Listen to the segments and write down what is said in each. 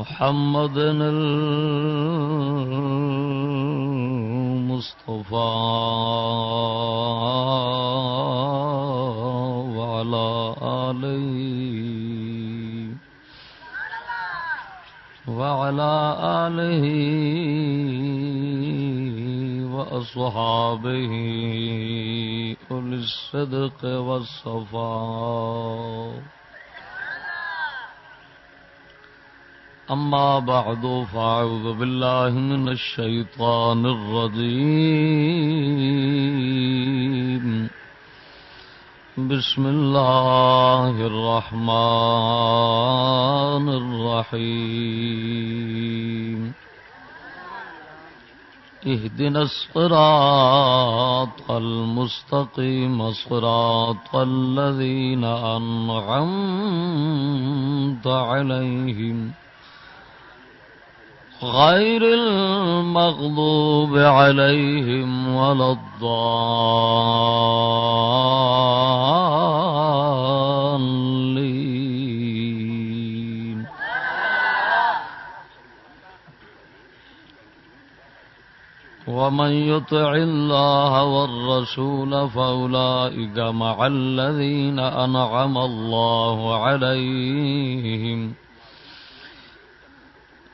محمد المصطفى وعلى آله وعلى آله وأصحابه أولي الصدق والصفاق أما بعد، فأعوذ بالله من الشيطان الرجيم. بسم الله الرحمن الرحيم. اهدنا الصراط المستقيم، صراط الذين أنعمت عليهم. غير المغضوب عليهم ولا الضالين. ومن يطع الله والرسول فأولئك مع الذين أنعم الله عليهم.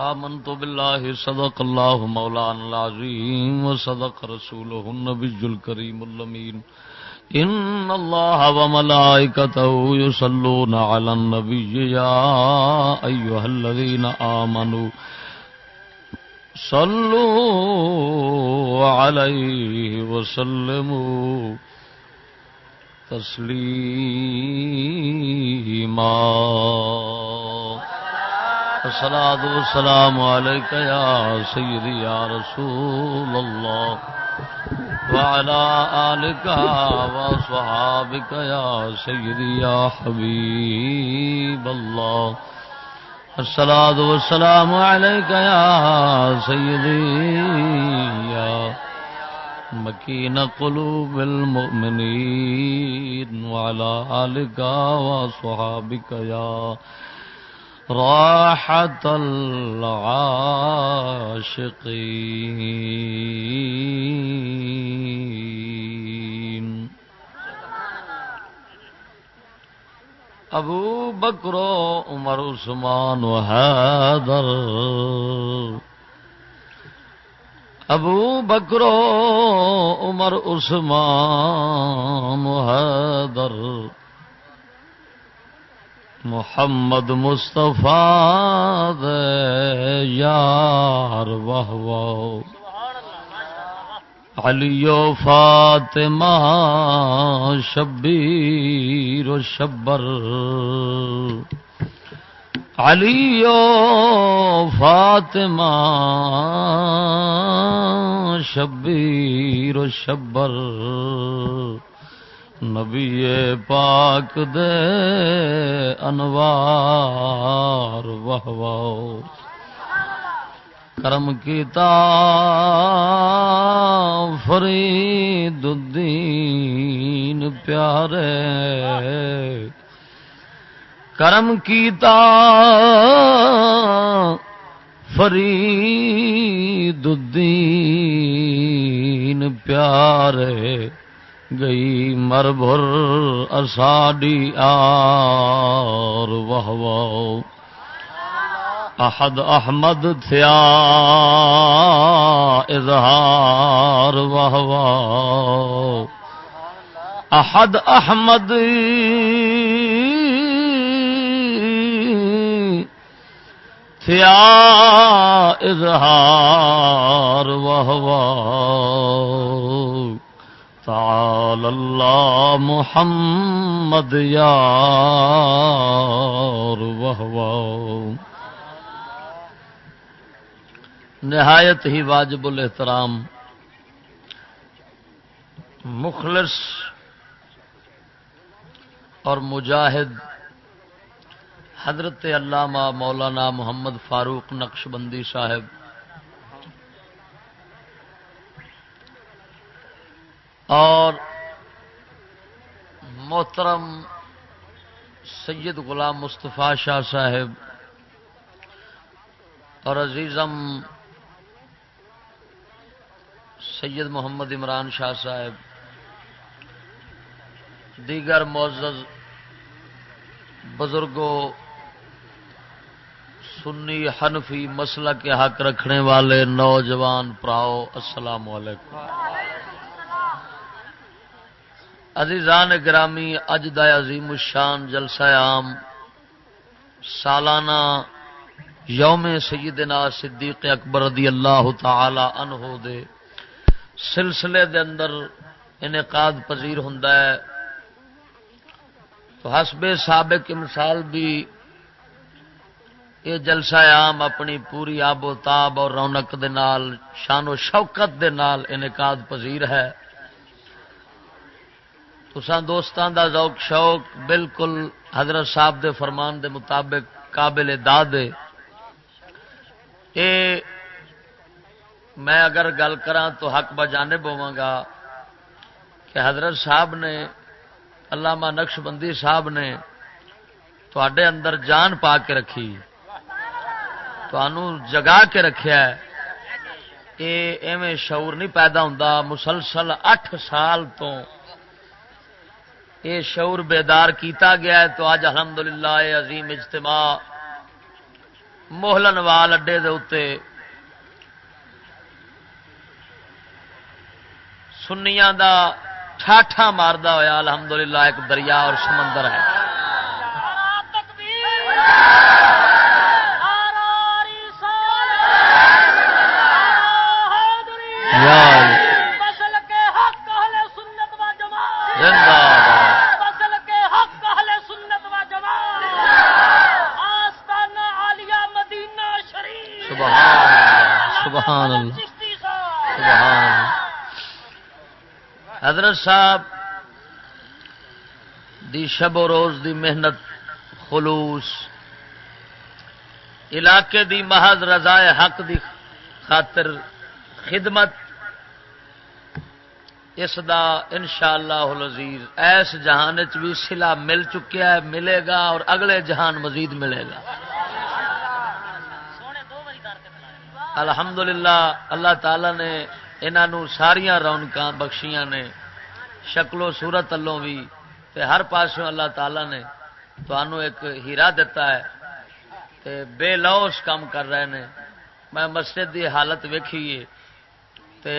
آمنت بالله صدق الله مولانا العظيم وصدق رسوله النبي الكريم اللمين إن الله وملائكته يصلون على النبي يا أيها الذين آمنوا. صلوا عليه وسلموا. تسليما الصلاة والسلام عليك يا سيدي يا رسول الله. وعلى آلك وصحابك يا سيدي يا حبيب الله. الصلاة والسلام عليك يا سيدي يا مكين قلوب المؤمنين. وعلى آلك وصحابك يا راحة العاشقين أبو بكر عمر عثمان وهذا ابو بکر عمر عثمان حیدر۔ محمد مصطفیٰ دے یار واہ واہ علی و فاطمہ شبیر و شبر۔ علی و فاطمہ شبیر و شبر۔ نبی پاک دے انوار واہ کرم کیتا فرید الدین پیارے. کرم کیتا فرید الدین پیارے. گئی مر بھر اساڈی آر واہ احد احمد تھیا اظہار واہ احد احمد تھیا اظہار واہ واہ تعال اللہ محمد یار نہایت ہی واجب الاحترام. مخلص اور مجاہد حضرت علامہ مولانا محمد فاروق نقش بندی صاحب اور محترم سید غلام مصطفیٰ شاہ صاحب اور عزیزم سید محمد عمران شاہ صاحب، دیگر معزز بزرگوں، سنی حنفی مسئلہ کے حق رکھنے والے نوجوان پراؤ، السلام علیکم۔ عزیزان گرامی اجد عظیم الشان جلسہ عام سالانہ یوم سیدنا صدیق اکبر رضی اللہ تعالی عنہ دے سلسلے دے اندر انعقاد پذیر ہوں تو حسب سابق مثال بھی یہ جلسہ عام اپنی پوری آب و تاب اور رونق دے نال، شان و شوکت دے نال انعقاد پذیر ہے۔ تو دوستان دا ذوق، شوق بالکل حضرت صاحب دے فرمان دے مطابق قابل داد اے، میں اگر گل کرا تو حق بجانے بوا گا کہ حضرت صاحب نے، علامہ نقش بندی صاحب نے تے اندر جان پا کے رکھی جگا کے رکھا ایویں شعور نہیں پیدا ہوں مسلسل اٹھ سال تو یہ شعور بیدار کیتا گیا ہے تو اج الحمدللہ عظیم اجتماع موہلن وال اڈے دے سنیا دا ٹھاٹھا ماردا ہوا الحمدللہ ایک دریا اور سمندر ہے۔ سبحان اللہ. حضرت صاحب دی شب و روز دی محنت، خلوص، علاقے دی محض رضا حق دی خاطر خدمت، اس دا انشاءاللہ اللہ ایس جہان بھی سلا مل چکیا ہے، ملے گا اور اگلے جہان مزید ملے گا۔ الحمدللہ، اللہ تعالی نے انہوں ساریا رونق بخشیاں نے، شکل و سورت والوں بھی، تے ہر پاسوں اللہ تعالی نے تو ایک ہیرا دتا ہے، تے بے لوس کام کر رہے ہیں میں مسجد دی حالت ویکھیے تے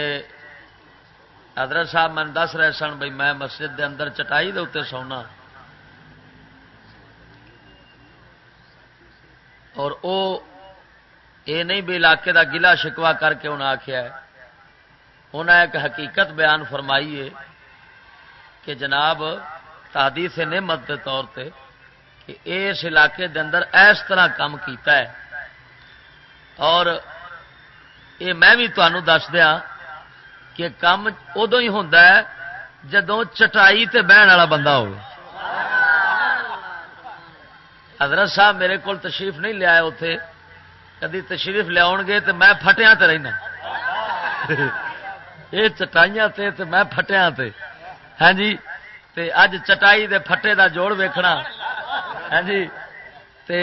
حضرت صاحب میں دس رہے سن بھائی میں مسجد دے اندر چٹائی دے اتنے سونا۔ اور او اے نہیں بھی علاقے دا گلا شکوا کر کے انہیں آخیا ہے۔ انہیں ایک حقیقت بیان فرمائی ہے کہ جناب تحدیث نعمت کے طور پہ کہ اس علاقے دے اندر اس طرح کام کیتا ہے۔ اور یہ میں بھی تمہوں دس دیا کہ کام ادو ہی ہوں جدو چٹائی تے بہن والا بندہ ہو حضرت صاحب میرے کو تشریف نہیں لیا اتے کدی تشریف لیا گے تو میں فٹیا تے رہنا۔ یہ چٹائیاں تے تے میں فٹیا تے۔ ہاں جی تے اج چٹائی دے پھٹے دا جوڑ ویکھنا۔ ہاں جی تے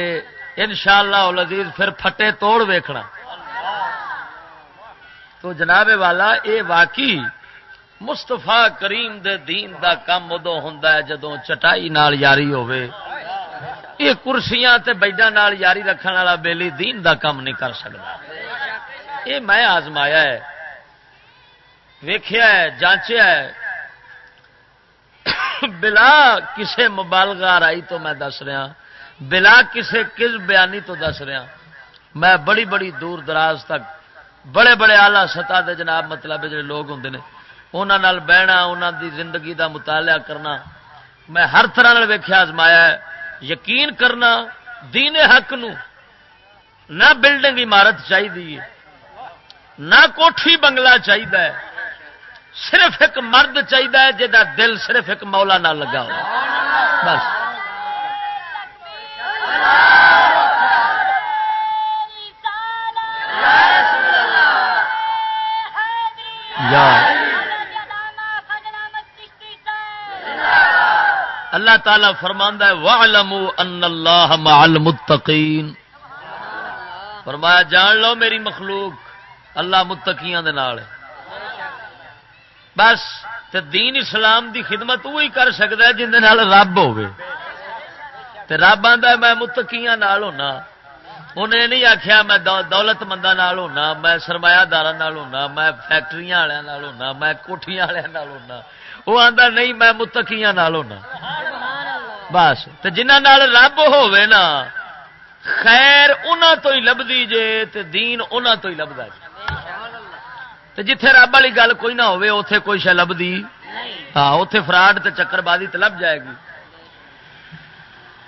انشاءاللہ العزیز پھر پھٹے توڑ ویکھنا۔ تو جناب والا اے واقعی مستفا کریم دے دین دا کام ادو ہوں جدو چٹائی نال یاری ہوے یہ کرسیاں تے نال یاری رکھنے والا بیلی دین دا کام نہیں کر سکتا۔ یہ میں آزمایا ہے۔ ویخیا ہے، جانچیا ہے۔ بلا کسے مبالغہ رائی تو میں دس رہا بلا کسے کس بیانی تو دس رہا میں بڑی بڑی دور دراز تک بڑے بڑے آلہ سطح دے جناب مطلب جڑے لوگ ہوں نے انہوں بہنا انہوں دی زندگی دا مطالعہ کرنا، میں ہر طرح ویخیا آزمایا ہے۔ یقین کرنا دین حق نو۔ نہ بلڈنگ عمارت چاہیے نہ کوٹھی بنگلہ چاہیے صرف ایک مرد چاہیے جا دل صرف ایک مولا نہ لگا ہو۔ بس۔ اللہ تعالی فرماندہ ہے، وَعْلَمُوا أَنَّ اللَّهَ مَعَ الْمُتَّقِينَ۔ فرمایا، جان لو میری مخلوق اللہ متقیاں دے نال بس، تے دین اسلام دی خدمت وہی کر سکتا ہے جن دے نال رب ہوے تے رب آندا میں متقیاں نال ہونا۔ انہیں نہیں آخیا میں دولت مندہ نال ہونا، میں سرمایہ دار ہونا، میں فیکٹری والوں ہونا، میں کوٹیاں والوں ہونا۔ وہ آتا نہیں میں متقیاں نال ہونا۔ بس تو جنہ رب ہوے نا خیر انہوں تو ہی لبھی جے تے دین انہوں تو ہی لبدا جے۔ جتھے رب والی گل کوئی نہ ہوے اوتھے کوئی شہ لبھی۔ ہاں اوتھے فراڈ تے چکر بازی تے لب جائے گی۔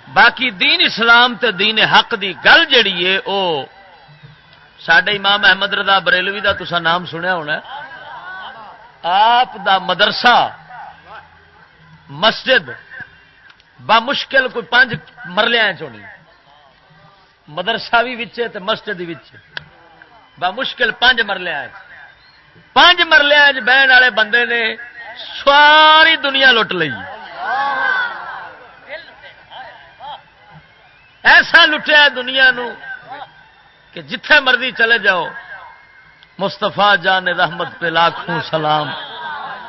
باقی دین اسلام تے دین حق دی گل جڑی ہے او سڈے امام احمد رضا بریلوی دا تسا نام سنیا ہونا آپ دا مدرسہ مسجد با مشکل کوئی پانچ مرلیا چونی۔ مدرسہ بھی وچے تے مسجد بھی با مشکل پانچ مرلیا پانچ مرلیا بہن والے بندے نے ساری دنیا لٹ لی ایسا لٹیا دنیا نو کہ جتھے مرضی چلے جاؤ مستفا جان رحمت پہ لاکھوں سلام۔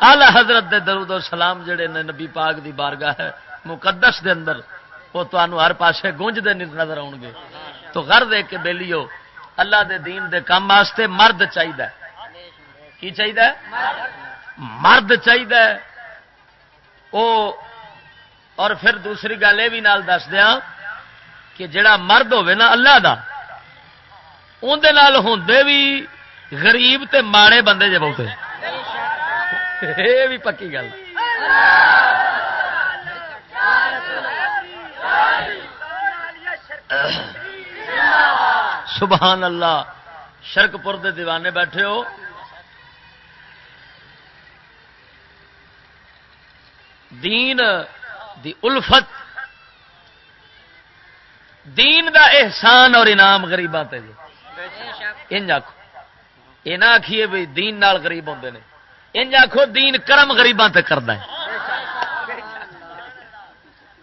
آلہ حضرت دے درود و سلام جڑے نے نبی پاک دی بارگاہ ہے، مقدس دے اندر، وہ تو ہر پاسے گونج دے نظر آؤ گے۔ تو گھر دے کے بیلیو، اللہ دے دین دے کام واسطے مرد چاہیے کی چاہیے مرد چاہیے او، اور پھر دوسری گل یہ بھی نال دس دیا کہ جڑا مرد ہوے نا اللہ دا اندر ہوں بھی غریب تے ماڑے بندے جے بہتے۔ یہ بھی پکی گل سبحان اللہ شرک پور دے دیوانے بیٹھے ہو دین دی الفت دین دا احسان اور انعام گریباں ان آخو یہ نہ آخیے بھائی دین نال غریب ہوتے ہیں ان آخو دین کرم گریباں کرتا ہے۔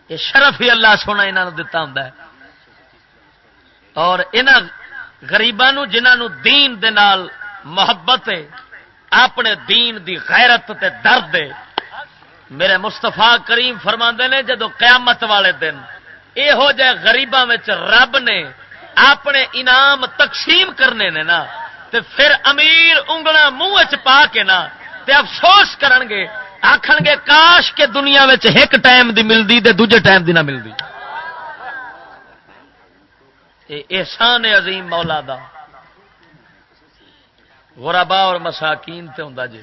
یہ شرف ہی اللہ سونا یہاں دتا ہوں اور یہاں گریبان جنہوں دین دے نال محبت ہے، اپنے دین دی غیرت تے درد ہے۔ میرے مستفا کریم فرما نے جدو قیامت والے دن یہو جہ گریباں رب نے اپنے انعام تقسیم کرنے نے نا، تے پھر امیر انگنا منہ چ پا کے نا تے افسوس کرن گے آخن گے کاش کے دنیا ایک ٹائم دی ملتی تے دوجے ٹائم دی نہ ملتی احسان عظیم مولا دا۔ غربا اور مساکین تے ہوں جی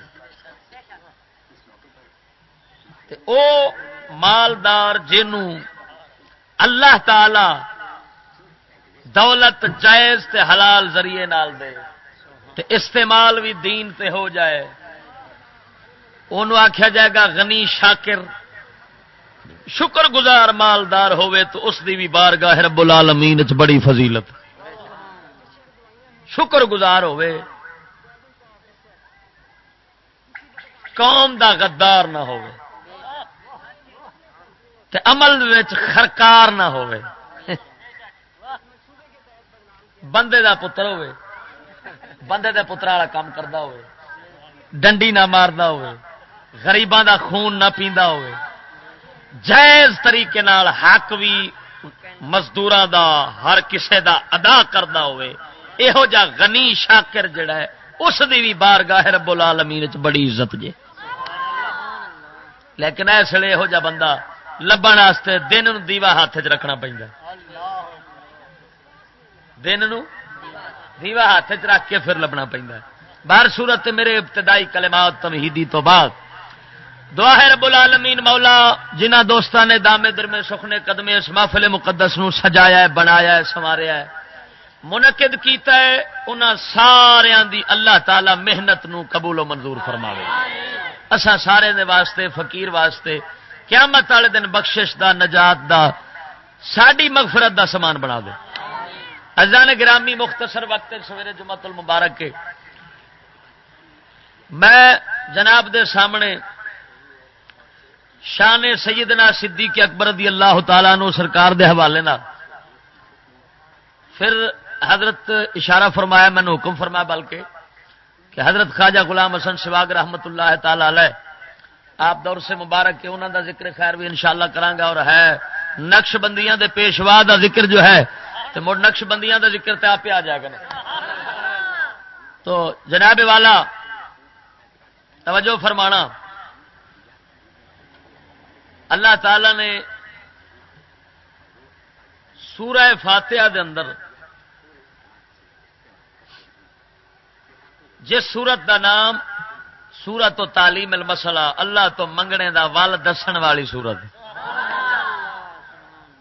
تے او مالدار جنوں اللہ تعالی دولت، جائز تے حلال ذریعے نال دے۔ تے استعمال بھی دین تے ہو جائے۔ آخیا جائے گا، غنی شاکر۔ شکر گزار مالدار ہوئے تو اس دی بھی بارگاہ رب العالمین چ بڑی فضیلت۔ شکر گزار ہوئے۔ قوم دا غدار نہ ہوئے۔ تے عمل خرکار نہ ہوئے۔ بندے دا پتر ہوئے۔ بندے دے پتر والا کام کرتا ہوئے۔ ڈنڈی نہ مارتا ہوئے۔ غریباں دا خون نہ پیندا ہوئے۔ جائز طریقے نال حق بھی مزدور دا، ہر کسے دا ادا کرتا ہوئے۔ یہو جا غنی شاکر جڑا ہے، اس دی بھی بارگاہ رب العالمین چ بڑی عزت جے۔ لیکن اس لیے یہو جا بندہ لبن واسطے دن دیوا ہاتھ چ رکھنا پہ دن دیوا ہاتھ چ رکھ کے پھر لبنا پہ باہر صورت میرے ابتدائی کلمات تمہیدی تو بعد۔ دعا ہے رب العالمین، مولا، جنہ دوستان نے دامے در میں سخنے قدمے اس محفل مقدس نو سجایا ہے، بنایا ہے سواریا ہے۔ منعقد کیتا ہے، انہاں سارے دی اللہ تعالی محنت نو قبول و منظور فرماوے۔ اسا سارے دے واسطے، فقیر واسطے، قیامت والے دن بخشش دا، نجات دا، ساڈی مغفرت دا سامان بنا دے ازان گرامی مختصر وقت سویرے جمعت المبارک کے۔ میں جناب دے سامنے شان سیدنا صدیق اکبر رضی اللہ تعالیٰ نو سرکار دے حوالے نہ پھر حضرت اشارہ فرمایا، میں نے حکم فرمایا بلکہ کہ حضرت خواجہ غلام حسن شواگ رحمت اللہ تعالی علیہ، آپ دور سے مبارک کے انہوں دا ذکر خیر بھی انشاءاللہ کرانگا اور ہے۔ نقش بندیاں دے پیشوا دا ذکر جو ہے تو مڑ نقش بندیاں دا ذکر تے آپ آ جائے گا تو جناب والا، توجہ فرمانا۔ اللہ تعالی نے سورہ فاتحہ دے اندر جس سورت دا نام سورت و تعلیم المسلہ اللہ تو منگنے دا وال دسن والی سورت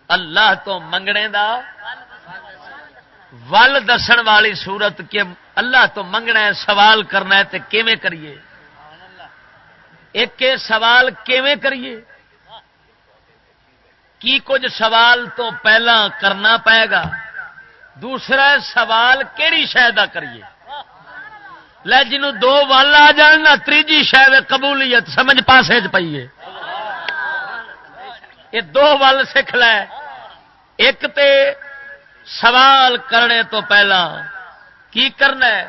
اللہ تو منگنے دا ول دسن والی سورت کے اللہ تو منگنا ہے، سوال کرنا ہے تو کیویں کریے؟ ایک سوال کیویں کریے؟ کی کچھ سوال تو پہلا کرنا پائے گا؟ دوسرا سوال کہڑی شاید کریے؟ لے جنوں دو ول آ جان نہ تیجی شاید قبولیت سمجھ پاسے چیے یہ دو ول سکھ لے۔ ایک تے سوال کرنے تو پہلا کی کرنا ہے؟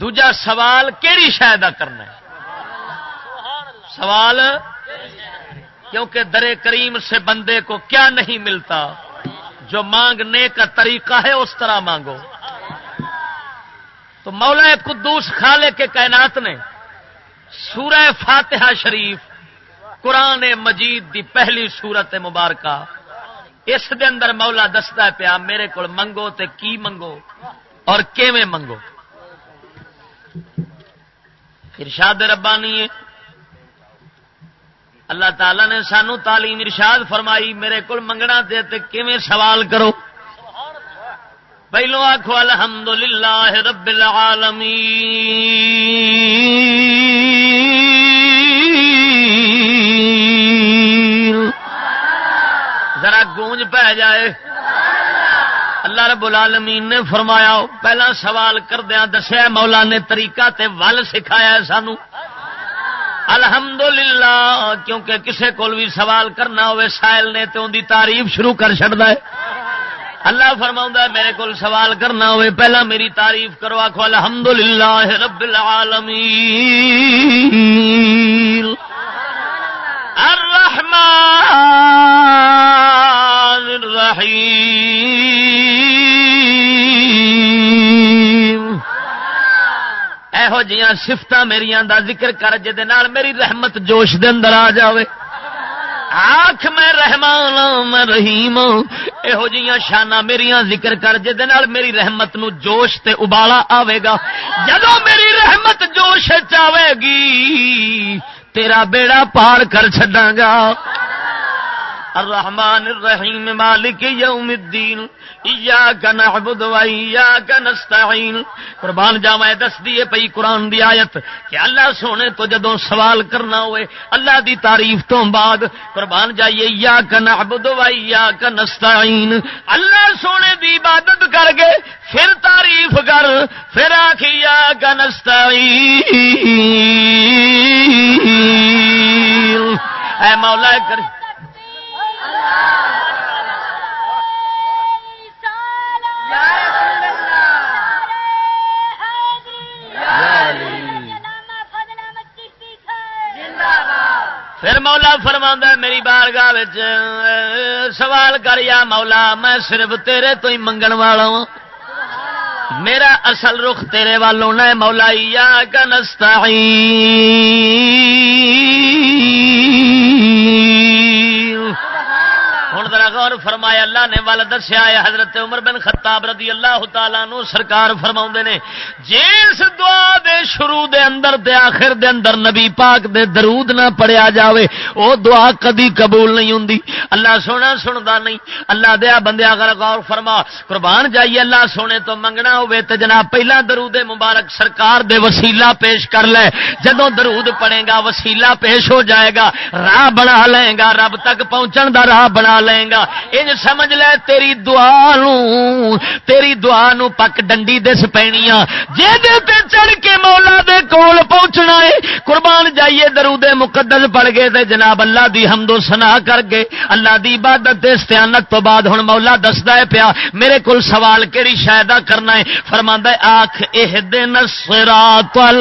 دوجا سوال کہڑی شاید کرنا ہے؟ سوال کیونکہ درے کریم سے بندے کو کیا نہیں ملتا؟ جو مانگنے کا طریقہ ہے اس طرح مانگو۔ تو مولا قدوس خالے کے کائنات نے سورہ فاتحہ شریف، قرآن مجید دی پہلی سورت مبارکہ، اس دے اندر مولا دستا پیا، میرے کو منگو تے کی منگو اور کیویں منگو ارشاد ربانی ہے اللہ تعالی نے سانو تعلیم ارشاد فرمائی، میرے کو منگنا دے تے کیویں سوال کرو؟ پہلو آخو الحمد للہ رب العالمین۔ ذرا گونج پہ جائے۔ اللہ رب العالمین نے فرمایا، پہلا سوال کردیا دسیا، مولا نے طریقہ تے ول سکھایا سانو۔ الحمدللہ، کیونکہ کسے کو بھی سوال کرنا ہوئے، سائل نے تو ان دی تعریف شروع کر چڑتا ہے۔ اللہ فرما میرے کو سوال کرنا ہوئے، پہلا میری تعریف کرو آخو الحمد للہ رب العالمین۔ الرحمن الرحیم۔ یہو جہاں سفت میری دا ذکر کر جال میری رحمت جوش دے اندر آ جائے آخ میں رحمان میں رحیم یہو جہاں شانہ میری ذکر کر جال میری رحمت نو جوش تے ابالا آئے گا۔ جدو میری رحمت جوش چاہے گی، تیرا بیڑا پار کر چڈا گا۔ الرحمن الرحیم مالک یوم الدین ایاک نعبد و ایاک نستعین قربان جاواں دس دیے پئی قرآن دی آیت کہ اللہ سونے تو جدوں سوال کرنا ہوئے، اللہ دی تعریف تو بعد قربان جائیے ایاک نعبد و ایاک نستعین اللہ سونے دی عبادت کر کے پھر تعریف کر، پھر آخیا نستعین اے مولا کریم پھر مولا فرما میری بار گاہ سوال کر یا مولا، میں صرف تیرے تو ہی منگن والا ہوں میرا اصل رخ تیرے والوں نے مولا یا کا نستا اب ذرا غور فرمایا، اللہ نے ول دسیا ہے، حضرت عمر بن خطاب رضی اللہ تعالی نو سرکار فرما نے، جس دعا دے شروع دے اندر دے آخر دے اندر نبی پاک دے درود نہ پڑیا جاوے، او دعا کدی قبول نہیں ہوں اللہ سونا سنتا نہیں، اللہ دیا بندے اگر غور فرما، قربان جائیے، اللہ سونے تو منگنا ہوے تو جناب پہلا درود مبارک سرکار دے وسیلہ پیش کر لے۔ جدو درود پڑے گا، وسیلہ پیش ہو جائے گا، راہ بنا لے گا، رب تک پہنچن دا راہ بنا لے گا۔ یہ سمجھ لے تیری دعا نو، تیری دعا نو پک ڈنڈی دس پینی جی چڑھ کے مولا دے کول پہنچنا ہے، قربان جائیے درود مقدس پڑ گئے تے جناب اللہ دی حمد و سنا کر گئے، اللہ دی عبادت استعانت تو بعد ہوں مولا دستا ہے پیا، میرے کو سوال کہڑی شاید کرنا ہے فرما آخ اہ دن سرا تل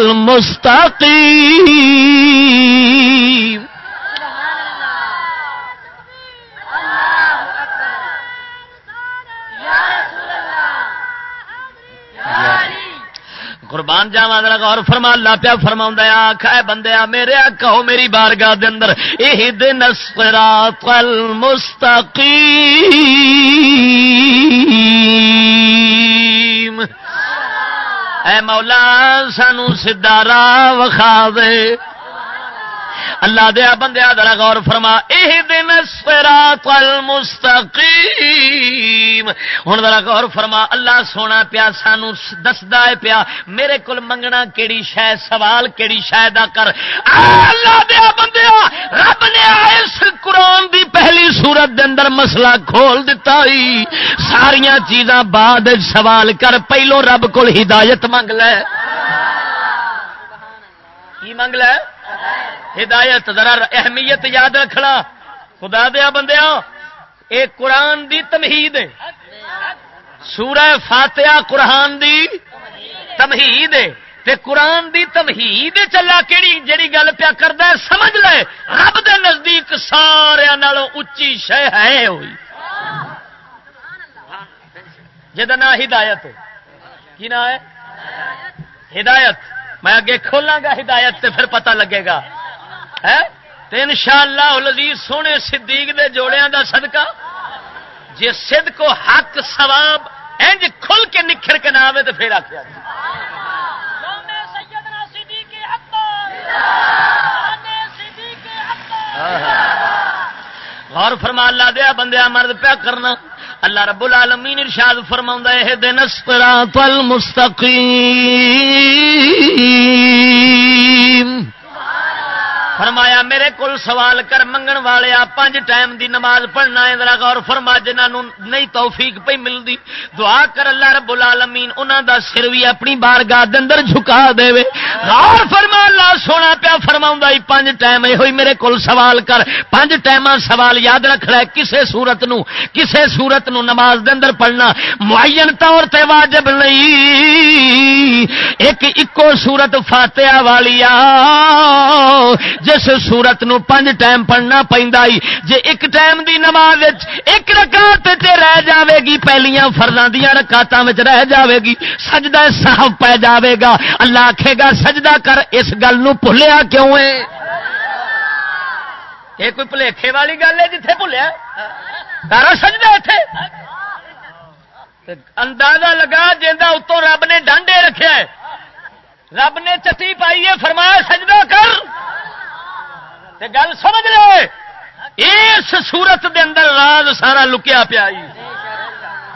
قربان جاوا غور فرما، اللہ پیا فرما آخ ہے بندے میرے کہو میری بارگاہ دے اندر۔ یہ دن صراط المستقیم۔ اے مولا، سانو سدارا راہ وکھا دے۔ اللہ دیا بندیا در غور فرما اہ دن سرات المستقیم۔ ہوں ذرا غور فرما، اللہ سونا پیا، سانو دستا ہے پیا، میرے کو منگنا کیڑی شہ سوال کیڑی شہ دا کر۔ اللہ دیا بندیا رب نے اس قرآن دی پہلی سورت دے اندر مسئلہ کھول دیتا ہی ساریا چیزاں بعد سوال کر، پہلو رب کو ہدایت منگ لے۔ کی منگ لے؟ ہدایت ذرا اہمیت یاد رکھنا خدا دیا بندیا اے قرآن دی تمہید ہے۔ سورہ فاتحہ قرآن دی تمہید ہے۔ تے قرآن دی تمہید چلا کیڑی جڑی گل پیا کردا ہے، سمجھ لے۔ رب دے نزدیک سارے نالوں اچی شے ہے ہوئی۔ جہاں نا ہدایت کی نا ہے؟ ہدایت۔ میں اگے کھولاں گا ہدایت تے پھر پتہ لگے گا۔ ان شاء اللہ سونے صدیق دے جوڑیاں دا صدقہ۔ جی سد کو حق سواب انج کھل کے نکھر کے نام ہے تو پھر آخیا غور فرما، اللہ دیا بندیا مرد پیا کرنا۔ اللہ رب العالمین ارشاد فرما ہے دن مستقیم فرمایا، میرے کول سوال کر، منگن والے پانچ ٹائم دی نماز پڑھنا ہے، ذرا غور فرما جنہوں نہیں توفیق پہ ملتی دعا کر اللہ رب العالمین، انہاں دا سر بھی اپنی بارگاہ دے اندر جھکا دے وے۔ غور فرما، اللہ سونا پیا فرماؤں ہی پانچ ٹائم یہ ہوئی میرے کول سوال کر پانچ ٹائم سوال یاد رکھ لے، کسے صورت نو کسے صورت نو نماز دے اندر پڑھنا، معین طور تے واجب نہیں۔ ایک اکو صورت فاتحہ والی آ جس سورت نو پنج ٹائم پڑھنا پہنتا جی ایک ٹائم دی نماز ایک رکاط رہ جاوے گی، پہلیاں فرضاں دیا رکاطوں میں رہ جاوے گی، سجدہ صاحب پہ جاوے گا۔ اللہ آکھے گا، سجدہ کر، اس گل نو بھولیا کیوں ہے؟ یہ کوئی پلیکھے والی گل ہے جتھے بھولیا؟ دارا سجدہ اتنے اندازہ لگا جا اتوں رب نے ڈانڈے رکھے رب نے چٹی پائی ہے، فرمایا سجدہ کر۔ گل سمجھ لے اس سورت دے اندر راز سارا لکیا پیا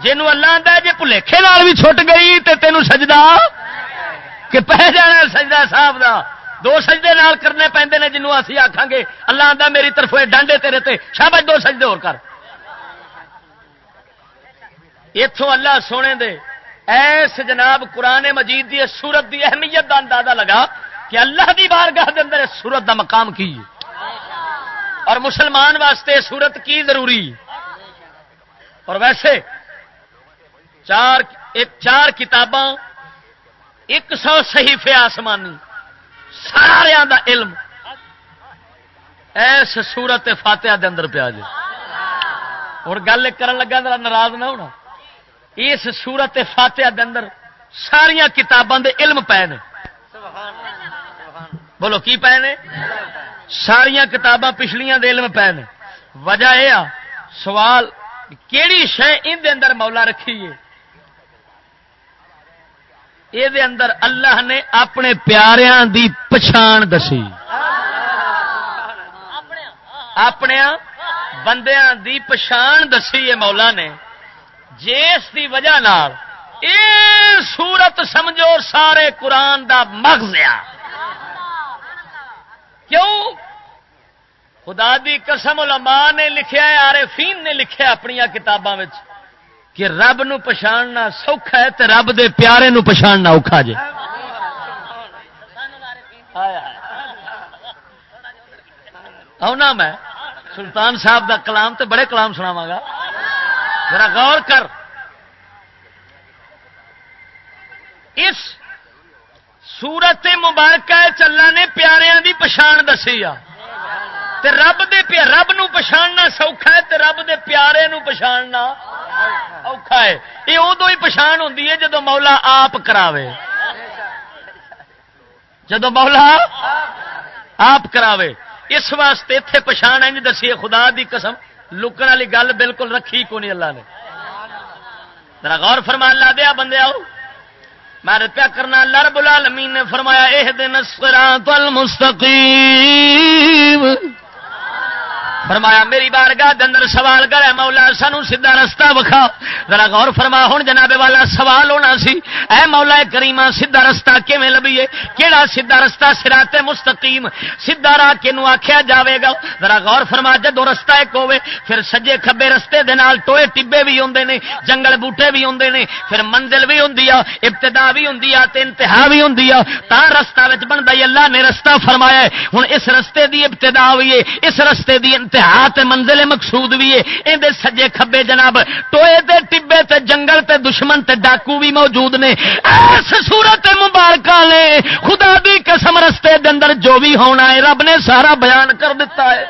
جنوں اللہ آتا جی بھلےکھے بھی چھٹ گئی تو تینوں سجدہ کہ پہ جانا سجدہ صاحب دا۔ دو سجدے نال کرنے پہنتے ہیں اسی آخان گے، اللہ آتا میری طرف ڈانڈے تیرے تے۔ شابج دو سجدے اور کر۔ اتوں اللہ سونے دے ایس جناب قرآن مجید دی سورت دی اہمیت کا اندازہ لگا کہ اللہ دی بارگاہ دے اندر سورت دا مقام کی اور مسلمان واسطے سورت کی ضروری؟ اور ویسے چار، ایک چار کتاباں، ایک سو صحیفے آسمانی سارا دا علم۔ ایس سورت فاتحہ دے اندر پیا جی اور گل کرن لگا ذرا ناراض نہ ہونا۔ اس سورت فاتحہ دے اندر ساریا کتاباں دے علم پے نے۔ بولو، کی پے نے؟ ساریا کتاباں پچھلیاں دے علم پے نے۔ وجہ یہ سوال، کیڑی شہ ان دے اندر مولا رکھی ہے؟ یہ اندر اللہ نے اپنے پیاریاں دی پچھان دسی۔ اپنے بندیاں دی پچھان دسی ہے مولا نے۔ جس دی وجہ نال، اے سورت سمجھو سارے قرآن دا مغز آ۔ کیوں؟ خدا دی قسم علماء نے لکھیا ہے، عارفین نے لکھیا اپنی کتاباں کہ رب نو پچھاننا سوکھا ہے تے رب دے پیارے نو پچھاننا اوکھا جے۔ آنا میں؟ سلطان صاحب دا کلام تے بڑے کلام سناواں گا۔ ذرا غور کر۔ اس سورت مبارکہ چلا نے پیاریاں دی پچھان دسی آ۔ تے رب دے پیا رب نو پچھاننا سوکھا ہے، تے رب دے پیارے نو پچھاننا اوکھا ہے۔ یہ ادو ہی پچھان ہوندی ہے جدو مولا آپ کراوے۔ جدو مولا آپ کراوے۔ اس واسطے اتے پچھان انج دسی خدا دی قسم، لکن والی گل بالکل رکھی کو نہیں اللہ نے۔ ذرا غور فرما، اللہ دیا بندے آؤ۔ میں پیا کرنا اللہ رب العالمین نے فرمایا اے دن الصراط المستقیم۔ فرمایا، میری بار گاہ اندر سوال کرے، مولا، سانو سیدھا رستہ وکھا ذرا غور فرما ہوں جناب والا سوال ہونا سی، اے مولا کریما سیدھا رستہ کیویں لبیے؟ کیڑا سیدھا رستہ سراتے مستقیم؟ سیدھا راہ کینو آکھیا جاوے گا ذرا غور فرما جدو رستہ ایک ہوے پھر سجے کھبے رستے دے نال ٹوئے ٹبے بھی ہوندے نے، جنگل بوٹے بھی ہوندے نے، پھر منزل بھی ہوندی آ، ابتدا بھی ہوندی آ تے انتہا بھی ہوندی آ، تا رستہ وچ بندا اللہ نے رستہ فرمایا ہن اس رستے دی ابتدا ہوئی ہے، اس رستے دی انتہا تے منزل مقصود بھی ہے۔ اندے سجے کھبے جناب، ٹوئے تے ٹبے تے جنگل تے دشمن تے ڈاکو بھی موجود نے۔ ایس صورت مبارکہ لے خدا دی قسم رستے دے اندر جو بھی ہونا ہے، رب نے سارا بیان کر دیتا ہے۔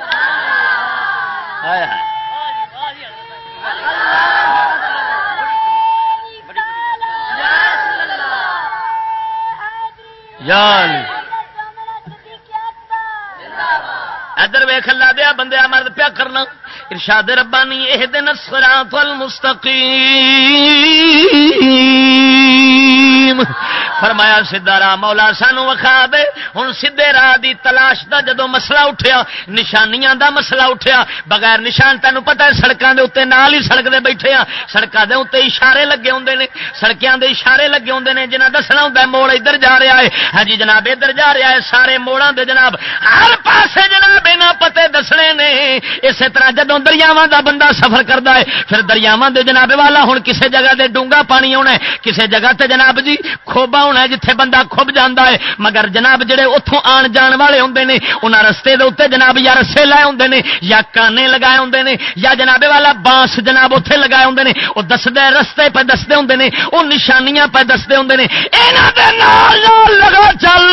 یا علی ادھر ویخ لا دیا بندے مرد پیا کرنا۔ ارشاد ربانی یہ دن سرات المستقیم۔ فرمایا سیدا راہ مولا سانو وکھا دے. ہوں سیدے راہ دی تلاش دا جدو مسئلہ اٹھیا، نشانیاں دا مسئلہ اٹھیا، بغیر نشان تینوں پتا ہے سڑکوں کے اتنے نال ہی سڑک دے بیٹھے ہاں۔ سڑکوں دے اتنے اشارے لگے ہوں نے سڑکوں دے اشارے لگے ہوں نے جنہیں دسنا ہوں موڑ ادھر جا رہا ہے۔ ہاں جی جناب، ادھر جا رہا ہے، سارے موڑوں دے جناب۔ ہر پاسے جناب بنا پتے دسنے نے۔ اسی طرح جدو دریاوا دا بندہ سفر کرتا ہے، پھر دریاوا دے جناب والا ہوں کسی جگہ دے ڈونگا پانی آنا کسی جگہ تے جناب جی کھوبا ہونا جتھے بندہ کھب جانا ہے، مگر جناب جڑے اتوں آن جان والے ہوں نے انہوں رستے دے اتنے جناب یا رسے لائے ہوں نے، یا کانے لگائے ہوں نے، یا جناب والا بانس جناب اتنے لگائے ہوں نے وہ دستے رستے پہ دستے ہوں نے وہ نشانیاں پہ دستے ہوں نے۔ یہاں لگا چل۔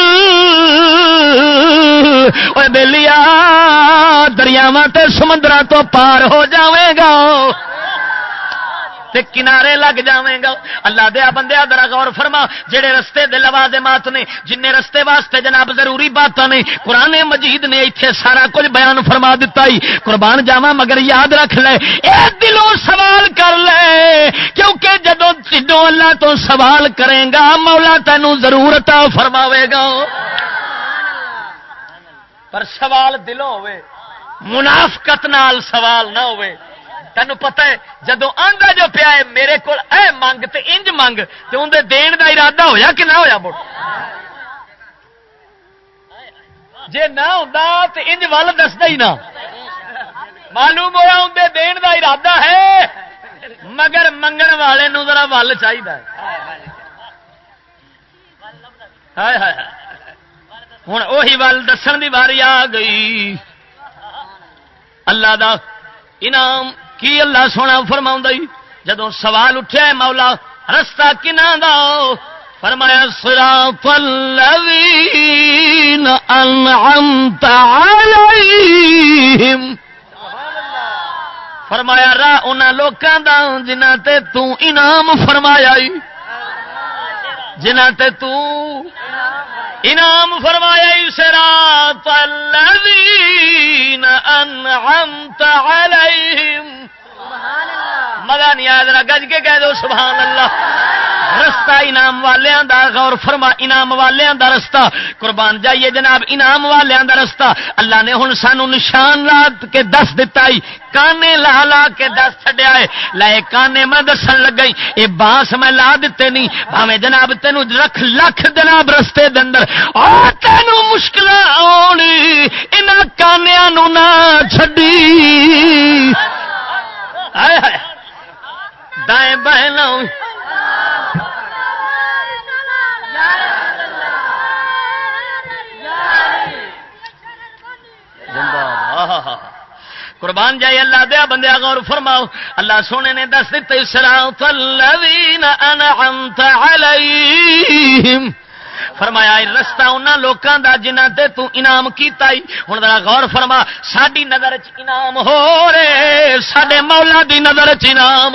بہلی دریاوا سمندر تو پار ہو جاوے گا۔ تے کنارے لگ جاویں گا اللہ دیا بندے درا غور فرما، جڑے رستے دے لوازمات نے جن رستے واسطے جناب ضروری باتاں نے، قرآن مجید نے ایتھے سارا کچھ بیان فرما دیتا ہی قربان جاواں، مگر یاد رکھ لے، اے دلوں سوال کر لے، کیونکہ جدوں جدوں اللہ تو سوال کرے گا، مولا تینوں ضرورت فرماوے گا۔ پر سوال دلوں ہوئے منافقت نال سوال نہ ہوئے تین پتا ہے، جدو آندا جو پیا ہے، میرے کو اے منگ تے انج منگ، تے اندر دین دا ارادہ ہویا کہ نہ ہویا مڑ؟ جے نہ ہوندا تے انج ول دسدا ہی نہ۔ معلوم ہوا اندر دین دا ارادہ ہے، مگر منگن والے نو ذرا ول چاہیے ہوں وہی ول دسن دی باری آ گئی۔ اللہ دا انعام کی اللہ سونا فرما جدو سوال اٹھا مولا، رستہ کنا دا؟ فرمایا، صراط الذین انعمت علیہم۔ فرمایا، راہ ان لوگوں کا جنہ تے تو انعام فرمایا جنہ تے تو انعام فرمایا صراط الذین انعمت علیہم. مزہ نہیں آیا ذرا گج کے کہہ دو سبحان اللہ. رستہ انعام والوں دا غور فرما، انعام والوں دا رستہ۔ قربان جائیے جناب، انعام والوں دا رستہ۔ اللہ نے ہوں سانو نشان لا کے دس دتا کانے لا لا کے دس چڈیا ہے۔ لے کانے میں دسن لگ گئی یہ بانس میں لا دیتے نہیں۔ بھاوے جناب تینوں رکھ لکھ جناب رستے دندر اور تینوں مشکل آنی ان کانیا نہ چڈی دائیں بہن قربان جائے اللہ، دیا بندیا، غور فرماؤ۔ اللہ سونے نے دس دیتے سراط الذین انعمت علیہم۔ فرمایا رستہ انہوں لوگوں کا جنہ تے تو انعام کیتا ہی ہوں ذرا غور فرما ساری نظر چ انعام ہو رہے سڈے مولا دی نظر چ انعام۔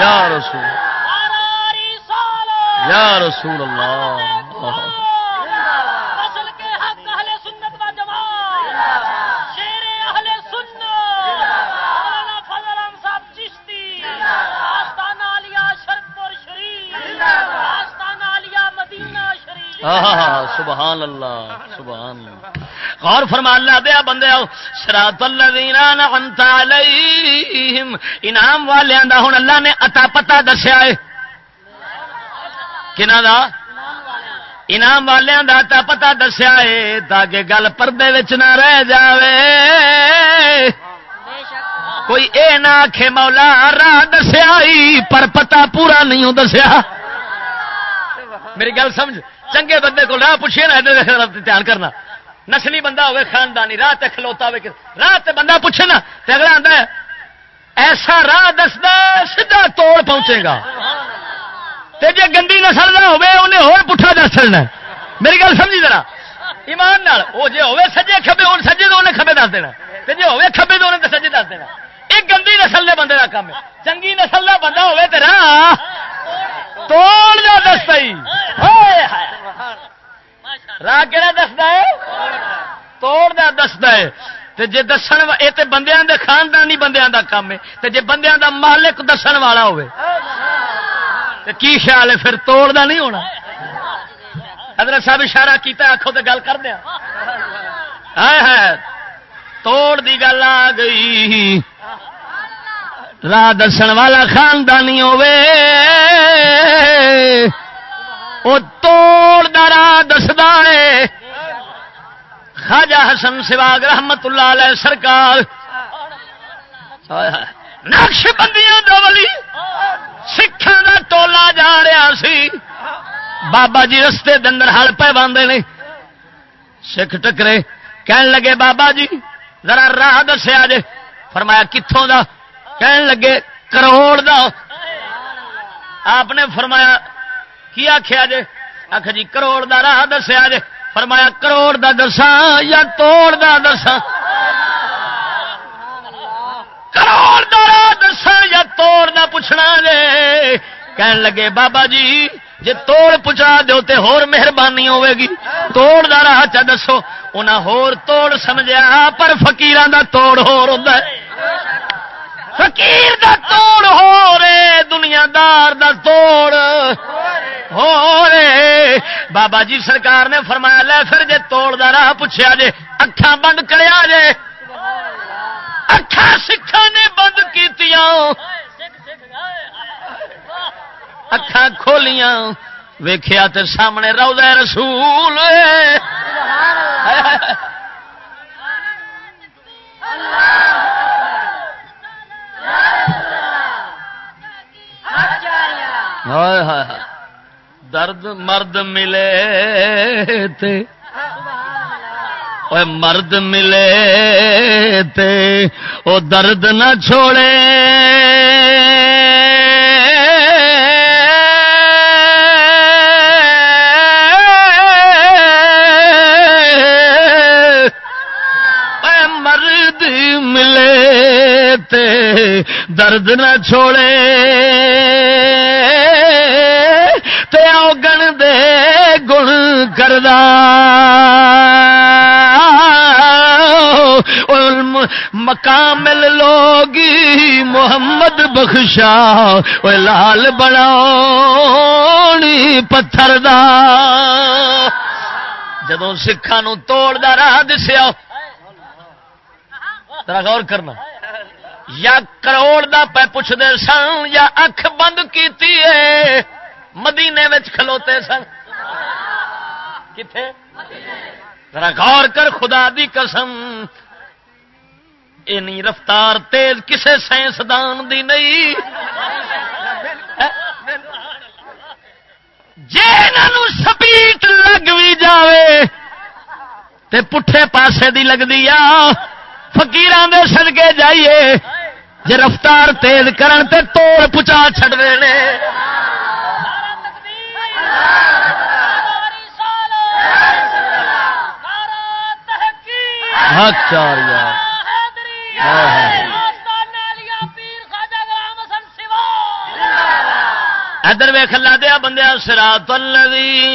یا رسول یا رسول اللہ سبحان اللہ سبحان اللہ۔ غور فرما اللہ دیا بندے، آؤ۔ سرات اللہ انعام والوں دا ہوں اللہ نے اتا پتا دسیا ہے۔ کنا دا؟ انعام والوں دا اتا پتا دسیا ہے، تاکہ گل پردے نہ رہ جاوے۔ کوئی اے نہ آخے مولا راہ دسیا پر پتا پورا نہیں دسیا۔ میری گل سمجھ؟ چنگے بندے کو راہ پوچھے نا دھیان کرنا۔ نسلی بندہ ہوے خاندانی، راہ تے کھلوتا ہوے راہ تے بندہ پوچھے نا، تے اگلا آتا ہے، ایسا راہ دستا سیدھا توڑ پہنچے گا۔ تے جے گندی نسل کا ہوے انہیں ہور پٹھا دس چلنا میری گل سمجھی ذرا؟ ایمان نال، وہ جے ہوے سجے کھبے ہوں سجے تو انہیں کھبے دس دینا۔ تے جے ہوے کھبے تو انہیں سجے دس دینا۔ ایک گندی نسل دے بندے کا کام ہے۔ چنگی نسل کا بندہ ہوے تے راہ توڑ دا دستا ہی راہ کہڑا دستا ہے؟ توڑ دا دستا ہے۔ تے جے دسن اے تے بندیاں دے خاندانی بندیاں دا کام ہے۔ تے جے بندیاں دا مالک دسن والا ہوئے۔ تے کی خیال ہے؟ پھر توڑ دا نہیں ہونا۔ حضرت صاحب اشارہ کیتا آخو تے گل کر دیا۔ توڑ دی گل آ گئی۔ راہ دسن والا خاندانی ہوے وہ توڑ دارا دسدا ہے۔ خواجہ حسن سواگ رحمت اللہ علیہ سرکار۔ نقش بندیاں دولی سکھان کا ٹولا جا رہا سی۔ بابا جی رستے دندر ہل پہ باندھے نے۔ سکھ ٹکرے کہن لگے، بابا جی ذرا راہ دسیا جے۔ فرمایا کتوں دا؟ کہن لگے، کروڑ دا۔ آپ نے فرمایا، کی آخیا جے؟ آخ جی کروڑ دا راہ دسیا جے۔ فرمایا، کروڑ دا دسا یا توڑ دا دسا کروڑ دا راہ دسا یا توڑ دا پوچھنا جے؟ کہن لگے، بابا جی جے توڑ پچا دو تے ہور مہربانی ہوے گی۔ توڑ دا راہ چا دسو؟ انہاں ہور توڑ سمجھا پر فقیران دا توڑ ہور ہوندا ہے۔ فقیر دا توڑ ہو رے دنیا دار دا توڑ۔ ہو رے بابا جی سرکار نے فرمایا لے پھر جے توڑ دا راہ پوچھا جے اکھاں بند کریا جے۔ اکھاں سکھا نے بند کیتیاں۔ اکھان کھولیاں۔ ویخیا تے سامنے روضہ رسول۔ درد مرد ملے تے۔ مرد ملے تے۔ او درد نہ چھوڑے۔ مرد ملے درد نہ چھوڑے۔ تے گن دے گن کردہ۔ مکامل لوگی محمد بخشا لال بنا پتھر دا۔ جدو سکھان توڑ دا راہ دسیا۔ ترا غور کرنا۔ یا کروڑ دا پہ پوچھتے سن یا اکھ بند کیتی ہے، مدینے کھلوتے سن۔ کتنے ذرا غور کر، خدا دی قسم۔ اینی رفتار تیز کسے سائنسدان دی نہیں۔ جی سپیٹ لگ بھی جاوے، تے پٹھے پاسے دی لگتی آ فکیران دے سدگے جائیے۔ جی رفتار تیز کرن تے توڑ پچا چڈ رہے ادھر ویخ لا دیا بندیا سرا تلوی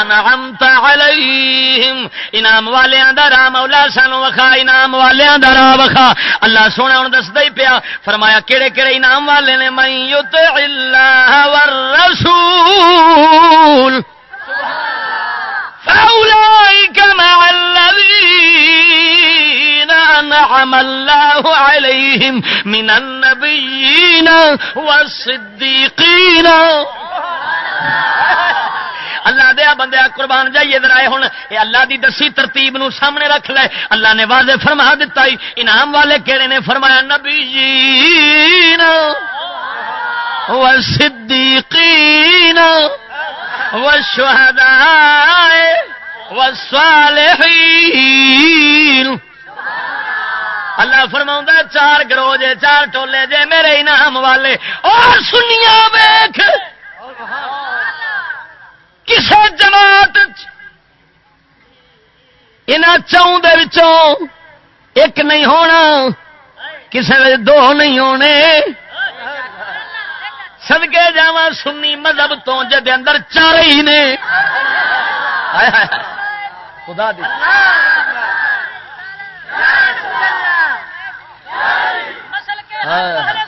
انعمت علیہم انعام والیاں دا راہ مولا سانو وکھا انعام والیاں دا راہ وکھا۔ اللہ سونا ہن دسدا ہی پیا، فرمایا، کیڑے کیڑے انعام والے نے؟ من یطع اللہ والرسول. فاولئک مع الذین انعم اللہ علیہم من النبیین والصدیقین سبحان اللہ اللہ دیا بندے قربان جائیے ذرا ہوں یہ اللہ دی دسی ترتیب نو سامنے رکھ لے۔ اللہ نے واضح فرما دیتا ہی انعام والے کہڑے نے فرمایا نبی جی صدیقین و شہدا و صالحین اللہ فرما چار گروجے، چار ٹولے جے، میرے انعام والے۔ اور سنیا ویخ کسی جماعت ان چون ایک نہیں ہونا کسی دو نہیں ہونے۔ سدگے جا سنی مذہب تو جد اندر چار ہی نے۔ خدا دی۔ ہاں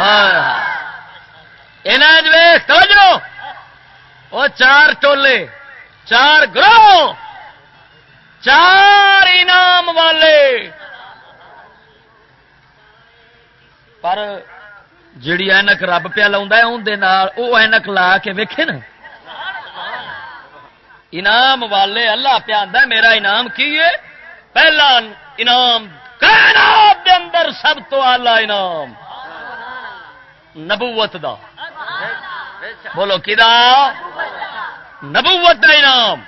ہاں۔ وہ چار ٹولے، چار گروہ، چار انعام والے۔ پر جیڑی اینک رب پیا لا وہ اینک لا کے ویکھے نا۔ انعام والے، اللہ پیا میرا انعام کی ہے؟ پہلا انعام دے اندر سب تو آلہ انعام۔ نبوت دا۔ بولو کدا نبوت دا انعام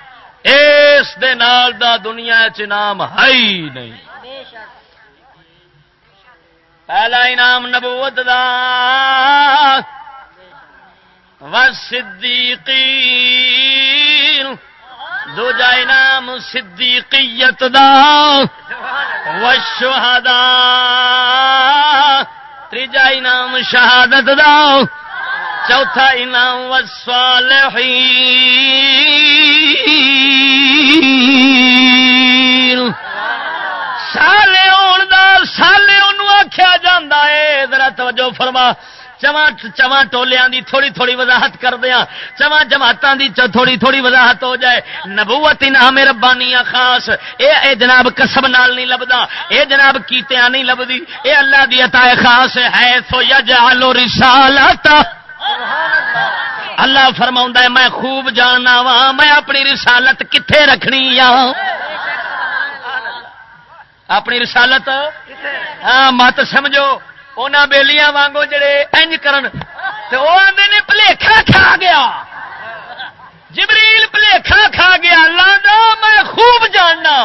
اس دے نال دا دنیا چنام ہے ہی نہیں۔ پہلا انعام نبوت دا۔ صدیقین دوجا انعام صدیقیت دا۔ وشہداء تیجا انعام شہادت دا چوتھا انعام وسوال سالے آن دا سالے آخیا جا ذرا توجہ فرما چواں چواں ٹولیاں دی تھوڑی تھوڑی وضاحت کر دیا چواں جماعتوں دی تھوڑی تھوڑی وضاحت ہو جائے۔ نبوت انعام ربانی خاص۔ اے اے جناب کسب نال نہیں لبدا اے جناب کیتیاں نہیں لبدی۔ اے اللہ دی عطا خاص ہے سو یجعل رسالت اللہ فرما ہے میں خوب جاننا وا میں اپنی رسالت کتنے رکھنی آ اپنی رسالت؟ ہاں مت سمجھو۔ ان بےلیاں وانگو جڑے انج کرن تو وہ آدھے نے پلیکھا کھا گیا جبریل پلیکھا کھا گیا اللہ دا میں خوب جاننا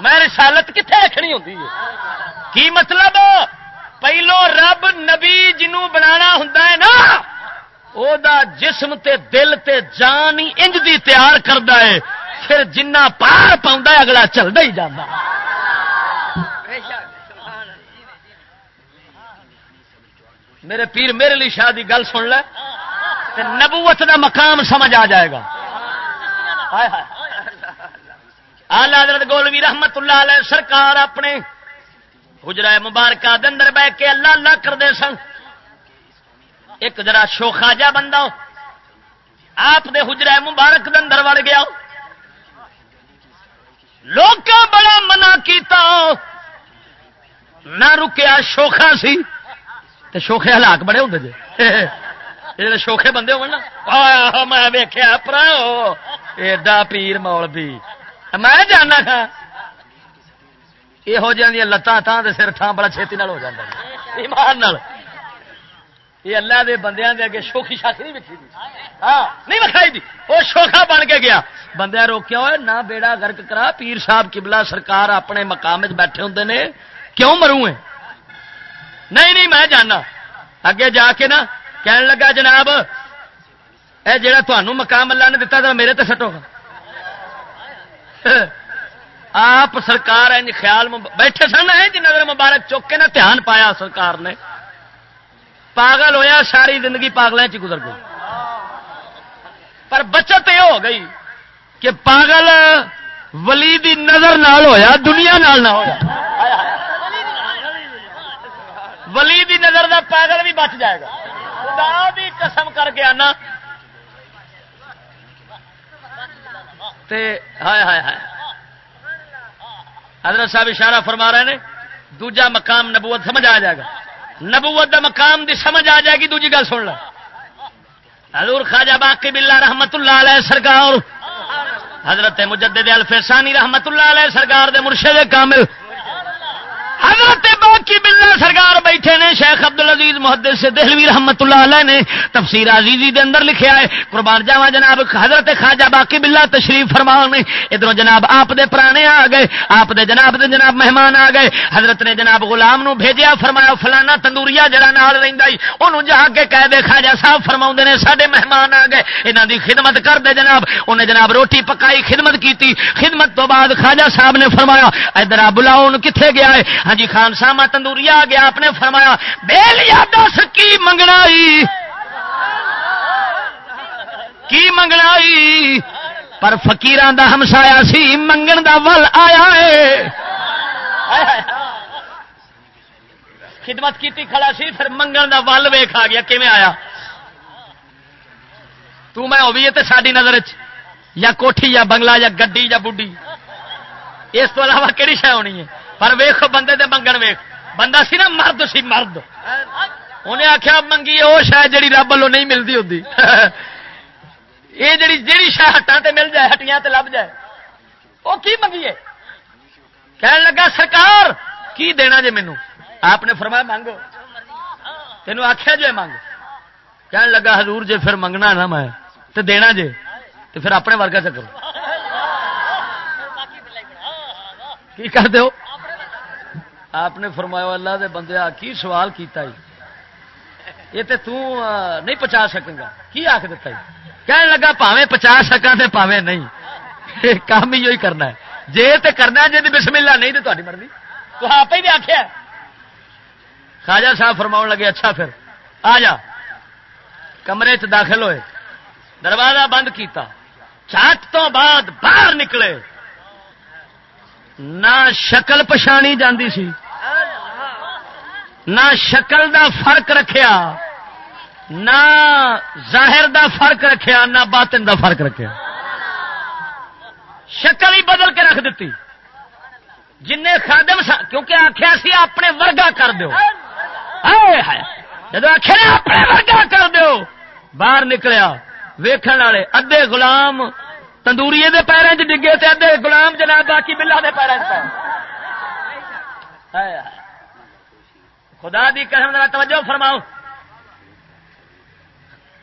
میں رسالت کتنے رکھنی ہوتی ہے کی مطلب پہلو رب نبی جنوں بنا ہوں نا او دا جسم تے دل تے جان ہی انج دی تیار کرتا ہے پھر جنہ پار پاؤں اگلا چلتا ہی جانا میرے پیر میرے لیے شاہ کی گل سن لے نبوت دا مقام سمجھ آ جائے گا۔ آلہ حضرت گولوی رحمت اللہ علیہ سرکار اپنے گجرا مبارکہ دندر بہ کے اللہ اللہ کرتے سن۔ ایک ذرا شوخا جا بندہ آپ دے حجرا مبارک دندر وڑ گیا لوگ بڑا منع کیتا نہ رکیا شوخا سی۔ تے شوخے ہلاک بڑے ہوں جی شوخے بندے ہو میں ویخیا پرا ایڈا پیر مول بھی میں جانا تھا۔ یہو جہاں لتان سر تھان بڑا چھتی ہو جاتا ایمان یہ اللہ دے بندیاں دے اگے شوخی شاخی نہیں وکھی ہاں نہیں وکھائی دی۔ وہ شوخا بن کے گیا۔ بندے روکیا ہوئے نہ بیڑا گرک کرا، پیر صاحب قبلہ سرکار اپنے مقام بیٹھے ہوں نے۔ کیوں مروں نہیں نہیں، میں جانا اگے جا کے نا کہنے لگا، جناب، اے جڑا تمہوں مقام اللہ نے دتا تھا میرے تے سٹو۔ گا آپ سرکار خیال بیٹھے سن جنہیں جی، مبارک چوک کے نا دھیان پایا سرکار نے۔ پاگل ہویا، ساری زندگی پاگل چ گزر گئی۔ پر بچت یہ ہو گئی کہ پاگل ولی دی نظر نال ہویا، دنیا نال نہ ہویا۔ ولی دی نظر دا پاگل بھی بچ جائے گا۔ خدا بھی قسم کر کے آنا۔ ہائے ہائے ہائے۔ حضرت صاحب اشارہ فرما رہے ہیں دوجا مقام نبوت سمجھ آ جائے گا۔ نبوت دا مقام دی سمجھ آ جائے گی، دوجی گل سن لو حضور خواجہ باقی بلا رحمت اللہ علیہ سرکار، حضرت مجدد الفسانی رحمت اللہ علیہ سرکار دے مرشد کامل۔ حضرت باقی بلا سرکار بیٹھے نے، شیخ ابد العزیز محدث سے دہلوی رحمت اللہ علیہ نے تفسیر عزیزی دے اندر لکھیا ہے قربان جاوا جناب، حضرت خواجہ باقی بلا تشریف فرما نے ادھر جناب آپ دے پرانے آ گئے، آپ دے جناب دے جناب مہمان آ گئے، حضرت نے جناب غلام نو بھیجیا، فرمایا فلانا تندوریا جڑا نال رہندا ہی اونوں جا کے کہہ دے، خواجہ صاحب فرماون نے، ساڈے مہمان آ گئے، انہاں دی خدمت کر دے جناب انہیں جناب روٹی پکائی، خدمت کیتی، خدمت تو بعد خواجہ صاحب نے فرمایا، ادھر بلاؤ کتنے گیا ہے ہاں جی خان ساما تندوری آ گیا، آپ نے فرمایا بے لیا دس کی منگنا کی منگنا پر فکیران دا ہمسایا سی، منگن دا ول آیا ہے۔ خدمت کی کھڑا سی، پھر منگن دا ول ویخ آ گیا کیون آیا؟ تو میں ہوئی ہے ساری نظر یا کوٹھی، یا بنگلہ، یا گڈی، یا بڈی اس تو علاوہ کہڑی شہ ہونی ہے؟ پر ویخ بندے دے منگن ویخ بندہ سی نا مرد سی مرد۔ انہیں آخیا منگی وہ شاید جی رب والوں نہیں ملتی ہوتی یہ جڑی جیڑی شہ ہٹا تے مل جائے، ہٹیاں تے لب جائے۔ وہ کی منگیے کہنے لگا، سرکار، کی دینا جے مینو آپ نے فرمایا، منگ۔ تینوں آخیا جو منگ۔ کہنے لگا، حضور جے پھر منگنا نا میں تو دینا جے تو پھر اپنے ورگا چکر کی کر دو آپ نے فرمایا، اللہ دے بندے کی سوال کیتا ہی یہ تے تو نہیں پہنچا سکے گا۔ کی آخ دیتا ہی کہنے لگا پاوے پہنچا سکا تے پاوے نہیں۔ کام ہی کرنا ہے۔ جے تے کرنا جی بسم اللہ نہیں تو تاری مرضی۔ تو آپ ہی آخیا خواجہ صاحب فرماؤ لگے اچھا پھر۔ آ جا۔ کمرے چ داخل ہوئے۔ دروازہ بند کیتا۔ چاٹ تو بعد باہر نکلے۔ نہ شکل پچھانی جاندی سی۔ نہ شکل دا فرق رکھیا، نہ ظاہر دا فرق رکھیا، نہ باطن دا فرق رکھیا۔ شکل ہی بدل کے رکھ دیتی۔ جن خادم سا کیونکہ آخیا سی اپنے ورگا کر دو جب آخر اپنے ورگا کر دو باہر نکلیا۔ ویکھن والے ادے گلام تندوری دے پیروں چ ڈگے تے ادے گلام جناب باقی بلا دے پیروں چ خدا دی قسم توجہ فرماؤ۔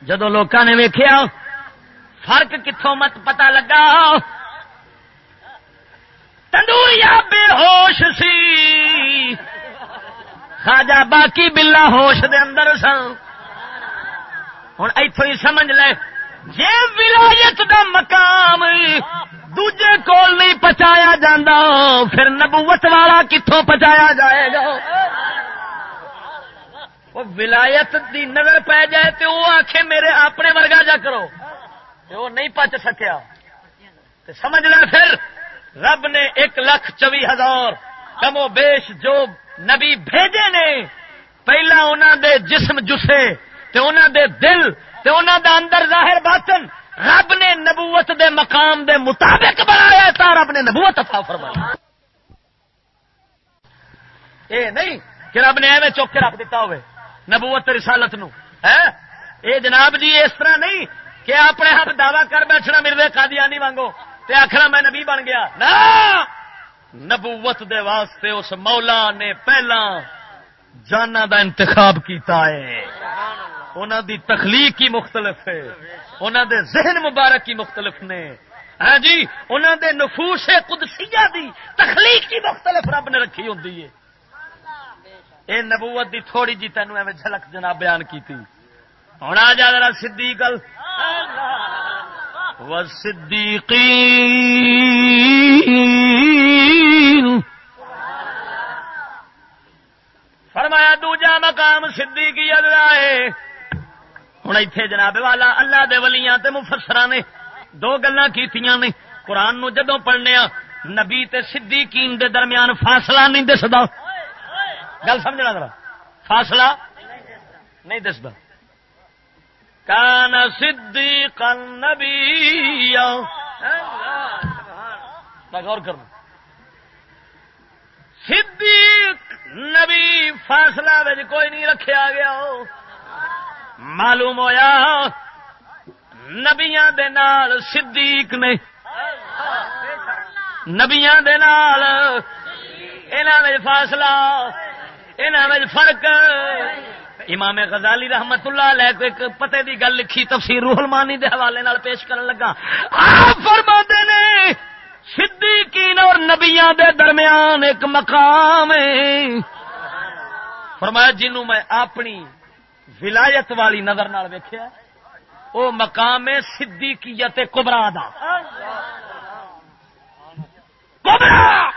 جدو لوگوں نے ویخیا فرق کتوں مت پتا لگا۔ تندوریا بے ہوش سی؟ خاجا باقی بلا ہوش دے اندر سن۔ ہوں اتوں ہی سمجھ لے۔ جی ولایت دا مقام دوجے کول نہیں پچایا جاندہ پھر نبوت والا کتوں پچایا جائے گا؟ وہ ولایت دی نظر پی جائے تو وہ آخ میرے اپنے ورگا جا کرو۔ وہ نہیں پچ سکیا۔ سمجھ لیں پھر۔ رب نے ایک لاکھ چوی ہزار کم و بیش جو نبی بھیجے نے، پہلا انہوں دے جسم جسے، تے انہوں دے دل، تے انہوں دے اندر ظاہر باطن، رب نے نبوت دے مقام دے مطابق بنایا تھا رب نے نبوت عطا فرمایا اے نہیں کہ رب نے ایویں چوک کے رکھ دیتا ہوئے۔ نبوت رسالت نو اے جناب جی اس طرح نہیں کہ اپنے ہاتھ دعوی کر بیٹھنا میرے قادیانی وانگو تے آخر میں نبی بن گیا۔ نا نبوت دے واسطے اس مولا نے پہلا جانا دا انتخاب کیتا ہے۔ انہوں دی تخلیق ہی مختلف ہے۔ انہوں دے ذہن مبارک ہی مختلف نے۔ ہاں جی انہوں دے نفوس قدسیہ دی تخلیق ہی مختلف رب نے رکھی ہوں اے نبوت دی تھوڑی جی تینوں ایویں جھلک جناب بیان کی ہوں آ جا ذرا سدھی گل و فرمایا دوجا مقام صدیقی ادرا ہے۔ ہوں اتے جناب والا اللہ دے ولیاں تے مفسرا نے دو گلا کی نے۔ قرآن نو جدو پڑھنے نبی تے صدیقین دے درمیان فاصلہ نہیں دستا گل سمجھنا ذرا۔ فاصلہ؟ نہیں دستا۔ کان سدی کن نبی غور کرنا صدیق نبی فاصلہ کوئی نہیں رکھا گیا معلوم ہوا نبیا صدیق نے۔ نبیا فاصلہ۔ میں فرق امام غزالی رحمت اللہ لے کے ایک پتے دی گل لکھی تفسیر روح المانی دے حوالے نال پیش کرن لگا۔ آپ فرما نے صدیقین اور نبیاں دے درمیان ایک مقام ہے۔ فرمایا جنوں میں اپنی ولایت والی نظر نال ویکھیا او مقام ہے صدیقیت کبرا دا۔ کبرا!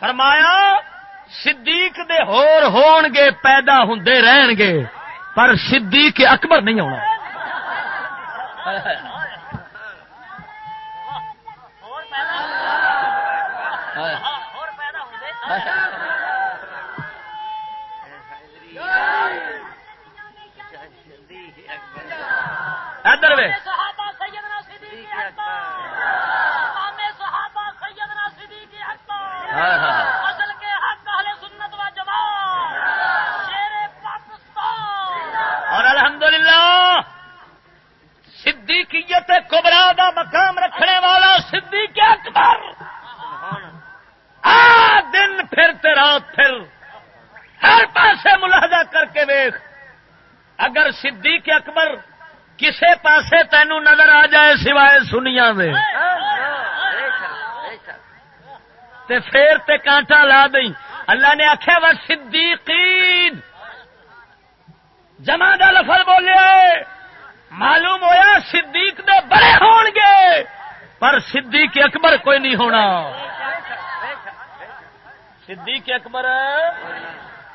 فرمایا صدیق دے ہور ہون گے پیدا ہندے رہن گے پر صدیق اکبر نہیں ہونا ادھر ہاں ہاں۔ صدیقیت کبرا دا مقام رکھنے والا صدیق اکبر۔ آ دن پھر رات پھر ہر پاسے ملاحظہ کر کے ویخ اگر صدیق اکبر کسے پاسے تینوں نظر آ جائے سوائے سنیا میں تے پھر تے کانٹا لا دئی اللہ نے آخیا وہ صدیقین جمع دا لفظ بولے معلوم ہویا صدیق دے بڑے ہون گے، پر صدیق اکبر کوئی نہیں ہونا۔ صدیق اکبر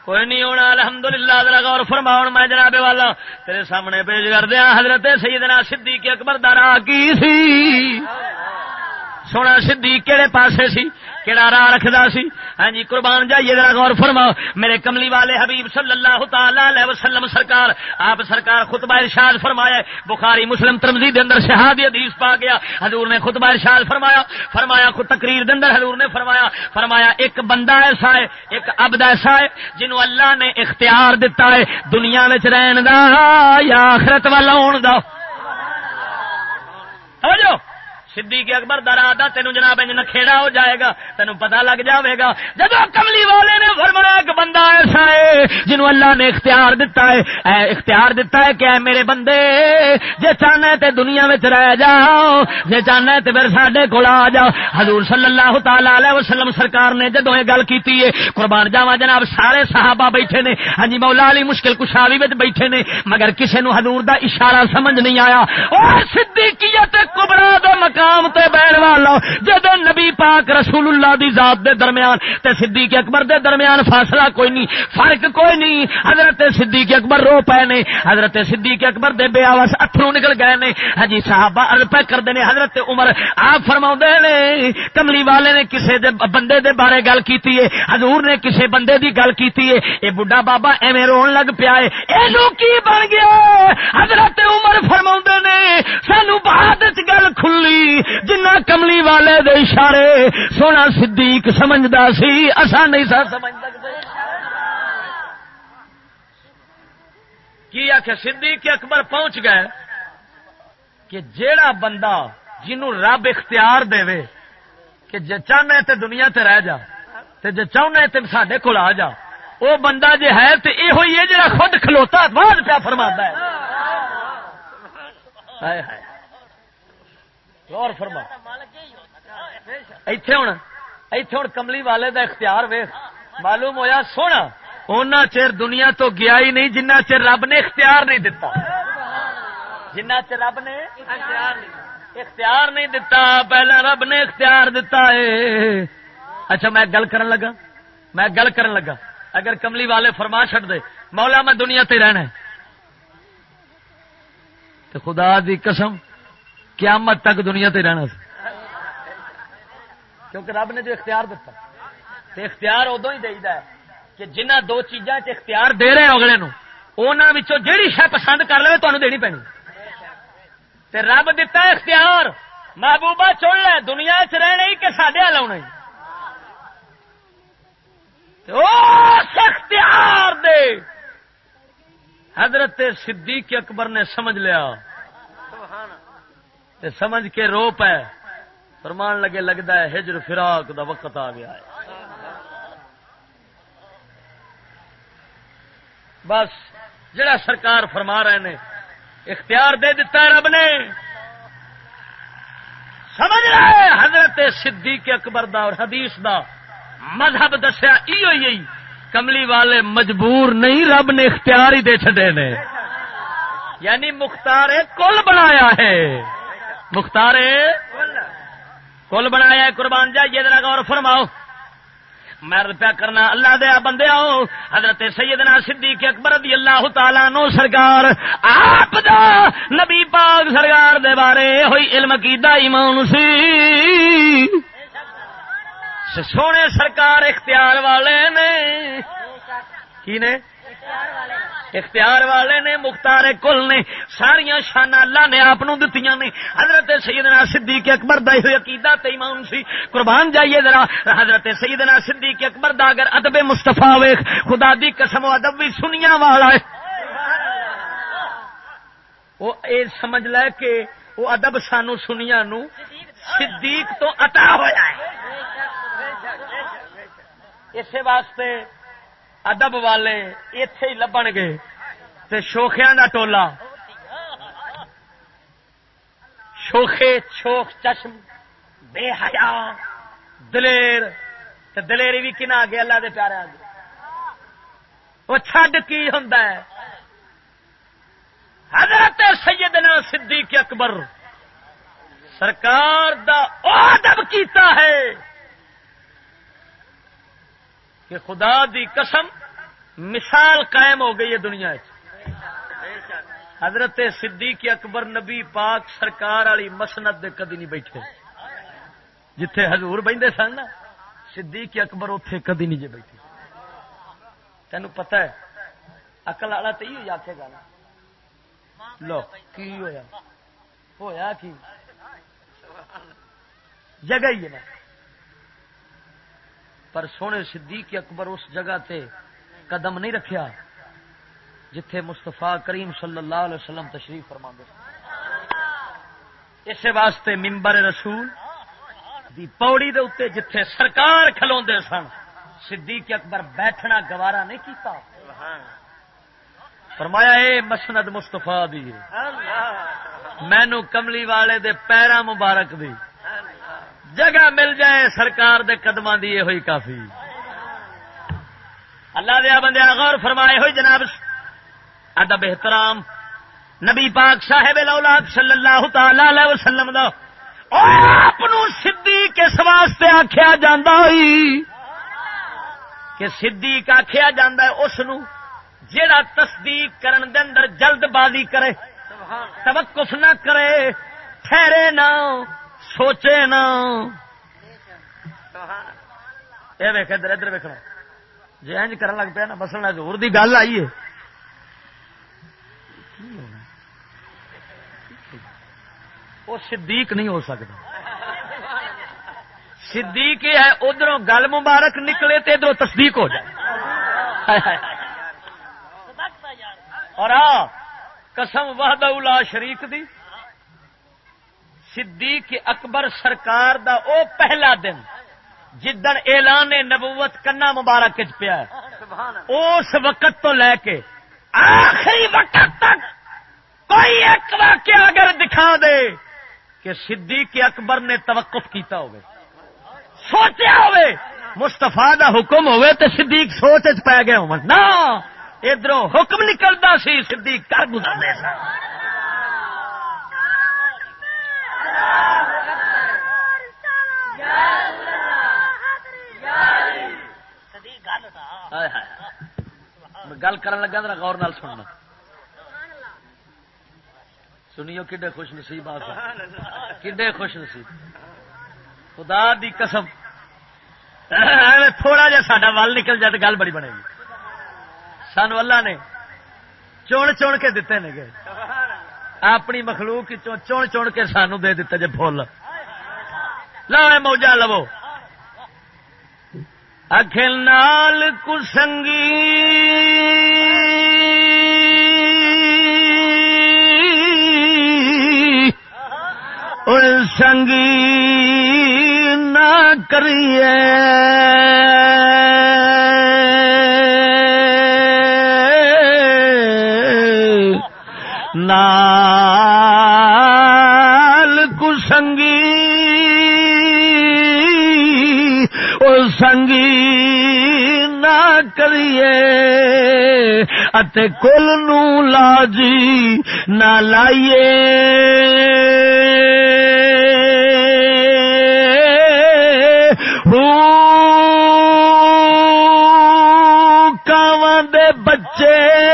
کوئی نہیں ہونا، الحمدللہ للہ غور فرماؤ میں جناب والا۔ تیرے سامنے پیش کر دیا حضرت سیدنا صدیق اکبر دارا کی سی؟ سونا صدیق کہڑے پاسے سی؟ کہڑا راہ رکھدا سی؟ ہاں جی قربان جائیے، ذرا غور فرماؤ۔ میرے کملی والے حبیب صلی اللہ تعالی علیہ وسلم، سرکار، آپ سرکار خطبہ ارشاد فرمایا بخاری مسلم ترمزی دے اندر شہادی حدیث پا گیا۔ حضور نے خطبہ ارشاد فرمایا۔ فرمایا، خود تقریر دے اندر حضور نے فرمایا۔ فرمایا، ایک بندہ ایسا ہے، ایک عبد ایسا ہے جنو اللہ نے اختیار دیتا ہے، دنیا میں رہن دا یا آخرت والا ہون دا۔ سمجھو؟ صدیق اکبر درادا تین جناب نکھےڑا ہو جائے گا تین پتا لگ جاوے گا۔ جب کملی والے نے فرمایا ایک بندہ ایسا ہے جنہوں اللہ نے اختیار دیتا ہے، اے اختیار دیتا ہے کہ اے میرے بندے، جے چاہنا ہے تے دنیا میں رہ جاؤ، جے چاہنا ہے تے پھر ساڈے کول آ جاؤ۔ حضور صلی اللہ تعالی علیہ وسلم سرکار نے جدو یہ گل کیتی ہے، قربان جاوا جناب سارے صحابہ بیٹھے نے۔ ہاں جی مولا علی مشکل کشاوی وچ بیٹھے نے، مگر کسے نو حضور دا اشارہ سمجھ نہیں آیا۔ او صدیقیت کبرا دا مکان مقام تے بہن والا جد نبی پاک رسول اللہ دی ذات دے درمیان، تے صدیق اکبر دے درمیان فاصلہ کوئی نہیں، فرق کوئی نہیں، حضرت صدیق اکبر رو پے نے، حضرت صدیق اکبر دے بے آواز اتھرو نکل گئے نے۔ ہجی صحابہ عرض پہ کردے نے، حضرت عمر آپ فرماؤں نے، کملی والے نے کسے دے بندے دے بارے گل کیتی ہے، حضور نے کسے بندے دی گل کیتی ہے، اے بڈھا بابا ایویں رون لگ پیا ہے، اینو کی بن گیا؟ حضرت عمر فرماؤں نے، سانو بعد وچ گل کھلی۔ جنا کملی والے دے اشارے سونا صدیق سمجھدا سی اسا نہیں سا سمجھ سکتے۔ کی آخ صدیق اکبر پہنچ گئے کہ جیڑا بندہ جنوں رب اختیار دے وے کہ جے چاہنا تے دنیا تے رہ جا، تے جے چاہنا تے ساڈے کول آ جا، او بندہ جے ہے تے اے ہوئی ہے جڑا خود کھلوتا بعد پیا فرماتا ہے۔ ہائے ہائے۔ غور فرما۔ ایتھے ہوں ایتھے ہوں کملی والے دا اختیار ویخ معلوم ہویا، سونا، اونا چیر دنیا تو گیا ہی نہیں جنہ چیر رب نے اختیار نہیں دتا۔ جنہ چیر رب نے اختیار نہیں اختیار نہیں دتا پہلے رب نے اختیار دتا ہے۔ اچھا میں گل کرن لگا۔ میں گل کرن لگا۔ اگر کملی والے فرما چڑ دے، مولا میں دنیا تے رہنا ہے۔ تو خدا دی قسم قیامت تک دنیا تے رہنا سی۔ کیونکہ رب نے جو اختیار دیتا تو اختیار ادو ہی دے کہ جنہ دو چیزاں اختیار دے رہے ہیں اگلے انہوں جہی شہ پسند کر لے تمہیں دینی پینی۔ تے رب دتا اختیار محبوبہ چن لے دنیا چ رہنا ہی کہ سڈے لاؤنا اختیار دے۔ حضرت صدیق اکبر نے سمجھ لیا۔ تے سمجھ کے رو پے۔ فرمان لگے لگتا ہے، ہجر فراق دا وقت آ گیا ہے۔ بس، جڑا سرکار فرما رہے نے، اختیار دے دیتا ہے رب نے۔ سمجھ رہے حضرت صدیق اکبر دا اور حدیث دا۔ مذہب دسیا کملی والے مجبور نہیں رب نے اختیار ہی دے چڈے نے۔ یعنی مختار کل بنایا ہے۔ مختار کل بنایا قربان جائیے ذرا غور فرماؤ۔ میں پیا کرنا اللہ دیا بندے آؤ حضرت سیدنا صدیق اکبر رضی اللہ تعالیٰ نو سرکار آپ دا نبی پاک سرکار دے بارے ہوئی علم کیدا ایمان سی۔ سونے سرکار اختیار والے نے۔ کی نے۔ اختیار والے نے، مختار کل نے ساریا شانہ اللہ نے آپ دتی نے۔ حضرت سیدنا صدیق اکبر دا ہوئی عقیدہ تے ایمان سی۔ قربان جائیے ذرا، حضرت سیدنا صدیق اکبر دا اگر ادب مستفا ویخ خدا دی قسم و ادب بھی سنیا والا ہے۔ وہ اے سمجھ لے کہ وہ ادب سانو سنیا نو صدیق تو عطا ہوا ہے۔ اسی واسطے ادب والے اتے ہی لبن گے شوخیا کا ٹولا۔ شوخے، شوخ، چشم، بے حیا، دلیر۔ دلیری بھی کنا گیا اللہ دے پیارے آگے۔ وہ چڈ کی ہوں حضرت سیدنا صدیق اکبر سرکار دا ادب کیتا ہے۔ کہ خدا دی قسم مثال قائم ہو گئی ہے دنیا حضرت صدیق اکبر نبی پاک سرکار والی مسنت دے کدی نہیں بیٹھے۔ جتھے حضور بہندے سن صدیق اکبر اتے کدی نہیں جی بیٹھے۔ تین پتا ہے اکل والا تو ہی آخے گا لو، کی ہویا؟ ہویا کی؟ جگہ ہی ہے نا۔ پر سونے صدیق اکبر اس جگہ تے قدم نہیں رکھیا جتھے مستفا کریم صلی اللہ علیہ وسلم تشریف فرما اس واسطے ممبر رسول دی پوڑی دے اتنے جتھے سرکار کھلو سن صدیق اکبر بیٹھنا گوارا نہیں کیتا۔ فرمایا اے مسند مستفا دی مینو کملی والے دے پیرا مبارک دی۔ جگہ مل جائے، سرکار دے قدم دی ہوئی کافی۔ اللہ دیا بندے غور فرمائے، ہوئی جناب، ادب احترام، نبی پاک صاحب الاولاد صلی اللہ تعالی علیہ وسلم دا۔ آپ صدیق اس واسطے آخیا جا کہ صدیق آخیا جا اس جڑا تصدیق کرن دے اندر جلد بازی کرے، توقف نہ کرے، ٹھہرے نہ۔ سوچے نا۔ یہ ویک ادھر ادھر ویکنا جی اینج کرن لگ پیا نا مسل زور کی گل آئی ہے وہ صدیق نہیں ہو سکتا۔ صدیق ہے ادھر گل مبارک نکلے تو ادھر تصدیق ہو جائے۔ اور آ، قسم وحدہ لا شریک دی۔ صدیق اکبر سرکار دا او پہلا دن جدن اعلان نبوت کنا مبارک پیا اس وقت تو لے کے آخری وقت تک کوئی ایک واقعہ اگر دکھا دے کہ صدیق اکبر نے توقف کیتا ہوئے۔ سوچیا ہوئے مستفا دا حکم ہوئے تو صدیق سوچ پی گئے ہو ادھر حکم نکلتا سی صدیق کر گزرنے سا گل کر لگا ذرا غور نال سننا سنیو کڈے خوش نصیب آپ کڈے خوش نصیب خدا دی قسم تھوڑا جا ساڈا ول نکل جائے تو گل بڑی بنے گی سن اللہ نے چون چون کے دیتے نے گئے اپنی مخلوق چون چون کے سانو دے دیتے جی فل لو موجا لو اکھل نال کسنگی اور سنگی نہ کریے۔ کریے اتے کل نو لاجی نہ لائیے۔ ہوں دے بچے۔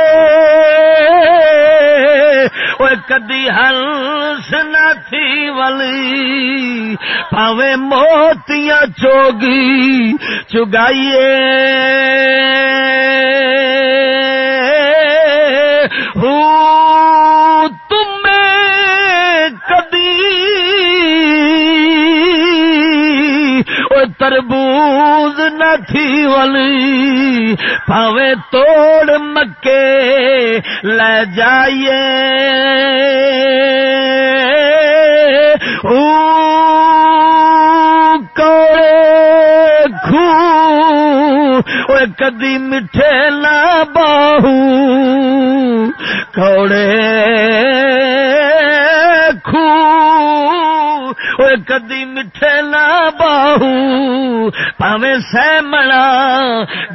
کدی ہنس نہ تھی ولی پاوے موتیاں چوگی چگائیے۔ تربوز نہ تھی ولی پاوے توڑ مکے لے جائیے کدی میٹھے نہ باہو کوڑے وہ کدی میٹھے نہ باہو پاوے سہ منا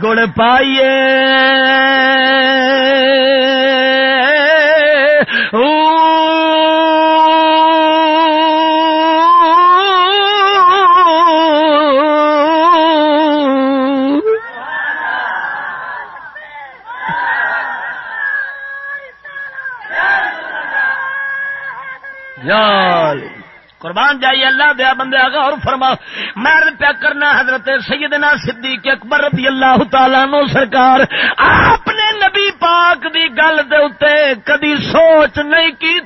گڑ پائیے لال قربان جائیے، اللہ دیا بندے، آگا اور فرما، میں پیا کرنا حضرت سیدنا صدیق اکبر رضی اللہ تعالی نو سرکار، آپ نے نبی پاک دی گل دے کدی سوچ نہیں کی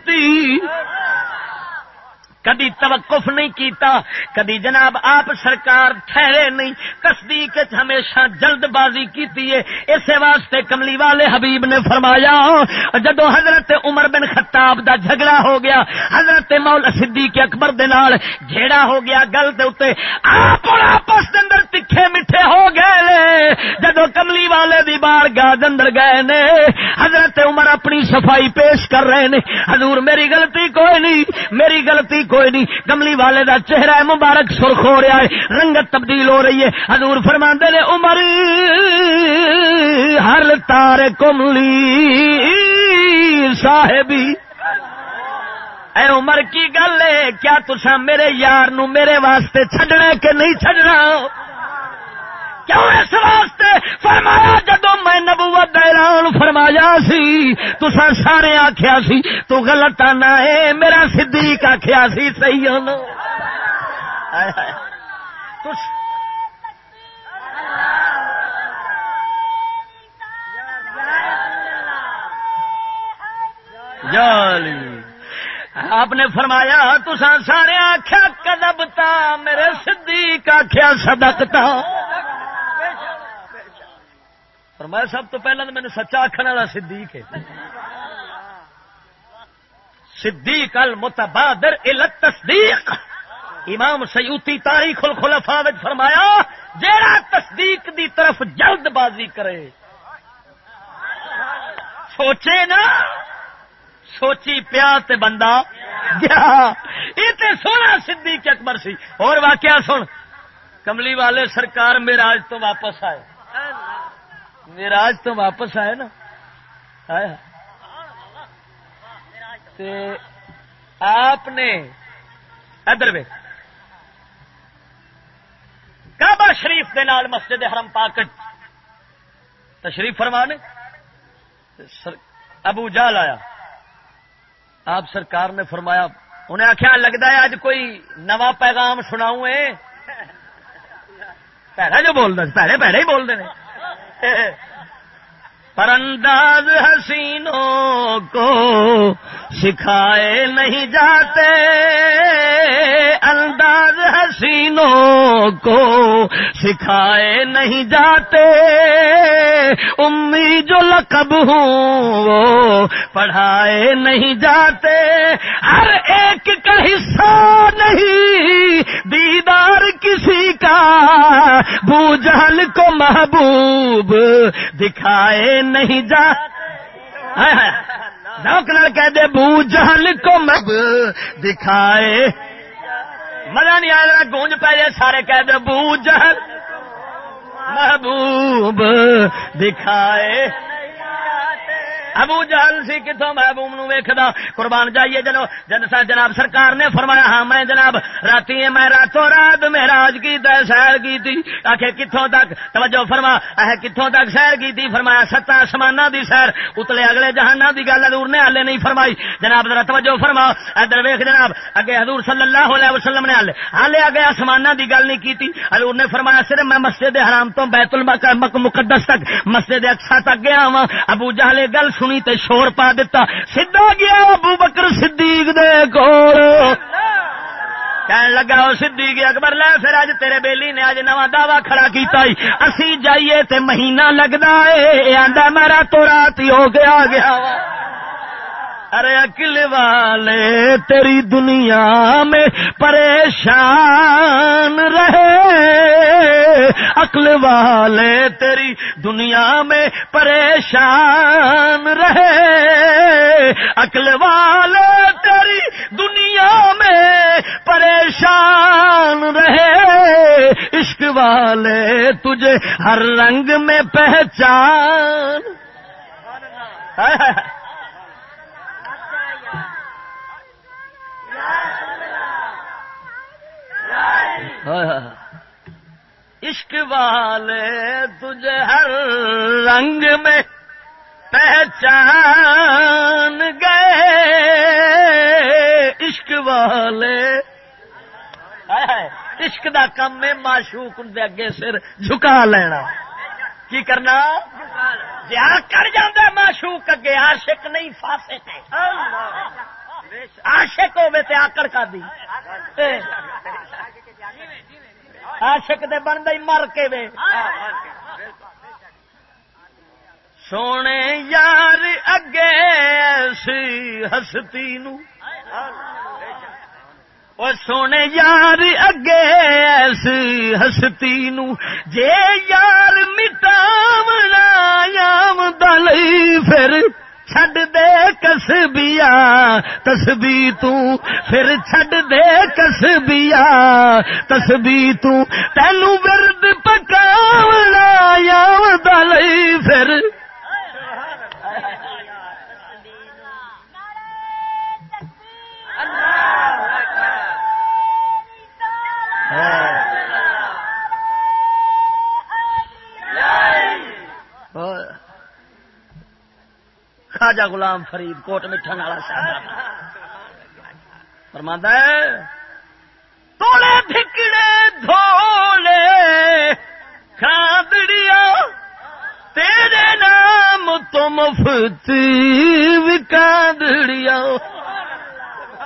کدی توقف نہیں کیتا، کدی جناب آپ سرکار ٹھہرے نہیں۔ تصدیق ہمیشہ جلد بازی کی اسی واسطے کملی والے حبیب نے فرمایا، جدو حضرت عمر بن خطاب دا جھگڑا ہو گیا، حضرت مول صدیق اکبر دے نال جھیڑا ہو گیا گل دے اتنے آپ آپس دے اندر تکھے میٹھے ہو گئے جدو کملی والے دی بار گاہ اندر گئے نے، حضرت عمر اپنی صفائی پیش کر رہے نے۔ حضور، میری غلطی کوئی نہیں، میری غلطی کوئی کوئی نہیں۔ کملی والے دا چہرہ مبارک سرخ ہو رہا ہے۔ رنگت تبدیل ہو رہی ہے۔ حضور فرما نے، عمر، ہر تار کملی صاحبی۔ اے عمر، کی گل ہے؟ کیا تسا میرے یار نو میرے واسطے چڈنا کہ نہیں چڈنا کیوں اس واسطے؟ فرمایا جدو میں نبوت اعلان فرمایا سی تسا سارے آخیا سی، تو غلط آنا ہے۔ میرا صدیق آخیا سی، صحیح ہونا آپ نے فرمایا تسا سارے آخیا کدبتا میرے صدیق آخیا سدکتا میں سب تو پہلے تو سچا آخر والا صدیق ہے۔ صدیق المتبادر الى تصدیق امام سیوتی تاریخ الخلفاء فرمایا، جیڑا تصدیق دی طرف جلد بازی کرے۔ سوچے نا، سوچی پیا تے بندہ گیا۔ یہ تے سونا صدیق اکبر سی۔ اور واقعہ سن۔ کملی والے سرکار میراج تو واپس آئے۔ میراج تو واپس آئے نا۔ آپ نے ادر کعبہ شریف کے نال مسجد حرم پاک تشریف فرمان ابو جال آیا۔ آپ سرکار نے فرمایا، انہیں آخیا لگتا ہے اج کوئی نواں پیغام سناؤں پیڑا جو بول رہے پیڑے پیڑے ہی بول دے پر انداز حسینوں کو سکھائے نہیں جاتے۔ انداز حسینوں کو سکھائے نہیں جاتے۔ امی جو لقب ہوں وہ پڑھائے نہیں جاتے۔ ہر ایک کا حصہ نہیں، دیدار کسی کا، بو جہل کو محبوب دکھائے نہیں جا کہہ دے، بو جہل کو مب دکھائے۔ مزہ نہیں آیا گونج پہ جائے، سارے کہہ دے، بو جہل محبوب دکھائے۔ ابو جہل سی کتوں محبوب نو ویکھدا، قربان جائیے جنو۔ جن جناب سرکار نے فرمایا ہاں میں جناب رات میں راتوں رات مہراج کی تے سیر کی تھی آخر کتوں تک؟ توجہ فرما۔ اہ کتوں تک سیر کی تھی فرمایا، ستا آسمان دی سیر۔ اتلے اگلے جہانا دی گل حضور نے ہالے نہیں فرمائی۔ جناب ذرا توجہ فرما۔ ادھر ویخ جناب، اگے حضور صلی اللہ علیہ وسلم نے ہالے ہالے اگے آسمان دی گل نہیں کی حضور نے فرمایا، صرف میں مسجد حرام تو بیت المقدس تک، مسجد اکسا تک گیا وا ابو جہلے گل سن سنی تے شور پا دیتا سیدھا گیا ابو بکر صدیق دے کول۔ کہن لگا وہ صدیق اکبر، لے پھر اج تیرے بیلی نے اج نواں دعوی کھڑا کیتا ہی۔ اسی جائیے تے مہینہ لگدا اے آندا میرا تو رات ہی ہو گیا گیا۔ وا ارے اکل والے، تیری دنیا میں پریشان رہے۔ عقل والے، تیری دنیا میں پریشان رہے۔ عقل والے، تیری دنیا میں پریشان رہے۔ عشق والے، تجھے ہر رنگ میں پہچان۔ عشق والے تجھے ہر رنگ میں پہچان گئے۔ عشق والے۔ عشق دا کم میں معشوق دے اگے سر جھکا لینا۔ کی کرنا؟ جہاں کر جانا معشوق اگے، عاشق نہیں فاسے عاشق ہوے تے آکڑ کر دی۔ عاشق دے بن ہی مر کے وے۔ سونے یار اگے ایسی ہستی نو۔ سونے یار اگے ایسی ہستی نو۔ جے یار مٹا یام دل پھر۔ چھڈ دے کسبیا تسبی پھر چھڈ دے کسبیا تسبی تینو ورد پکاونا یام دل پھر۔ خواجہ غلام فرید کوٹ مٹھن والا صاحب فرماندہ توڑے ٹھکڑے دھولے کھادڑیا تیرے نام تو مفت وکادڑیا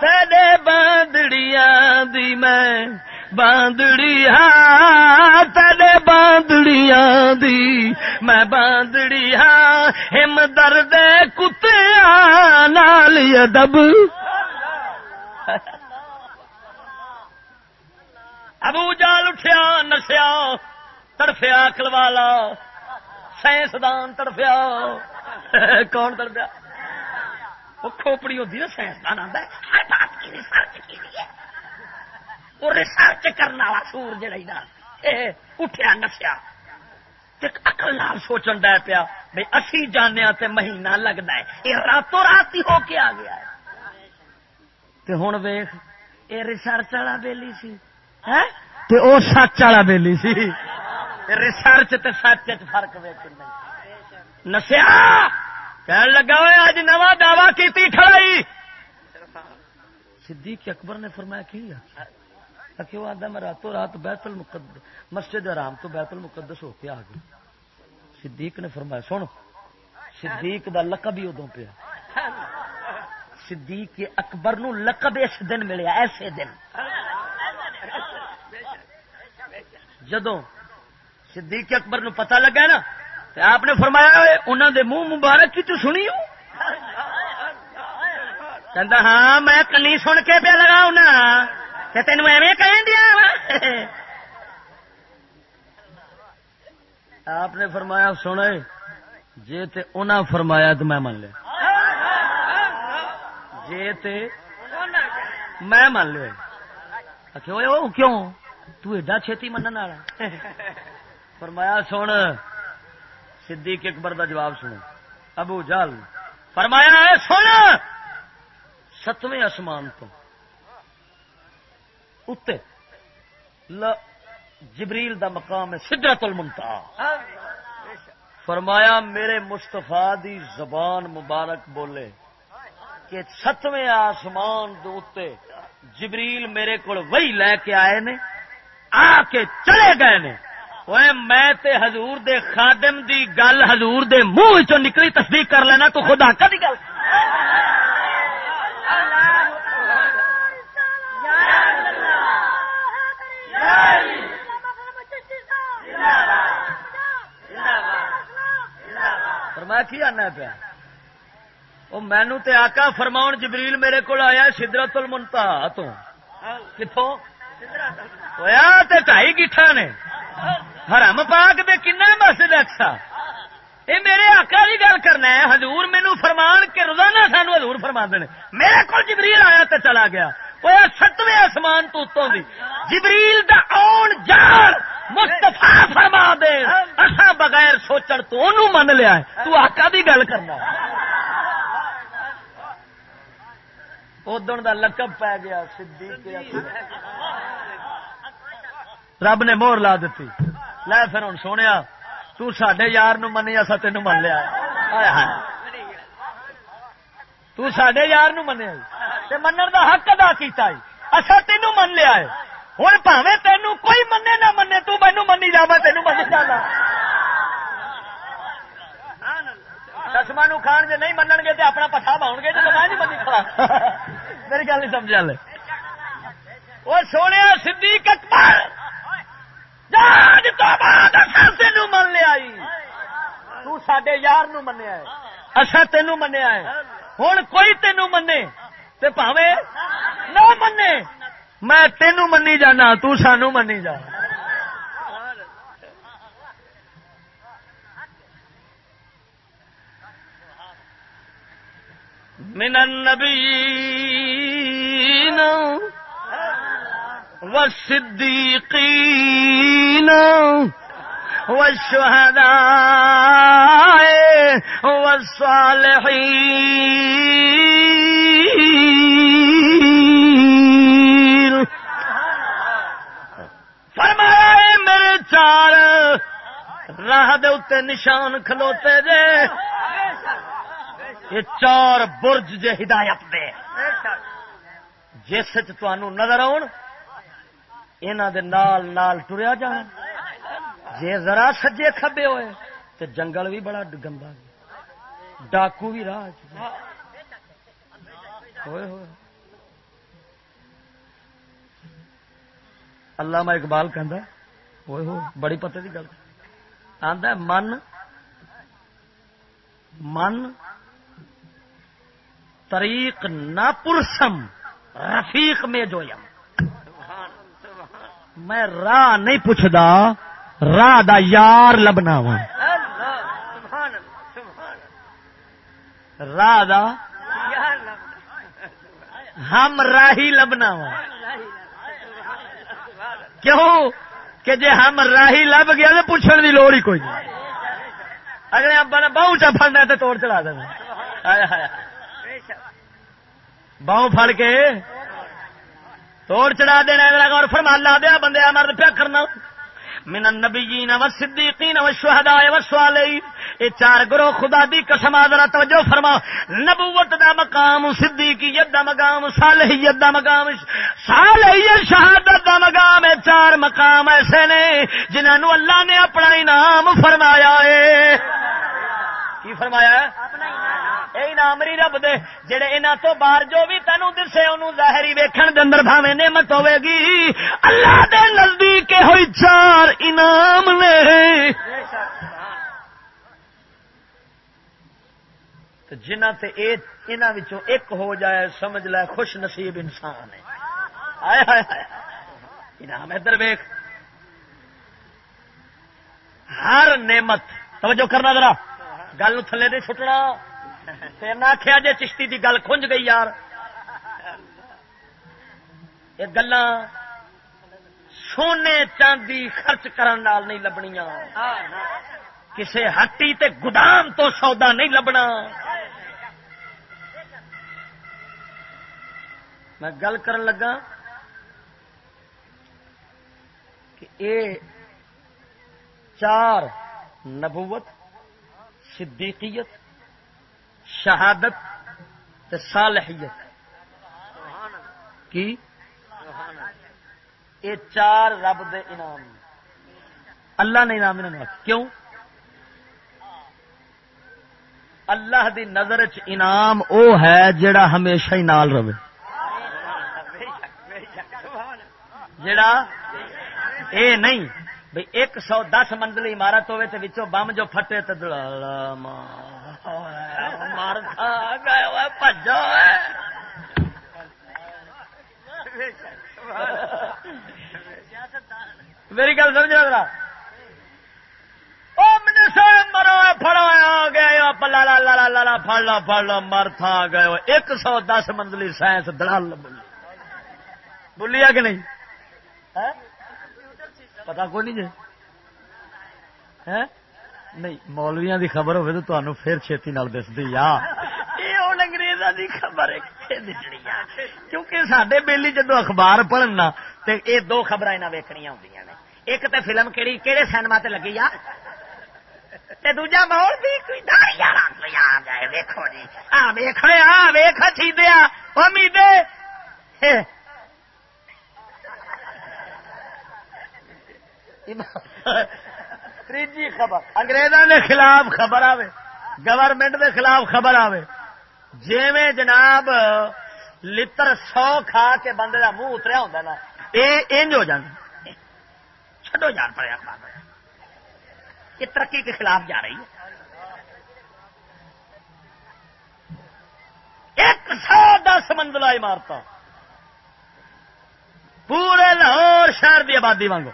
تیرے باندڑیا دی میں باندڑی ہاں تیرے باندڑیاں دی۔ میں باندڑی ہاں ہم درد کتیا نال دب ابو جال اٹھیا نسیا تڑفیا کلوالا سائنسدان تڑفیا کون تڑفیا وہ کھوپڑی ہوتی نا سائنسدان آتا ہے۔ وہ ریسرچ کرنے والا سور جہا اٹھیا نسیا اکل نال سوچن ڈ پیا بھائی اسی جانے تے مہینہ لگتا ہے یہ راتوں رات ہی ہو کے آ گیا ہے ہوں ویخ یہ ریسرچ والا بےلی سی وہ سچ والا بےلی سی ریسرچ تے سچ فرق ویک نسیا کہن لگا ہوئے اج نواں دعوی کی کھڑائی صدیق اکبر نے فرمایا کی کیوں آتا میں راتوں رات بیت المقدس مسجد آرام تو بیت المقدس ہو کے آ گئی۔ صدیق نے فرمایا، سن، صدیق دا لقب ہی ادو پیا۔ صدیق اکبر نو لقب اس دن ملیا، ایسے دن۔ جدو صدیق اکبر نو پتہ لگا نا تو آپ نے فرمایا انہوں دے منہ مبارک کی تو سنی ہو کہ ہاں میں کنی سن کے پہ لگا تین ایویں کہیں دیا آپ نے فرمایا سنے جی تے انہاں فرمایا تو میں من لیا جی تے میں من لیا کیوں تو ایڈا چھتی منن والا فرمایا سن صدیق اکبر دا جواب سنو ابو جال فرمایا ہے سن ستویں آسمان تو اتے جبریل دا مقام ہے سدرت المنتا فرمایا میرے مستفا دی زبان مبارک بولے کہ ستویں آسمان دے جبریل میرے کو وہی لے کے آئے نے آ کے چلے گئے نے میں تے حضور دے خادم دی گل حضور دے منہ چ نکلی تصدیق کر لینا تو خدا کا گل کی آنا پیا؟ وہ مینو تے آقا فرماؤ جبریل میرے کو آیا سدرت المنتا تو۔ کتوں ہوا تے ٹائی گیٹھا نے۔ حرم پاک دے کن مسجد اکسا۔ یہ میرے آقا کی گل کرنا ہے، حضور مینو فرمان کے روزانہ سانو حضور فرما دے میرے کو جبریل آیا تے چلا گیا۔ وہ ستویں آسمان تو اتوں دی جبریل دا آن جان مستفا فرما دے اصا بغیر سوچن تو انہوں من لیا ہے تو آقا دی گل کرنا ادن دا لقب پی گیا صدیق رب نے مور لا دیتی لے پھر ہوں سونے تے یار نو منی اصا تین من لیا تے یار نو منیا جی۔ من دا حق ادا کیتا جی۔ اصا تین من لیا ہے۔ ہوں پاوے تینوں کوئی منے نہ منے، تو مینو منی جا میں تینوں منی جانا چشمہ نو کھان جی نہیں منگ گے تو اپنا پٹھا پاؤ گے تو میں نہیں منی کھڑا۔ میری گل نہیں سمجھا لے وہ سونے سی اکبر۔ جاج تو بعد تین من لیا جی۔ تے یار نو منیا اصا تینوں منیا ہے۔ ہوں کوئی تینوں منے تے پاوے نہ منے میں تینوں منی جانا، تو سانو منی جا۔ من النبيين والصديقين والشهداء والصالحين. فرمایا میرے چار، راہ دے نشان کھلوتے جے. یہ چار برج جے ہدایت دے۔ جس نظر آن دے نال نال ٹریا جان۔ جے ذرا سجے کھبے ہوئے تو جنگل بھی بڑا گندا ڈاکو بھی راہ ہوئے ہوئے۔ اللہ اقبال کہہ ہوئے ہو بڑی پتے کی گل۔ آدھا من من طریق نہ پرسم رفیق میں جو یم۔ میں راہ نہیں پوچھتا راہ دا یار لبنا وا راہ دا ہم راہی لبنا وا کیوں؟ کہ جے ہم راہی لب گیا تو پوچھنے کی لوڑ ہی کوئی نہیں۔ اگلے ابا نے بہو چا فڑنا تو توڑ چلا دینا۔ باؤ فڑ کے توڑ چڑھا دینا اور فرما لا دیا بندے مرد پیا کرنا۔ من النبیین و صدیقین و شہداء و صالحین۔ اے چار گروہ خدا دی قسم ذرا توجہ فرما نبوت دا مقام، صدیقیت دا مقام، صالحیت دا مقام، صالحیت شہادت دا مقام، اے چار مقام ایسے نے جنہاں اللہ نے اپنا انعام فرمایا ہے۔ کی فرمایا ہے? انعام رب دے جڑے انہاں تو باہر جو بھی تینوں دسے انہوں ظاہری ویکھن دے اندر بھاویں نعمت ہوے گی۔ اللہ دے نزدیک ہوئی چار انعام نے۔ جنہ تے انہاں وچوں ایک ہو جائے سمجھ لے خوش نصیب انسان ہے۔ ہائے ہائے ہائے انعام ادھر ویکھ۔ ہر نعمت توجہ کرنا ذرا۔ گل تھلے نہیں چھٹنا پھر نہ آخیا جی چشتی دی گل کھنج گئی یار۔ یہ گلا سونے چاندی خرچ کرن نال نہیں لبنیا کسے ہٹی تے گدام تو سودا نہیں لبنا۔ میں گل کرن لگا کہ اے چار نبوت صدیقیت، شہادت تے صالحیت۔ کی؟ یہ چار رب دے انعام۔ اللہ نے انعام انہوں کیوں؟ اللہ دی نظر چ انعام او ہے جڑا ہمیشہ ہی نال رہے۔ جڑا؟ اے نہیں۔ بھئی ایک سو دس منزلی عمارت ہوئے تے وچوں بم جو پھٹے تے دلالا ماں مار گئے پجو میری گل سمجھ رہا مرو فڑا گیا پلا لا لا لا لا پڑ لا لا مر تھا گئے ایک سو دس منزلی سائنس دڑال بولی۔ بولیا کہ نہیں؟ ہاں؟ پتا کو نہیں جی نہیں مولویا دی خبر ہوئے تو تمہیں پھر چھتی نال دستی آ انگریزا دی خبر کیونکہ سڈے بیلی جدو اخبار پڑھنا تو یہ دو خبر یہاں ویکنیا ہوں نے ایک تو فلم کہڑی کہڑے سینما تے لگی آ دوجا مول بھی کوئی جی آ ویخ آ چی دیا امید تیجی خبر۔ انگریزوں کے خلاف خبر آئے گورنمنٹ کے خلاف خبر آئے جیویں جناب لتر سو کھا کے بندے کا منہ اتریا ہوں نا یہ انج ہو جانا چڈو جان پڑے یہ ترقی کے خلاف جا رہی ہے۔ ایک سو دس منزلہ عمارت پورے لاہور شہر کی آبادی وانگو۔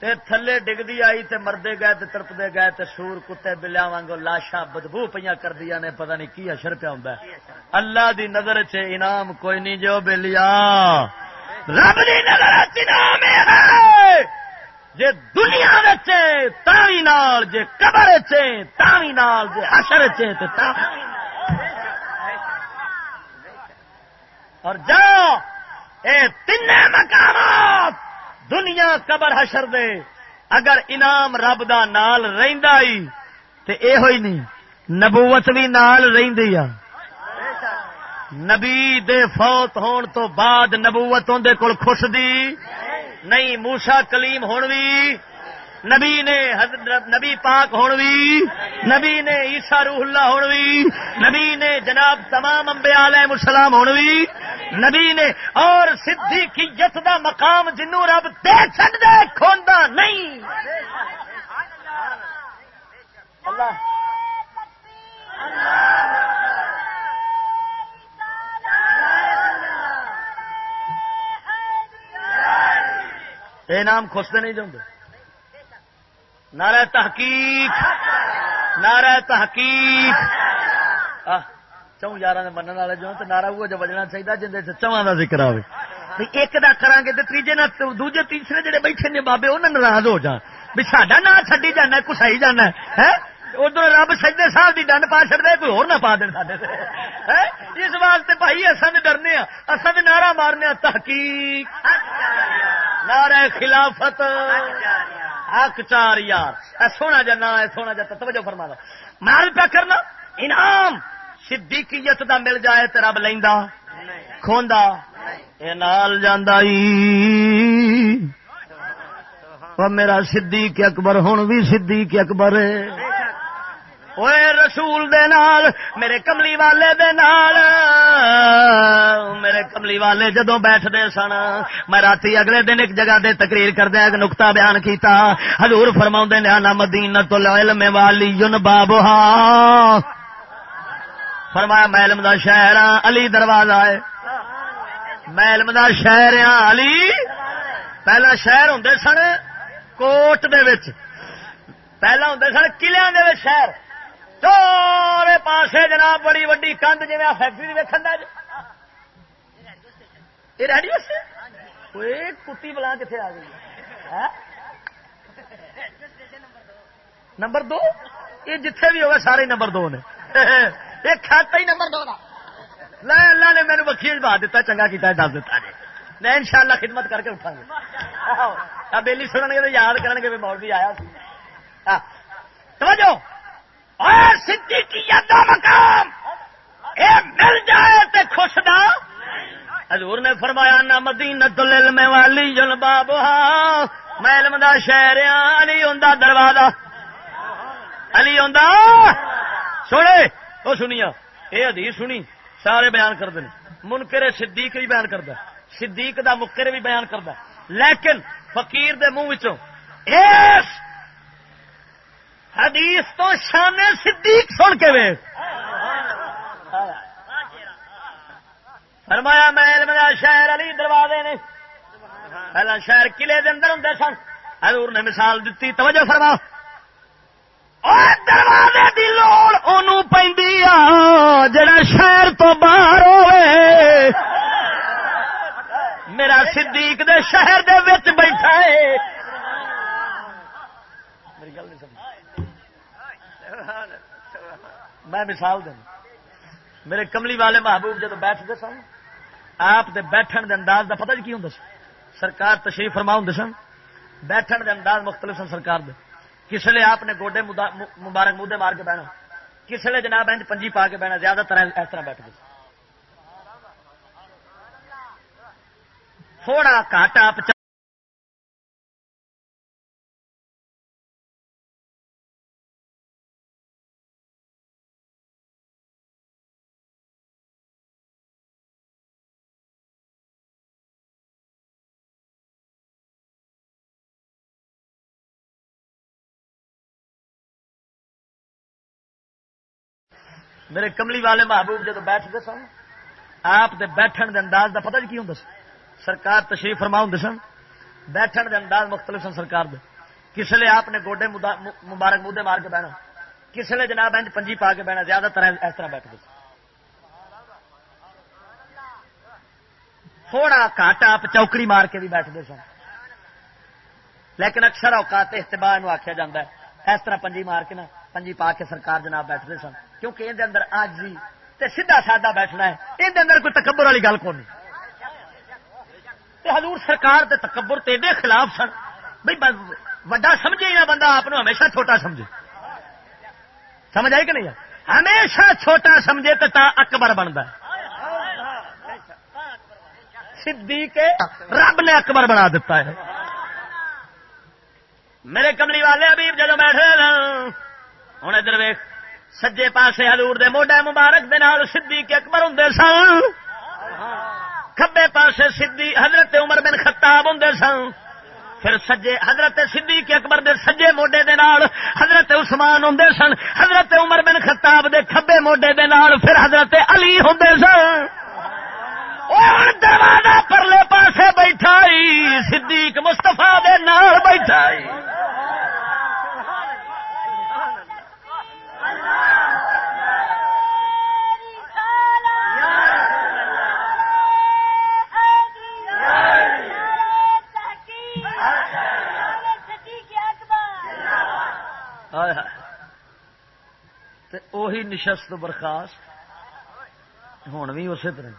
تے تھلے ڈگدی آئی تے مردے گئے تے ترپدے گئے تے سور کتے بلیا وانگو لاشا بدبو پہ کر دیا نے، پتہ نہیں کی اشر پیا ہوں اللہ دی نظر چ انعام کوئی نہیں جو بلیا۔ رب دی نظر انعام ہے۔ جے دنیا وچے تاوی نال، جے قبر چے تاوی نال، جے حشر چے تے تاوی اور جاؤ، اے تین مقامات دنیا قبر حشر دے۔ اگر انعام رب دا نال رہندا ہی، تے اے ہوئی نہیں، نبوت بھی نال رہندی آ۔ نبی دے فوت ہون تو بعد نبوت اندے کول خوش دی۔ نہیں موسا کلیم ہون وی نبی نے حضرت نبی پاک ہون بھی نبی نے عیسا روح اللہ ہون بھی نبی نے جناب تمام امبے علیہ السلام ہون بھی نبی نے اور سدھی کی جت دا مقام جنو رب دے چڈ دے کھوندا نہیں۔ اللہ۔ یہ نام خوشتے نہیں جاتے نعرہ تحقیق نعرہ تحقیق. چون یار من والے جو تو نعرہ وہ جو بجنا چاہیے جن سے چواں کا ذکر آئے ایک دا کران گے تیجے نہ دوجے تیسرے جڑے بیٹھے نے بابے وہ ناراض ہو جان بھی ساڈا نا چڈی جانا کسائی جانا ہے ادھر رب سجدے صاحب کی ڈنڈ پا چڑ دے کوئی اور نہ پا دین سڈے اس واسطے بھائی اصل ڈرنے ہاں، اصل نعرہ مارنے ہاں، تحقیق۔ نعرہ خلافت۔ حق چار یار اے سونا جا نا اے سونا جا توجہ فرما دو مال پیا کرنا، انعام صدیقیت دا مل جائے تو رب لیندا، کھوندا، اے نال جاندا میرا صدیق اکبر ہوں بھی صدیق اکبر ہے۔ رسول دے نال میرے کملی والے دے نال میرے کملی والے جدو بیٹھتے سن میں رات اگلے دن ایک جگہ دے تقریر کردہ ایک نقطہ بیان کیتا حضور فرما نے مدین تو علم والی بابو فرمایا میلم دا شہر علی دروازہ ہے میلم دا شہر علی پہلا شہر ہوں سن کوٹ دے وچ پہلا ہوں سن قلعے دے شہر چورے پاسے جناب بڑی وڈی کندھ جی۔ فیکٹری ویکن یہ ریڈیو سے کتی بلا کتنے آ گئی؟ ہاں؟ نمبر دو؟ یہ جتھے بھی ہوگا سارے نمبر دو نے۔ یہ کھاتا ہی نمبر دو اللہ نے میرے وکیل بہت دیتا، چنگا کیتا دس دیتا جی۔ میں ان شاء اللہ خدمت کر کے اٹھا گے بیلی سنن گے تو یاد کرن گے مول بھی آیا توجہ! اور صدیقیت دا مقام۔ اے مل جائے تے خوش دا حضور نے فرمایا، نہ مدینہ العلم والی جن بابا میں علم دا شہر ہاں، علی ہوندا دروازہ۔ علی ہوندا۔ سنے، او سنیا اے حدیث سنی، سارے بیان کر دے منکر صدیق بھی بیان کردا صدیق دا مکر بھی بیان کردا لیکن فقیر دے منہ وچوں، اس حدیث تو شان صدیق سن کے وے فرمایا، میں علم دا شہر علی دروازے نے۔ پہلا شہر قلعے دے اندر ہوں سن۔ حضور نے مثال دیتی، توجہ فرما۔ دروازے دی لوڑ ان پی جڑا شہر تو باہر ہوئے۔ میرا صدیق دے شہر دے وچ بیٹھا ہے میری گل نہیں سمجھ میں مثال دوں۔ میرے کملی والے محبوب جب بیٹھتے سن، آپ دے بیٹھن دے انداز دا پتہ جی کی ہوں سرکار تشریف فرما ہوں سن۔ بیٹھن دے انداز مختلف سن سرکار دے۔ کس لیے آپ نے گوڈے مبارک مودے مار کے بہنا۔ کس لیے جناب انج پنجی پا کے بہنا، زیادہ تر اس طرح بیٹھ گئے تھوڑا کاٹ میرے کملی والے محبوب جب بیٹھتے سن، آپ دے بیٹھن دے انداز دا پتہ جی کی ہوں سرکار تشریف فرما ہوں سن، بیٹھن دے انداز مختلف سن سرکار دے۔ کس لیے آپ نے گوڈے مبارک مودے مار کے بہنا کس لیے جناب انج پنجی پا کے بہنا زیادہ تر اس طرح بیٹھتے تھوڑا کٹ آپ چوکڑی مار کے بھی بیٹھتے سن۔ لیکن اکثر اوقات استباہ آخیا جا اس طرح پنجی مار کے نا پنجی پا کے سرکار جناب بیٹھتے سن۔ کیونکہ یہ اندر آج جی سیدھا سادہ بیٹھنا ہے۔ یہ اندر کوئی تکبر والی گل کون حضور سرکار دے تکبر تیڈے خلاف سن۔ بھائی وڈا سمجھے یا بندہ آپ ہمیشہ چھوٹا سمجھے؟ سمجھ آئی کہ نہیں ہمیشہ چھوٹا سمجھے تو تا اکبر بنتا ہے۔ صدیق رب نے اکبر بنا دیتا ہے۔ میرے کملی والے ابھی جدو بیٹھے ہوں ادھر ویخ سجے پاسے ہلور دے موڈے مبارک دے نال صدیق اکبر ہوں سن کبے پاسے سدھی حضرت عمر بن خطاب ہوں سن پھر سجے حضرت صدیق اکبر دے سجے موڈے دے نال حضرت عثمان ہوں سن حضرت عمر بن خطاب دے کھبے موڈے دے نال پھر حضرت علی ہوں سن دروازہ پرلے پاسے بیٹھا صدیق مستفا دے نال بیٹھا اوہی نشست برخاست ہوں بھی اسی طرح۔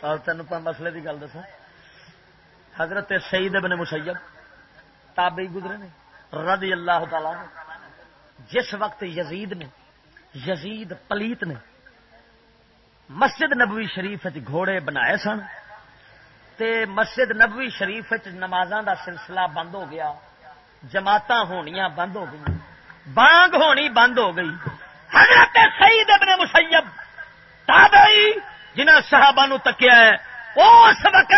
اور تین مسئلے کی گل دسا حضرت سعید ابن مسیب تابعی گزرے نے، رضی اللہ تعالی نے جس وقت یزید نے، یزید پلیت نے مسجد نبوی شریف گھوڑے بنائے سن، تے مسجد نبوی شریف نمازاں دا سلسلہ بند ہو گیا۔ جماعت ہونیاں بند ہو گئی بانگ ہونی بند ہو گئی۔ حضرت سعید ابن مسیب، تابعی جنہ صحابہ نو تکیا ہے، اس وقت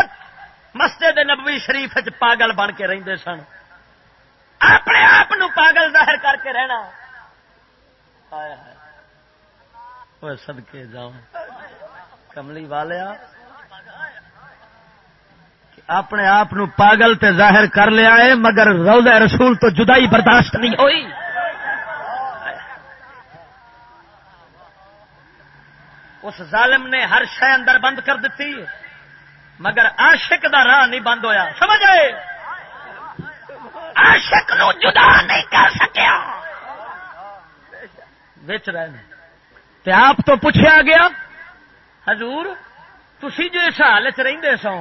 مسجد نبوی شریف پاگل بن کے رہندے سن۔ اپنے آپ پاگل ظاہر کر کے رہنا۔ سدکے جاؤ کملی والیا اپنے آپ پاگل تے ظاہر کر لیا ہے مگر روزہ رسول تو جدائی برداشت نہیں ہوئی۔ اس ظالم نے ہر شہ اندر بند کر دیتی، مگر عاشق دا راہ نہیں بند ہویا۔ سمجھ آئے عاشق نو جدا نہیں کر سکیا۔ بچ رہے تے آپ تو پوچھا گیا، حضور تھی جو اس حال چ رہتے سو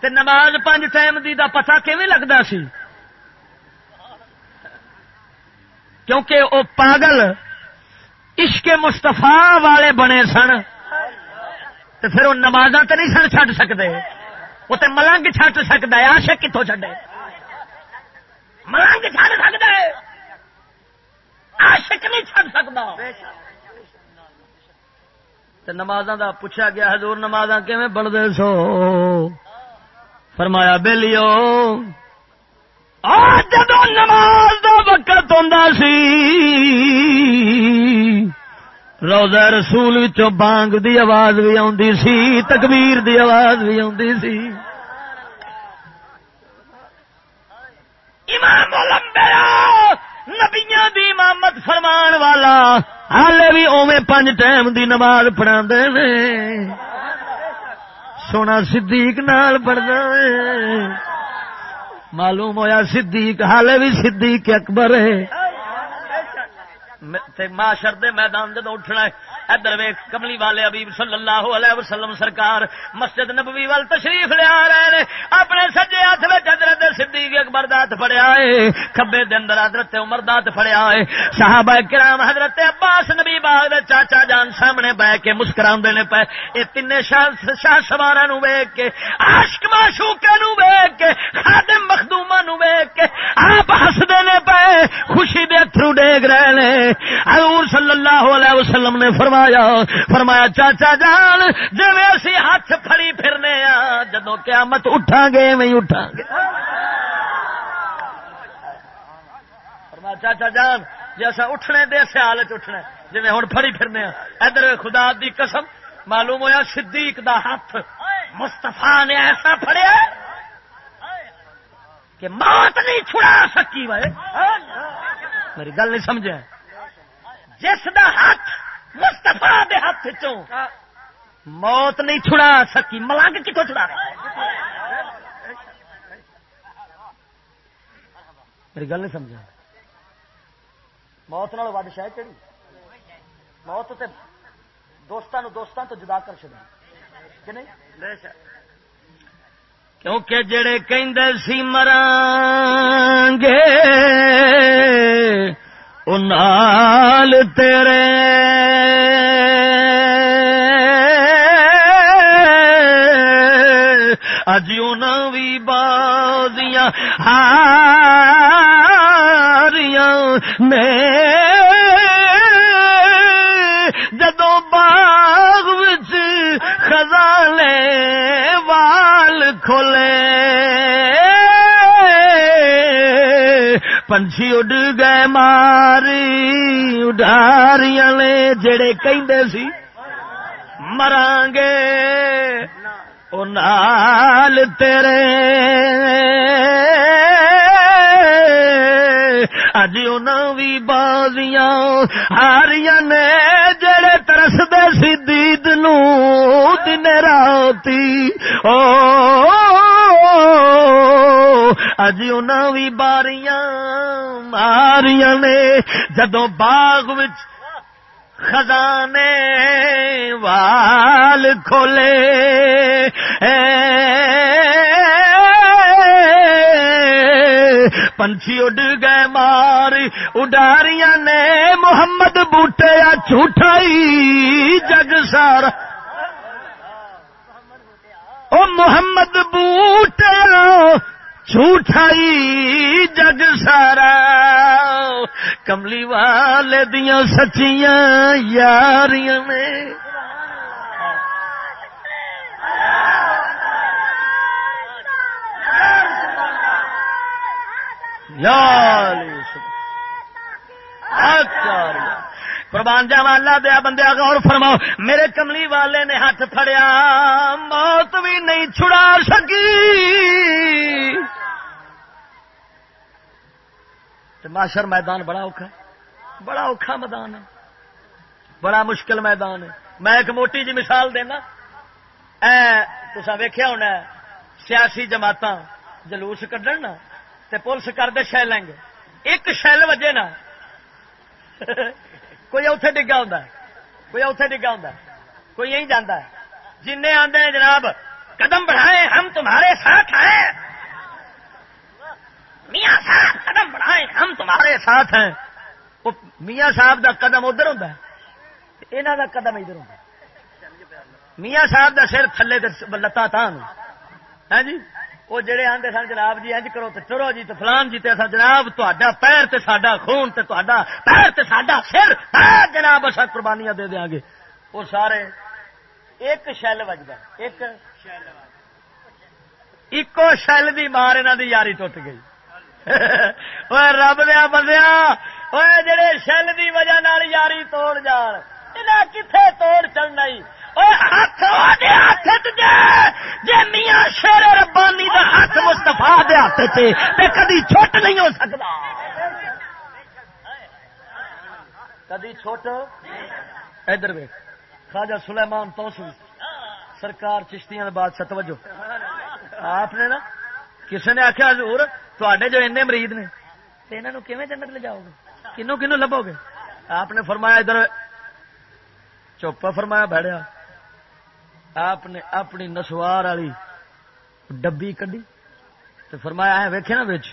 تے نماز پانچ ٹائم دی دا پتا کیون لگتا سی؟ کیونکہ وہ پاگل عشق مستفا والے بنے سن۔ تو پھر وہ نماز تو نہیں سن چڈ سکتے وہ تو ملنگ چڈ سکتا ہے آشک کتوں چڈے ملنگ چڈ سکتا ہے آشک نہیں چڈ سکتا نماز کا پوچھا گیا، حضور نماز کیون پڑھتے سو؟ فرمایا بہلیو جب نماز کا وقت ہوں سی، روزہ رسول وچوں بانگ دی آواز بھی آندی سی، تکبیر دی آواز بھی آندی سی۔ امام نبیاں دی امامت فرمان والا ہالے بھی اوے پانچ ٹائم دی نماز پڑھا نے سونا صدیق نال پڑھتا معلوم ہویا صدیق، حالے بھی صدیق اکبر ہے۔ معاشر دے میدان جدو اٹھنا ہے ادھر ویخ کملی والے ابیب صلی اللہ علیہ وسلم سرکار مسجد نبوی وال تشریف لیا رہے ہیں۔ اپنے سجے ہاتھ میں حضرت صدیق اکبر دات پڑیا ہے کبے دن اندر حضرت عمر دات پڑیا ہے صحابہ کرام حضرت عباس نبی باغ دے چاچا جان سامنے بہ کے مسکرا نے پے یہ تین شاہ شاہ سوارا نو ویگ کے آشک معشوقے نو ویگ کے، خادم مخدوما نو ویگ کے آپ ہسدے نے پے خوشی دے تھرو ڈیگ رہے ہیں حضور صلی اللہ علیہ وسلم نے فرمایا فرمایا چاچا جان جی اسی ہاتھ پھڑی پھرنے آ جدو قیامت اٹھا گے میں اٹھا گے فرمایا، چاچا جان جی اصا اٹھنے دے سے اٹھنا جی ہوں فڑی پھرنے ادھر خدا دی قسم، معلوم ہویا صدیق دا ہاتھ مستفا نے ایسا پڑیا کہ موت نہیں چھڑا سکی وے۔ میری گل نہیں سمجھا جس دا ہاتھ مستفا دے ہاتھ چوں موت نہیں چھڑا سکی ملنگ کتوں چھڑا میری گل نہیں سمجھا۔ موت نال ود شاید کہڑی موت تے دوستان دوستان تو جدا کر چڑا کہ نہیں؟ کیونکہ جڑے کہ سی مران گے انال تیرے اجیوں بھی بازیاں ہاریاں نے۔ جدو باغ وچ خزانے وال کھلے پنچھی اڈ گئے ماری اڈاریاں نے جڑے کہندے سی مران گے او نال تیرے اج انہوں بھی بازیاں ہاریاں نے جڑے ترسدے سی دید نو دن راتی او اج انہوں بھی باریاں ماریاں نے جدو باغ وچ خزانے وال کھولے پنچھی اڈ گئے مار اڈاریاں نے محمد بوٹے جھوٹائی جگ سارا او محمد بوٹے جھوٹائی جگ سارا۔ کملی والے دیا سچیاں یاریاں میں قربان جاوا اللہ دیا بندے غور فرماؤ، میرے کملی والے نے ہاتھ پھڑیا، موت بھی نہیں چھڑا سکی۔ ماشر میدان بڑا اوکھا بڑا اوکھا میدان ہے۔ بڑا مشکل میدان ہے۔ میں ایک موٹی جی مثال دینا۔ اے تصا ویخیا ہونا سیاسی جماعت جلوس کڈن نا، تے پولیس کر دے شیلنگ ایک شیل وجے نا۔ کوئی اوتے ڈگا ہوں کوئی اوتے ڈگا ہوں کوئی یہی جانا ہے۔ جن آدھے جناب، قدم بڑھائے ہم تمہارے ساتھ ہیں۔ میاں صاحب، قدم بڑھائے ہم تمہارے ساتھ ہیں۔ وہ میاں صاحب دا قدم ادھر ہوں یہاں دا قدم ادھر ہوں میاں صاحب دا سر تھلے لتا تان ہے ہاں جی؟ وہ جڑے آتے سن جناب جی اج کرو تو چلو جی تو فلان جی اصا جناب تا پیر تے ساڈا خون تے تا پیر تے ساڈا سر، پیر جناب اصا قربانیاں دے دیا گے۔ وہ سارے ایک شیل وجد ایک ایکو شیل دی مار انہوں دی یاری ٹوٹ گئی۔ رب دیا بندیا جڑے شیل دی وجہ یاری توڑ جان کتنے توڑ چلنا جی میاں شیر ربانی کا ہاتھ مستفا دے ہاتھ سے کدی چھوٹ نہیں ہو سکتا کدی چھوٹ ادھر ویک خواجہ سلیمان توسو سرکار چشتیاں بعد ستوجو آپ نے نا کسی نے آخیا حضور تے جو این مریض نے انہوں کیون جنت لے جاؤ گے کنو کنو لبو گے آپ نے فرمایا ادھر چوپا فرمایا بہڑیا آپ نے اپنی نسوار والی ڈبی کڈی تو فرمایا ہے ویکھے نا بچ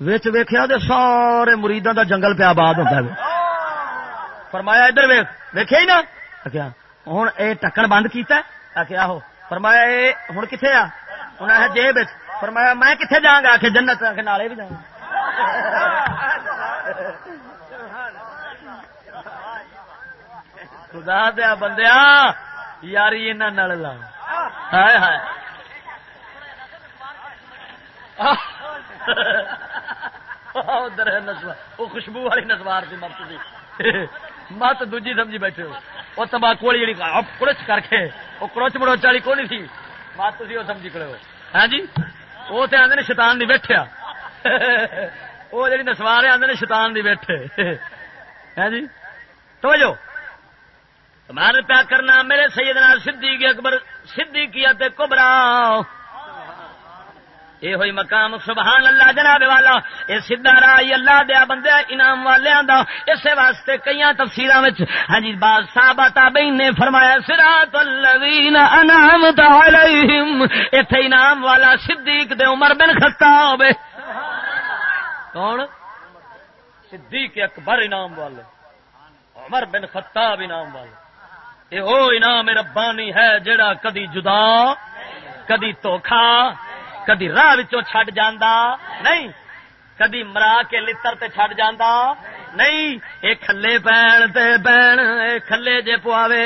ویچ ویخیا تو سارے مریداں دا جنگل پہ آباد ہوتا ہے۔ فرمایا ادھر ویخ ویخیا ہی نا؟ کیا ہوں اے ٹکن بند کیتا ہے؟ کیا ہو فرمایا اے ہوں کتنے آ؟ انہیں جیب فرمایا میں کتنے جاؤں گا کہ جنت آ کے نالے بھی جاؤں۔ خدا دیا بندیا یاری لا ہائے ہائے ادھر نسوار وہ خوشبو والی نسوار کی مرت مت دوجی سمجھی بیٹھے ہو وہ تمباکو والی جی کڑچ کر کے وہ کڑوچ مڑوچ والی کون تھی مت تھی وہ سمجھی کھڑے ہو ہاں جی وہ تو آدھے شیطان نہیں بیٹھیا وہ جی نسوارے آدھے شیطان نہیں بیٹھے ہاں جی تو جو تمہارے پیا کرنا، میرے سیدنا صدیق اکبر صدیقیت کبرا۔ یہ ہوئی مقام، سبحان اللہ، جناب والا۔ یہ سیدا رائی اللہ دیا بندے، انعام والے دا۔ اسے واسطے کئی تفصیل ہاں جی باد صاحب تابعین نے فرمایا سراط الذین انعمت علیہم۔ ایتھے انعام والا صدیق دے عمر بن خطاب۔ کون؟ صدیق اکبر انعام والے۔ عمر بن خطاب انعام والے۔ یہ او انعام ربانی ہے جڑا کدی جدا، کدی توکھا کدی راہ چڈ جانا نہیں، کدی مرا کے لڑ چڈ جانا نہیں یہ کھلے پین تے پین کھلے جے پواوے،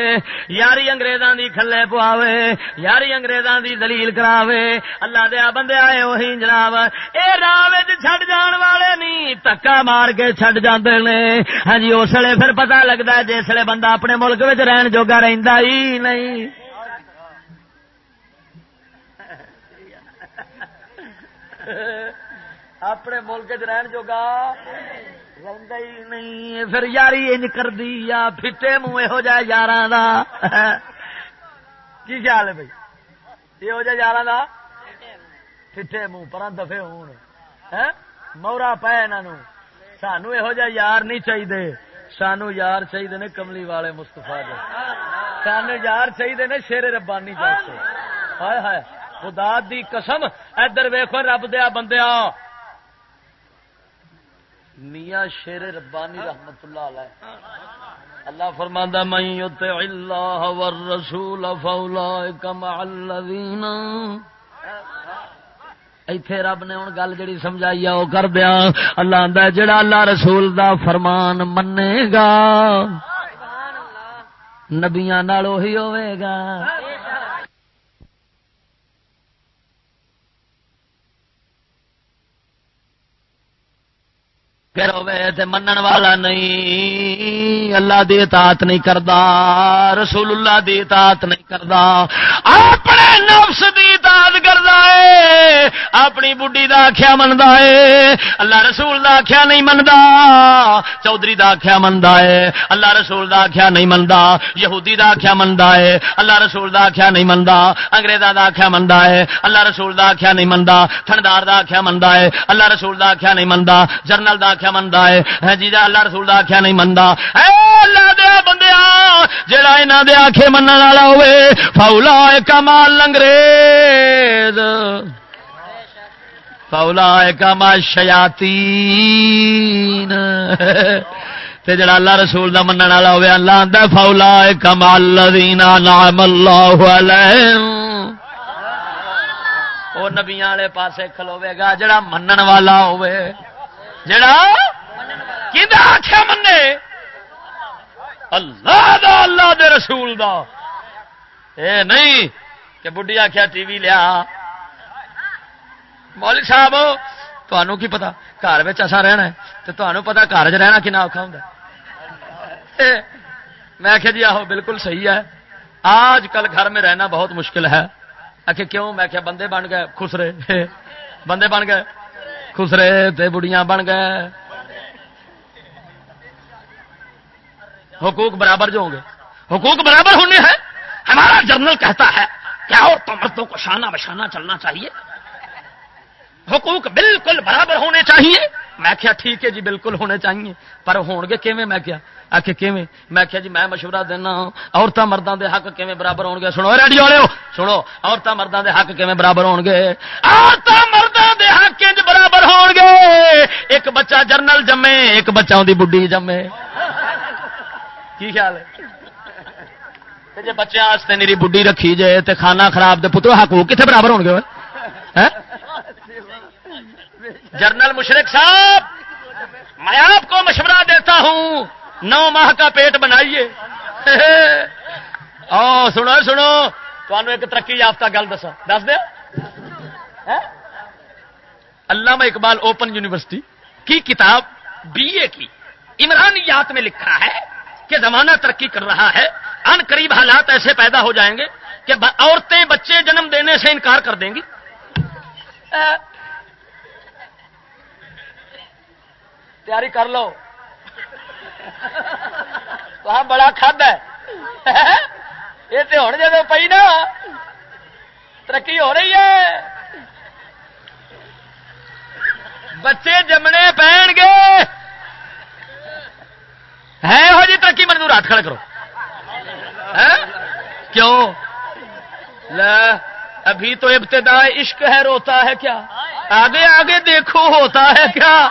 یاری انگریزاں دی کھلے پواوے، یاری انگریزاں دی دلیل کراوے، اللہ دیا بندے آئے وہی جناب، اے راہ چھڈ جان والے نہیں، تکا مار کے چھڈ جاندے نے ہاں جی اس لیے پھر پتہ لگتا ہے جس بندہ اپنے ملک رہن جوگا رہندا ہی نہیں۔ اپنے ملک چ رہن جوگا؟ ہی نہیں پھر یاری انج کر دی یا پھٹے منہ یہو جہ یار کی خیال ہے بھائی یہو جہ یار پھٹے منہ پر دفے ہون۔ ہاں؟ مورا پہ انہوں سانو یہو جہ یار نہیں چاہیے سانو یار چاہیے نے کملی والے مستفا دے سانو یار چاہیے نے شیر ربانی جیسے ہائے ہائے، خدا دی قسم، ادھر ویخو رب دیا بندیا میاں شیر ربانی رحمت اللہ علیہ۔ اللہ فرماندا من یطع اللہ والرسول فاولئک مع الذین ایتھے رب نے ہن گل جڑی سمجھائی ہے او کر دیا۔ اللہ آندا جڑا اللہ رسول دا فرمان منے گا، نبیاں نال وہی ہوے گا۔ پھر ہوئے منن والا نہیں، اللہ دی اطاعت نہیں کردا، رسول اللہ دی اطاعت نہیں کردا۔ اپنے نفس دی اطاعت کردا ہے اپنی بڈھی دا آکھیا مندا ہے اللہ رسول دا آکھیا نہیں مندا چودھری دا آکھیا مندا ہے اللہ رسول دا آکھیا نہیں مندا یہودی دا آکھیا مندا ہے اللہ رسول دا آکھیا نہیں مندا انگریزاں دا آکھیا مندا ہے اللہ رسول دا آکھیا نہیں مندا تھندار دا آکھیا مندا ہے اللہ رسول دا آکھیا نہیں مندا جرنل دا آخیا منتا ہے جی اللہ رسول کا آخیا نہیں منتا اللہ دیا بندیا جڑا یہاں دے آخے من والا ہوے فولا کمال لنگریز فولا کمال شیاتی جڑا اللہ رسول دا من والا ہوے اللہ فولا لدینا نام اللہ وہ نبیاں والے پاسے کھلوے گا جڑا منن والا ہوے جڑا؟ منے اللہ دا اللہ دے رسول دا. اے نہیں کہ بڈی آخیا ٹی وی لیا۔ مولک صاحب تمہوں کی پتا گھر ایسا رہنا ہے تو تمہیں پتا گھر چ رہنا کنا اوکھا ہوں میں آخیا جی آہو، بالکل صحیح ہے۔ آج کل گھر میں رہنا بہت مشکل ہے۔ آخر کیوں؟ میں آخیا بندے بن گئے خسرے بندے بن گئے خسرے تے بڑیاں بن گئے۔ حقوق برابر جو ہوں گے۔ حقوق برابر ہونے ہیں، ہمارا جرنل کہتا ہے۔ کیا اور تو مردوں کو شانہ بشانہ چلنا چاہیے۔ حقوق بالکل برابر ہونے چاہیے۔ میں کیا ٹھیک ہے جی بالکل ہونے چاہیے۔ پر ہون گے کیویں؟ میں کیا آخ کیویں؟ میں کیا جی میں مشورہ دینا ہاں۔ عورتیں مردوں دے حق کیویں برابر ہون گے؟ سنو ریڈیو والے سنو عورتیں مردوں دے حق کیویں برابر ہون گے؟ عورتیں مردوں دے حق برابر ہون گے۔ ایک بچہ جرنل جمے، ایک بچہ دی بڈھی جمے۔ کی خیال ہے؟ جی بچے میری بڈھی رکھی جائے تو کھانا خراب دے پترو حق کتنے برابر ہو گئے جنرل مشرق صاحب، میں آپ کو مشورہ دیتا ہوں، نو ماہ کا پیٹ بنائیے۔ او سنو سنو تمہیں ایک ترقی یافتہ گل دسا دس دیا؟ علامہ اقبال اوپن یونیورسٹی کی کتاب بی اے کی عمرانیات میں لکھا ہے۔ کہ زمانہ ترقی کر رہا ہے، ان قریب حالات ایسے پیدا ہو جائیں گے کہ عورتیں بچے جنم دینے سے انکار کر دیں گی۔ تیاری کر لو۔ تو بڑا کھد ہے۔ یہ تو ہوں جب پی نا، ترقی ہو رہی ہے۔ بچے جمنے پہن گے۔ ہے ہو جی ترقی منظور ہاتھ کھڑے کرو۔ کیوں؟ ابھی تو ابتدا عشق ہے، روتا ہے کیا؟ آگے آگے دیکھو، ہوتا ہے کیا؟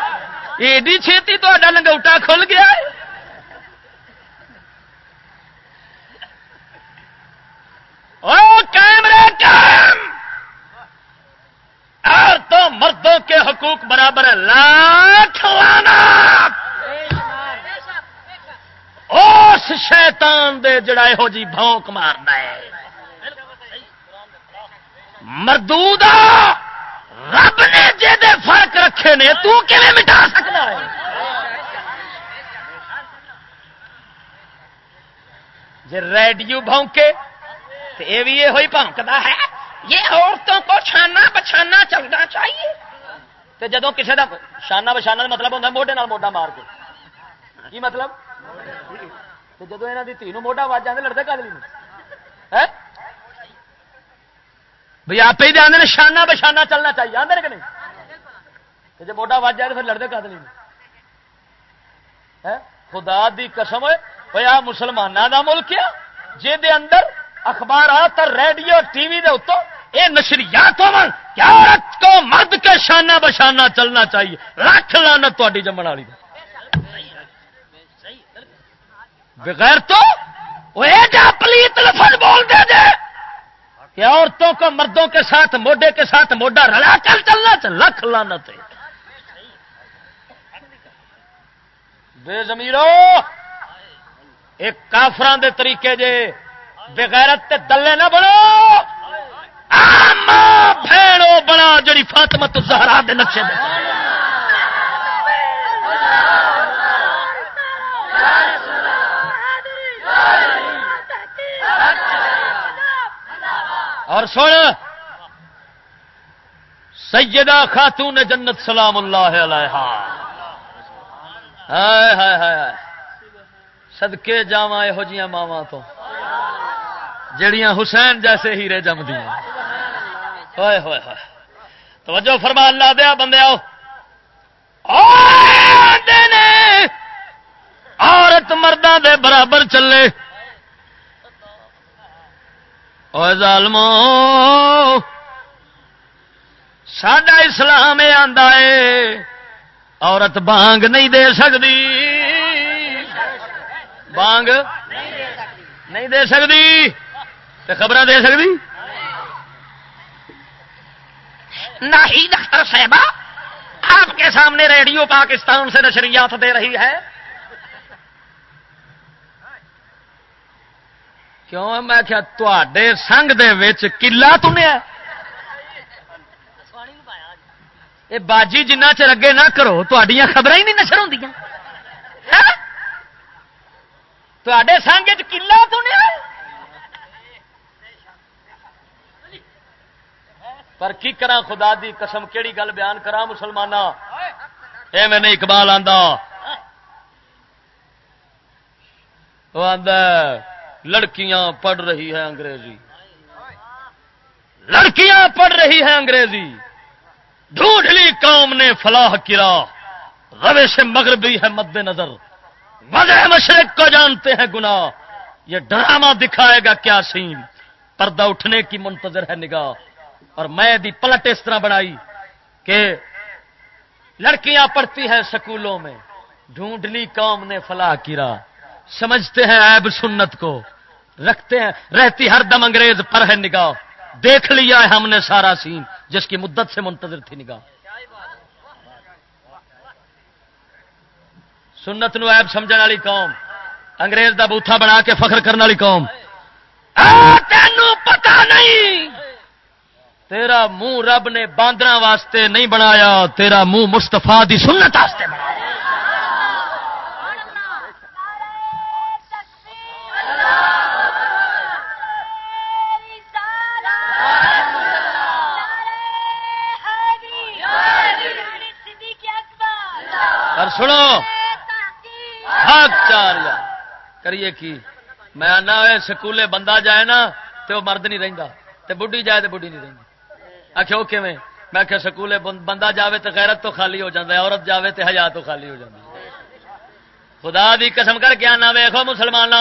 ایڈی چھیتی تو لنگوٹا کھل گیا ہے۔ کیمرے اور تو مردوں کے حقوق برابر ہے۔ لاکھ لانا! اس شیطان دے جڑا ہو جی بھونک مارنا ہے۔ مردود رب نے جے فرق رکھے نے، تو مٹا سکتا ہے؟ جی ریڈیو بھونکے تو یہ بھی یہ ہوئی بھونکتا ہے۔ یہ عورتوں کو چھانا بچھانا چلنا چاہیے۔ تو جدو کسی کا شانہ بچھانا مطلب ہوتا موڈے موڈا مار کے۔ کی مطلب؟ جدو یہاں کی تھی موڈا وج جاتے لڑتے کدلی بھائی آپ ہی آدھے شانہ بشانہ چلنا چاہیے آدھے کہ نہیں جب موڈا وج جائے تو پھر لڑتے کد نہیں خدا دی قسم ہوئے آ مسلمانوں کا ملک ہے جہد اندر اخبارات ریڈیو ٹی وی اتوں یہ نشریات ہو کیا کو مرد کے شانہ بشانہ چلنا چاہیے لکھ لانا تاری جمن والی بغیر تو پلیت لفظ بول دے جائے کہ عورتوں کو مردوں کے ساتھ موڈے کے ساتھ موڈا رلا چل چلنا چل لکھ لانا بے زمیرو ایک کافران دے طریقے جے بغیرت تے دلے نہ بنو۔ بھڑو بنا جڑی فاطمہ تو زہرا دے نقشے دے۔ اور سن، سیدہ خاتون جنت سلام اللہ علیہ سدکے جاوا یہو جی ماوا تو۔ جڑیاں حسین جیسے ہیرے جم دیا ہوئے ہوئے ہوئے توجہ فرما اللہ دیا، بندے آؤ۔ عورت مردہ دے برابر چلے۔ ظالمو، ساڈا اسلام آدھا ہے عورت بانگ نہیں دے سکتی بانگ نہیں دے سکتی تو خبر دے سکتی نہیں دختر صاحبہ، آپ کے سامنے ریڈیو پاکستان سے نشریات دے رہی ہے۔ کیوں میں کیا تے سنگ دے کلا تنیا یہ باجی جنہ چر اگے نہ کرو خبر ہی نہیں نشر ہوں تے سنگ کلا تنیا پر کی کرا خدا دی قسم کیڑی گل بیان کرا مسلمان اے میں نہیں اقبال آدھا وہ آدھا لڑکیاں پڑھ رہی ہے انگریزی۔ لڑکیاں پڑھ رہی ہیں انگریزی۔ ڈھونڈلی قوم نے فلاح کرا روے سے مغربی ہے مد نظر وجہ مشرق کو جانتے ہیں گنا یہ ڈرامہ دکھائے گا کیا سین۔ پردہ اٹھنے کی منتظر ہے نگاہ۔ اور میں دی پلٹ اس طرح بنائی کہ لڑکیاں پڑھتی ہیں سکولوں میں۔ ڈھونڈلی قوم نے فلاح کرا سمجھتے ہیں عیب سنت کو۔ رکھتے ہیں۔ رہتی ہر دم انگریز پر ہے نگاہ۔ دیکھ لیا ہے ہم نے سارا سین، جس کی مدت سے منتظر تھی نگاہ۔ سنت نو ایب سمجھ والی قوم۔ انگریز دا بوتھا بنا کے فخر کرنے والی قوم۔ تینوں پتا نہیں! تیرا منہ رب نے باندر واسطے نہیں بنایا، تیرا منہ مستفا دی سنت واسطے بنایا۔ سنو۔ چار یار کریے کی؟ میں آنا سکولے بندہ جائے نا تو مرد نہیں رہتا بڑھی جائے تو بڑھی نہیں رہی آخر وہ کیون میں کہ سکولے بندہ جاوے تو غیرت تو خالی ہو جاتا ہے، عورت جاوے تو ہزار تو خالی ہو جاتی خدا دی قسم کر کے آنا ویخو مسلمان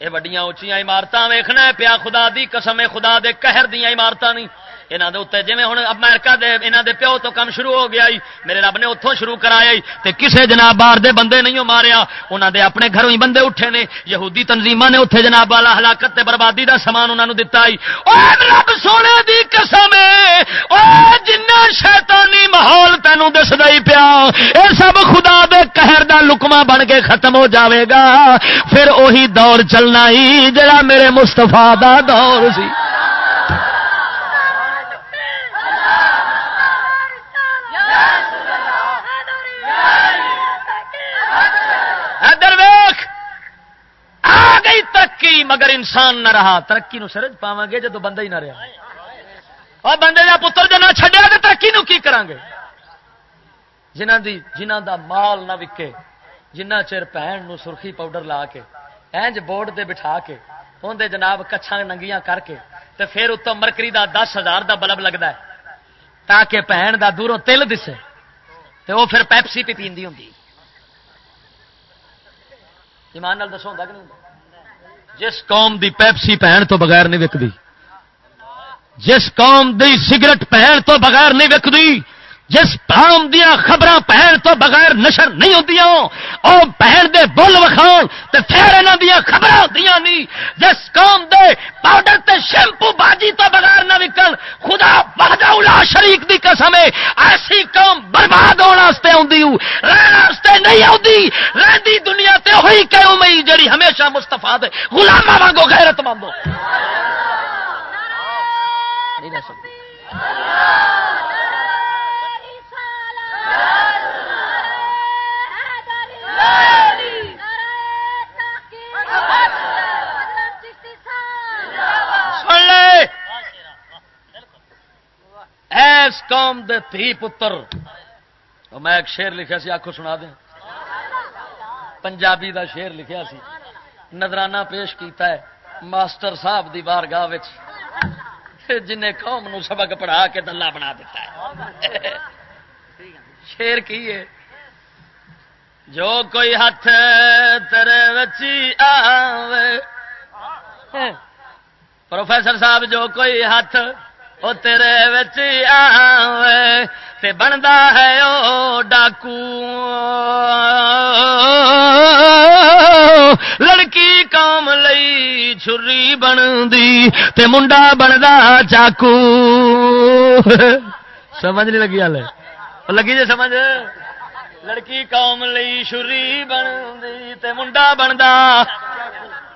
یہ وڈیاں اچیا عمارت ویخنا پیا خدا دی قسم خدا دے قہر دیا عمارت نہیں۔ یہاں جی ہوں امریکہ دے یہاں دے پیو تو کم شروع ہو گیا میرے رب نے اتوں شروع کرایا تے کسے جناب باہر دے بندے نہیں ماریا۔ انہوں دے اپنے گھروں ہی بندے اٹھے نے۔ یہودی تنظیم نے اتنے جناب والا ہلاکت تے بربادی دا سامان انہوں نے دتا رب سونے دی قسم جنا شیطانی ماحول تینوں دسدا ہی پیا یہ سب خدا دے قہر دا لکما بن کے ختم ہو جاوے گا۔ پھر وہی دور چلنا ہی جڑا میرے مستفا دا دور سی۔ گئی ترقی، مگر انسان نہ رہا۔ ترقی نو سرج پاو گے جدو بندہ ہی نہ رہا اور بندے کا پتر جب نہ چڈیا تو ترقی نو کی کران گے؟ جنہ دی جنہ دا مال نہ وکے، جنہ چر بھن نو سرخی پاؤڈر لا کے، اینج بورڈ دے بٹھا کے اندر جناب کچھا ننگیاں کر کے، تے پھر اتوں مرکری دا دس ہزار دا بلب لگتا ہے، تاکہ بھن دا دوروں تل دسے۔ تے وہ پھر پیپسی پی پیندی ہوں ایمان دسو ہوں کہ نہیں جس قوم دی پیپسی پہن تو بغیر نہیں وکتی جس قوم دی سگرٹ پہن تو بغیر نہیں وکتی جس قوم دیا خبر پہن تو بغیر نشر نہیں ہوں پہن دے بول وکھاؤ تو پھر یہاں دیا خبر ہوتی نہیں جس قوم دے پاؤڈر تے شیمپو باجی تو بغیر نہ وکن خدا بہدا شریک دی قسم ہے۔ ایسی قوم برباد ہونے آتے نہیں آتی رہی دنیا تے ہوئی کہوں مئی جڑی ہمیشہ مستفا دے غلامہ وانگو غیرت مندو ایس دے تھی پتر۔ میں ایک شیر لکھا سی آخو سنا دیں۔ پنجابی دا شیر لکھا سی۔ نظرانہ پیش کیتا ہے ماسٹر صاحب دی بارگاہ جن قوم نو سبق پڑھا کے دلہ بنا دیتا ہے۔ شیر کی ہے؟ جو کوئی ہاتھ تیرے بچی آوے۔ پروفیسر صاحب، جو کوئی ہاتھ وہ تیرے بچی آوے تے بنتا ہے او ڈاکو لڑکی کام لئی چھری بنتی تے منڈا بنتا چاقو سمجھ نہیں لگی ہال لگی جی سمجھ لڑکی قوم لئی چھری شری بن منڈا بنتا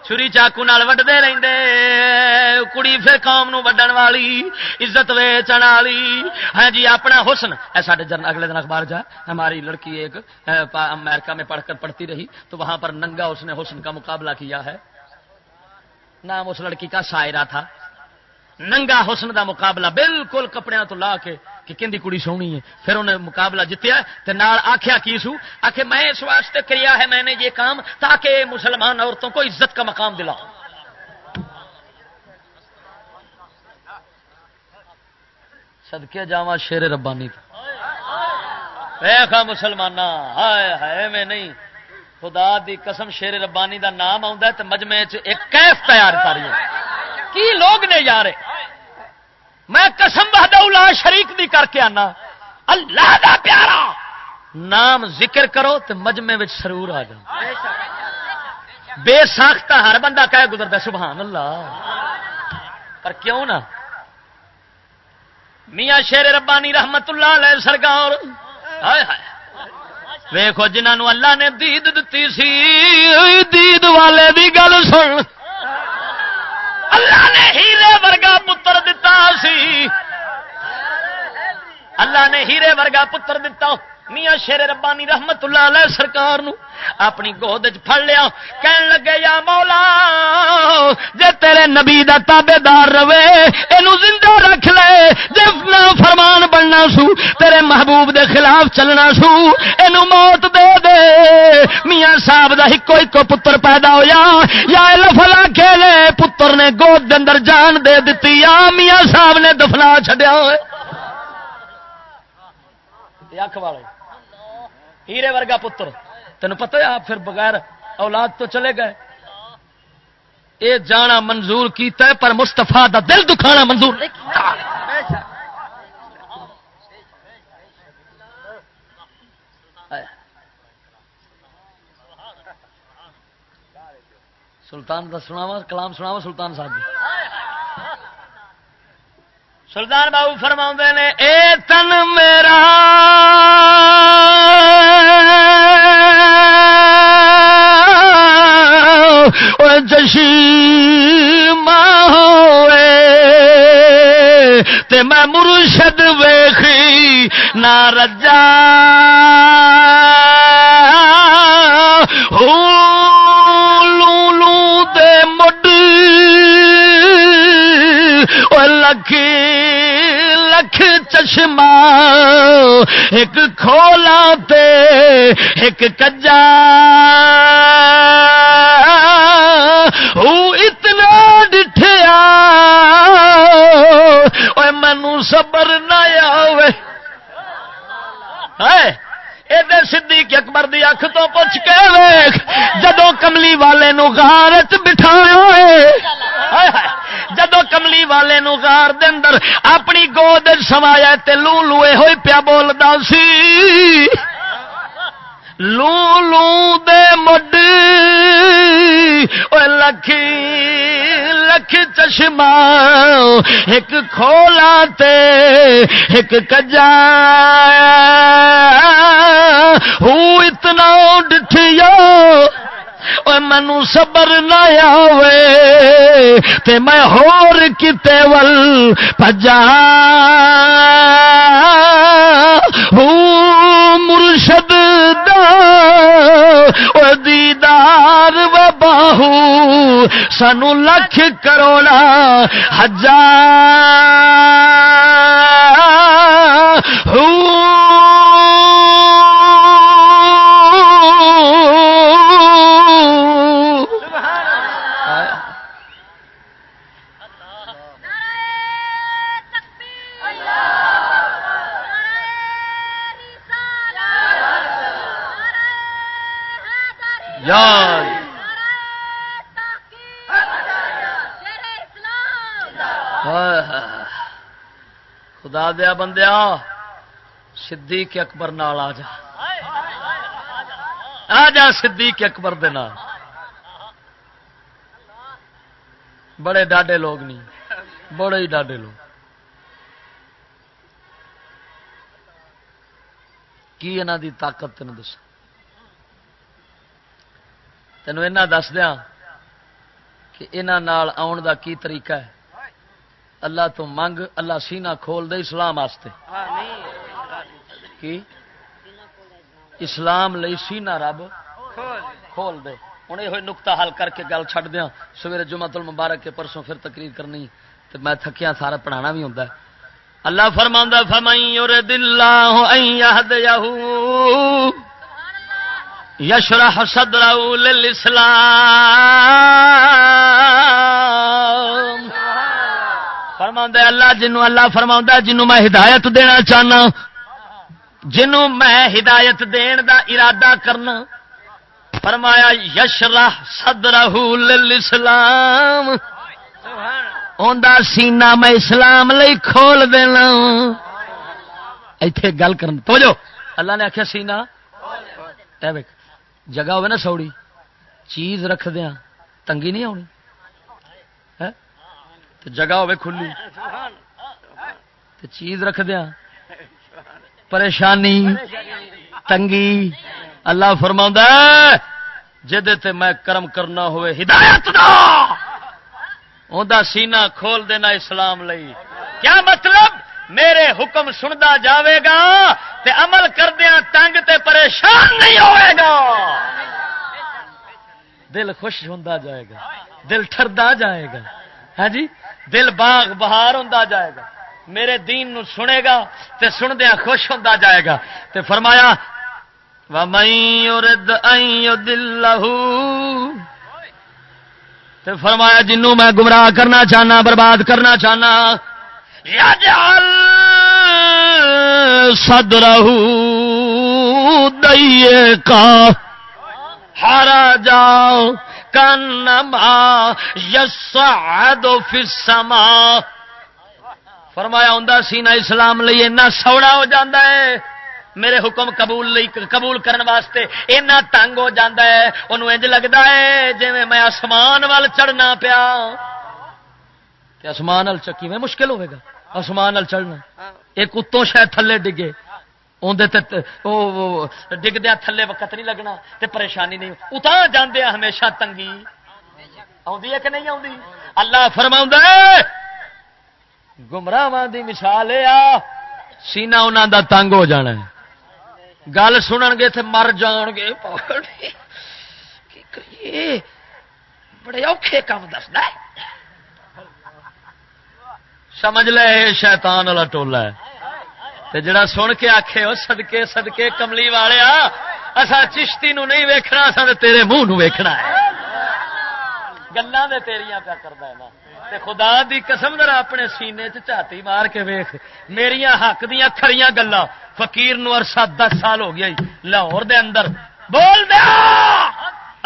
چھری چاقو وڈتے رہتے کڑی پھر قوم نو وڈن والی عزت ویچن والی ہاں جی اپنا حسن اے سارے جن اگلے دن اخبار جا ہماری لڑکی ایک امریکہ میں پڑھ کر پڑھتی رہی تو وہاں پر ننگا اس نے حسن کا مقابلہ کیا ہے نام اس لڑکی کا سائرہ تھا ننگا حسن دا مقابلہ بالکل کپڑے تو لا کے کہ کہندی کڑی سونی ہے۔ پھر انہیں مقابلہ جتیا تے نال آخیا کی سو؟ آخ میں اس واسطے کیا ہے میں نے یہ کام تاکہ مسلمان عورتوں کو عزت کا مقام دلا سدکے جاوا شیر ربانی تھا مسلمان ہائے ہائے میں نہیں۔ خدا دی قسم شیر ربانی دا نام آتا ہے تو مجمے ایک کیف تیار کر کی لوگ نے یار؟ میں قسم بہدلا شریک دی کر کے آنا۔ اللہ دا پیارا۔ نام ذکر کرو تو مجمے سرور آ جاؤ۔ بے ساختہ ہر بندہ کہہ گزرتا سبحان اللہ۔ پر کیوں نہ؟ میاں شیر ربانی رحمت اللہ علیہ سرگار ویخو جنہوں اللہ نے دید دتی سی، دید والے دی گل سن۔ اللہ نے ہیرے ورگا پتر دتا سی۔ اللہ نے ہیرے ورگا پتر دتا۔ میاں شیر ربانی رحمت اللہ علیہ سرکار نو اپنی گود پھڑ لیا، کہن لگے، یا مولا، جے تیرے نبی دا تابے دار رہے یہ زندہ رکھ لے، جے فرمان بننا سو، تیرے محبوب دے خلاف چلنا سو یہ موت دے دے۔ میاں صاحب دا ایک ایک پتر پیدا ہویا، یا لفلا کھیلے، پتر نے گود دے اندر جان دے دیتی یا میاں صاحب نے دفنا چڈیا ہوئے۔ اکھ والے۔ ہیرے ورگا پتر۔ تین پتہ ہے آپ پھر بغیر اولاد تو چلے گئے۔ اے جانا منظور کیتا ہے پر مستفا دا دل دکھانا منظور۔ نہیں سلطان کا سناوا کلام سناوا سلطان صاحب سلطان بابو فرما نے، اے تن میرا۔ جشی ہوئے، تے میں مرشد ویخی نہ رجا۔ لو دے مڈ لکھی۔ لکھ چشمہ، ایک کھولا تے ایک کجا۔ اتنا ڈٹھیا مینو سبر نہ ادھر صدیق اکبر دی اکھ تو پوچھ کے ویخ جدو کملی والے نو غار بٹھایا جدو کملی والے نو غار دے اندر اپنی گود سمایا تے لو لوئے ہوئی پیا بولدا سی۔ لو لو دے مڈ۔ اوے لکھی لکھ چشمہ۔ ایک کھولا تے ایک کجا ہوں اتنا ڈٹھیا مینو صبر نہ آوے تے میں ہور کتے ول پجا مرشد دا دیدار و باہو سانو لکھ کروڑا ہزار خدا دیا بندیا، صدیق اکبر نال آ جا۔ آ جا صدیق اکبر دے نال۔ بڑے ڈاڈے لوگ نہیں بڑے ہی ڈاڈے لوگ۔ کی انہوں دی طاقت تین دس تینوں دس دیا کہ انہوں آن دا کی طریقہ ہے؟ اللہ تو منگ، اللہ سینہ کھول دے اسلام آستے کی؟ اسلام لئی سینہ رب کھول دے۔ ہوں یہ نقطہ حل کر کے گل چڈ دیا سویرے جمع تل مبارک کے پرسوں پھر تقریر کرنی تو میں تھکیا سارا پڑھانا بھی ہوتا ہے۔ اللہ فرما فرمائی اور دل یشرح صدره للاسلام. فرما اللہ جنو اللہ فرما جنو میں ہدایت دینا چاہنا جنو میں ہدایت دین دا ارادہ کرنا، فرمایا یشرح صدره للاسلام. اوندا سینہ میں اسلام لئی کھول دینا. ایتھے گل کرن تو جو اللہ نے آخیا سینہ؟ اے ویکھ جگہ ہوئے نا سوڑی، چیز رکھ دیا، تنگی نہیں آنی؟ جگہ ہوئے کھلی چیز رکھ دیا، پریشانی، تنگی، اللہ فرما جہد میں کرم کرنا ہوئے، ہدایت دا! سینہ کھول دینا اسلام لئی۔ کیا مطلب؟ میرے حکم سنتا جاوے گا تے عمل کردیا تنگ تے پریشان نہیں ہوئے گا۔ دل خوش ہوں جائے گا۔ دل ٹردا جائے گا۔ ہاں جی؟ دل باغ بہار ہوں جائے گا۔ میرے دین نو سنے گا تے سندیا خوش ہوں جائے گا۔ تے فرمایا دل فرمایا، جنوں میں گمراہ کرنا چاہنا، برباد کرنا چاہنا سد رہو دئیے کا ہارا جاؤ کنما یس فسما فرمایا ہوں سینا اسلام لی اینا سوڑا ہو جاندہ ہے۔ میرے حکم قبول لئی، قبول کرن واسطے اینا تنگ ہو جاندہ ہے۔ انہوں انج لگتا ہے جی میں آسمان وال چڑھنا پیا۔ آسمان وال چکی، میں مشکل ہوئے گا۔ آسمان چڑھنا ایک اتوں شاید تھلے ڈگے۔ ڈگدیا تھلے وقت نہیں لگنا تے پریشانی نہیں۔ اتنا جانے ہمیشہ تنگی۔ ہے کہ نہیں آتی اللہ فرما گمراہ دی مثال یہ سینا انہوں دا تنگ ہو جانا ہے۔ گل سن گے مر جان گے۔ بڑے اوکھے کام دستا سمجھ لے شیطان والا ٹولا ہے۔ تے جڑا سن کے آخے وہ سدکے سدکے کملی والے اصا چشتی نو نہیں ویکھنا اصا تیرے منہ نو ویکھنا ہے۔ گلا تیریاں پیا کرتا ہے نا۔ تے خدا دی قسم ذرا اپنے سینے چاتی مار کے ویخ میرا حق دیا کھڑی گلا فقیر نو عرصہ دس سال ہو گیا لاہور دے اندر۔ بول دیا!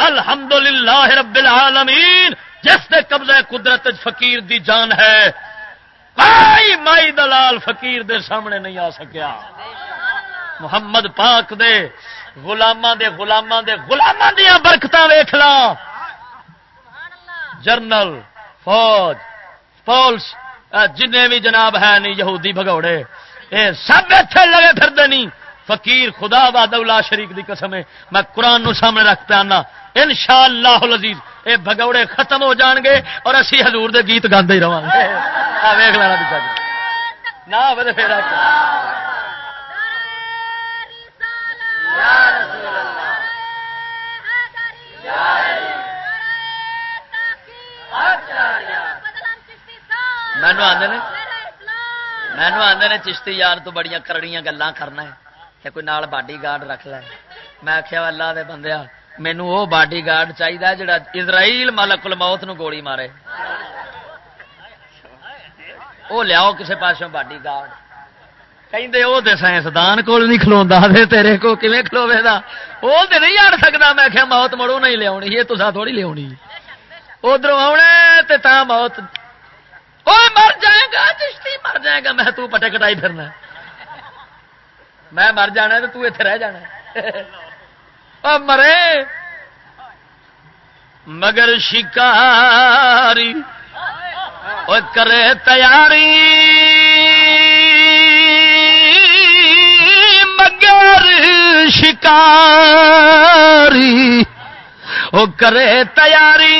الحمدللہ رب العالمین، جس دے قبضہ قدرت فقیر دی جان ہے۔ کوئی مائی دلال فقیر دے سامنے نہیں آ سکیا۔ محمد پاک دے غلاماں دے غلاماں دے غلاماں دیا برکت ویخ لا۔ جرنل فوج پولس جن بھی جناب ہے نہیں، یہودی بگوڑے اے سب اتنے لگے پھر نہیں۔ فقیر خدا باد شریف دی قسم ہے۔ میں قرآن نو سامنے رکھ پہ آنا۔ ان شاء اللہ یہ بگوڑے ختم ہو جان گے اور اسی حضور دے گیت گاندے ہی رہا ویخ لینا نہ پھر مینو آدھے مینو آدھے نے چشتی یار تو بڑی کرڑیاں گلان کرنا ہے کہ کوئی نال باڈی گارڈ رکھ لے۔ میں آخیا اللہ دے بندیا مینو وہ باڈی گارڈ چاہیے جڑا اسرائیل ملک الموت نو گولی مارے۔ وہ لیاؤ کسے پاسوں باڈی گارڈ۔ کہیں وہ سائنسدان کول نہیں کھلوا تیرے کو کھے کھلوے دا؟ وہ تو نہیں آڑ سکتا میں آخیا موت مڑو نہیں لیا یہ تو تھوڑی لیا ادھر آنے تا موت۔ مر جائے گا چشتی مر جائے گا میں تو پٹے کٹائی پھرنا۔ میں مر جانا تو اتے رہ جانا۔ مرے۔ مگر شکاری کرے تیاری۔ مگر شکاری وہ کرے تیاری۔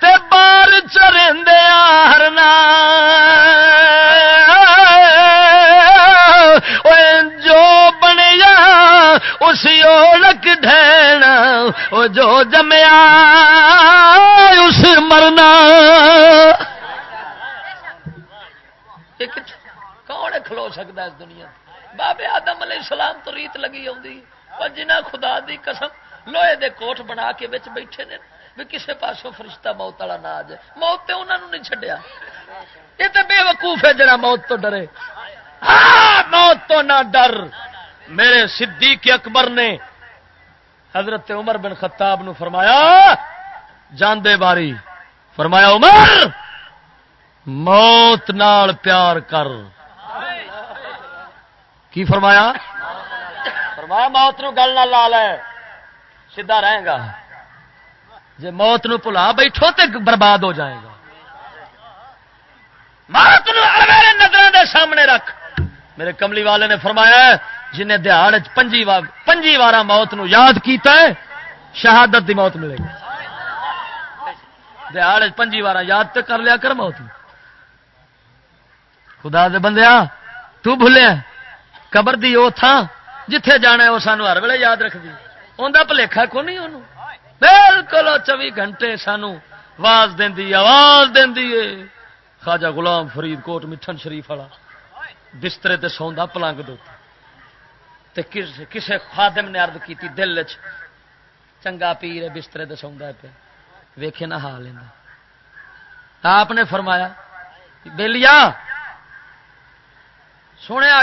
تے بار ہرنا جو اسی اولک ڈھینا وہ جو جمیا، اس مرنا۔ کون کھلو سکتا اس دنیا؟ بابے آدم علیہ السلام تو ریت لگی اور جنہ خدا دی قسم لوہے دے کوٹ بنا کے بچ بیٹھے نے بھی کسے پاسوں فرشتہ موت والا نہ آ جائے۔ موت تے انہوں نے نہیں چڈیا یہ تو بے وقوف ہے جڑا موت تو ڈرے۔ ہاں موت تو نہ ڈر۔ میرے صدیق اکبر نے حضرت عمر بن خطاب نو فرمایا، جان دے باری، فرمایا، عمر، موت نال پیار کر۔ کی فرمایا؟ فرمایا، موت نو گل نہ لا لے، سیدھا رہے گا۔ جی موت نو بھلا بیٹھو تو برباد ہو جائے گا۔ موت نو میرے نظر دے سامنے رکھ۔ میرے کملی والے نے فرمایا جنہیں دہاڑ پنجی وار پنجی وار موت نو یاد کیتا ہے، شہادت دی موت ملے گی۔ دہاڑ پنجی وار یاد تو کر لیا کر موت خدا دے بندیا تو بھولیا قبر دی وہ تھا جتھے جانا ہے وہ سانو ہر ویلے یاد رکھ دی۔ انہیں بھلےکھا کو نہیں انہوں بالکل چوبی گھنٹے سانو آواز دینی آواز دینی خواجہ غلام فرید کوٹ مٹھن شریف والا۔ بسترے تے سوندا پلنگ دو تے کسے خادم نے عرض کیتی دل چ چنگا پیر ہے، بسترے تے سوندا پہ ویکھے نہ حال آپ نے فرمایا بےلیا سونے آ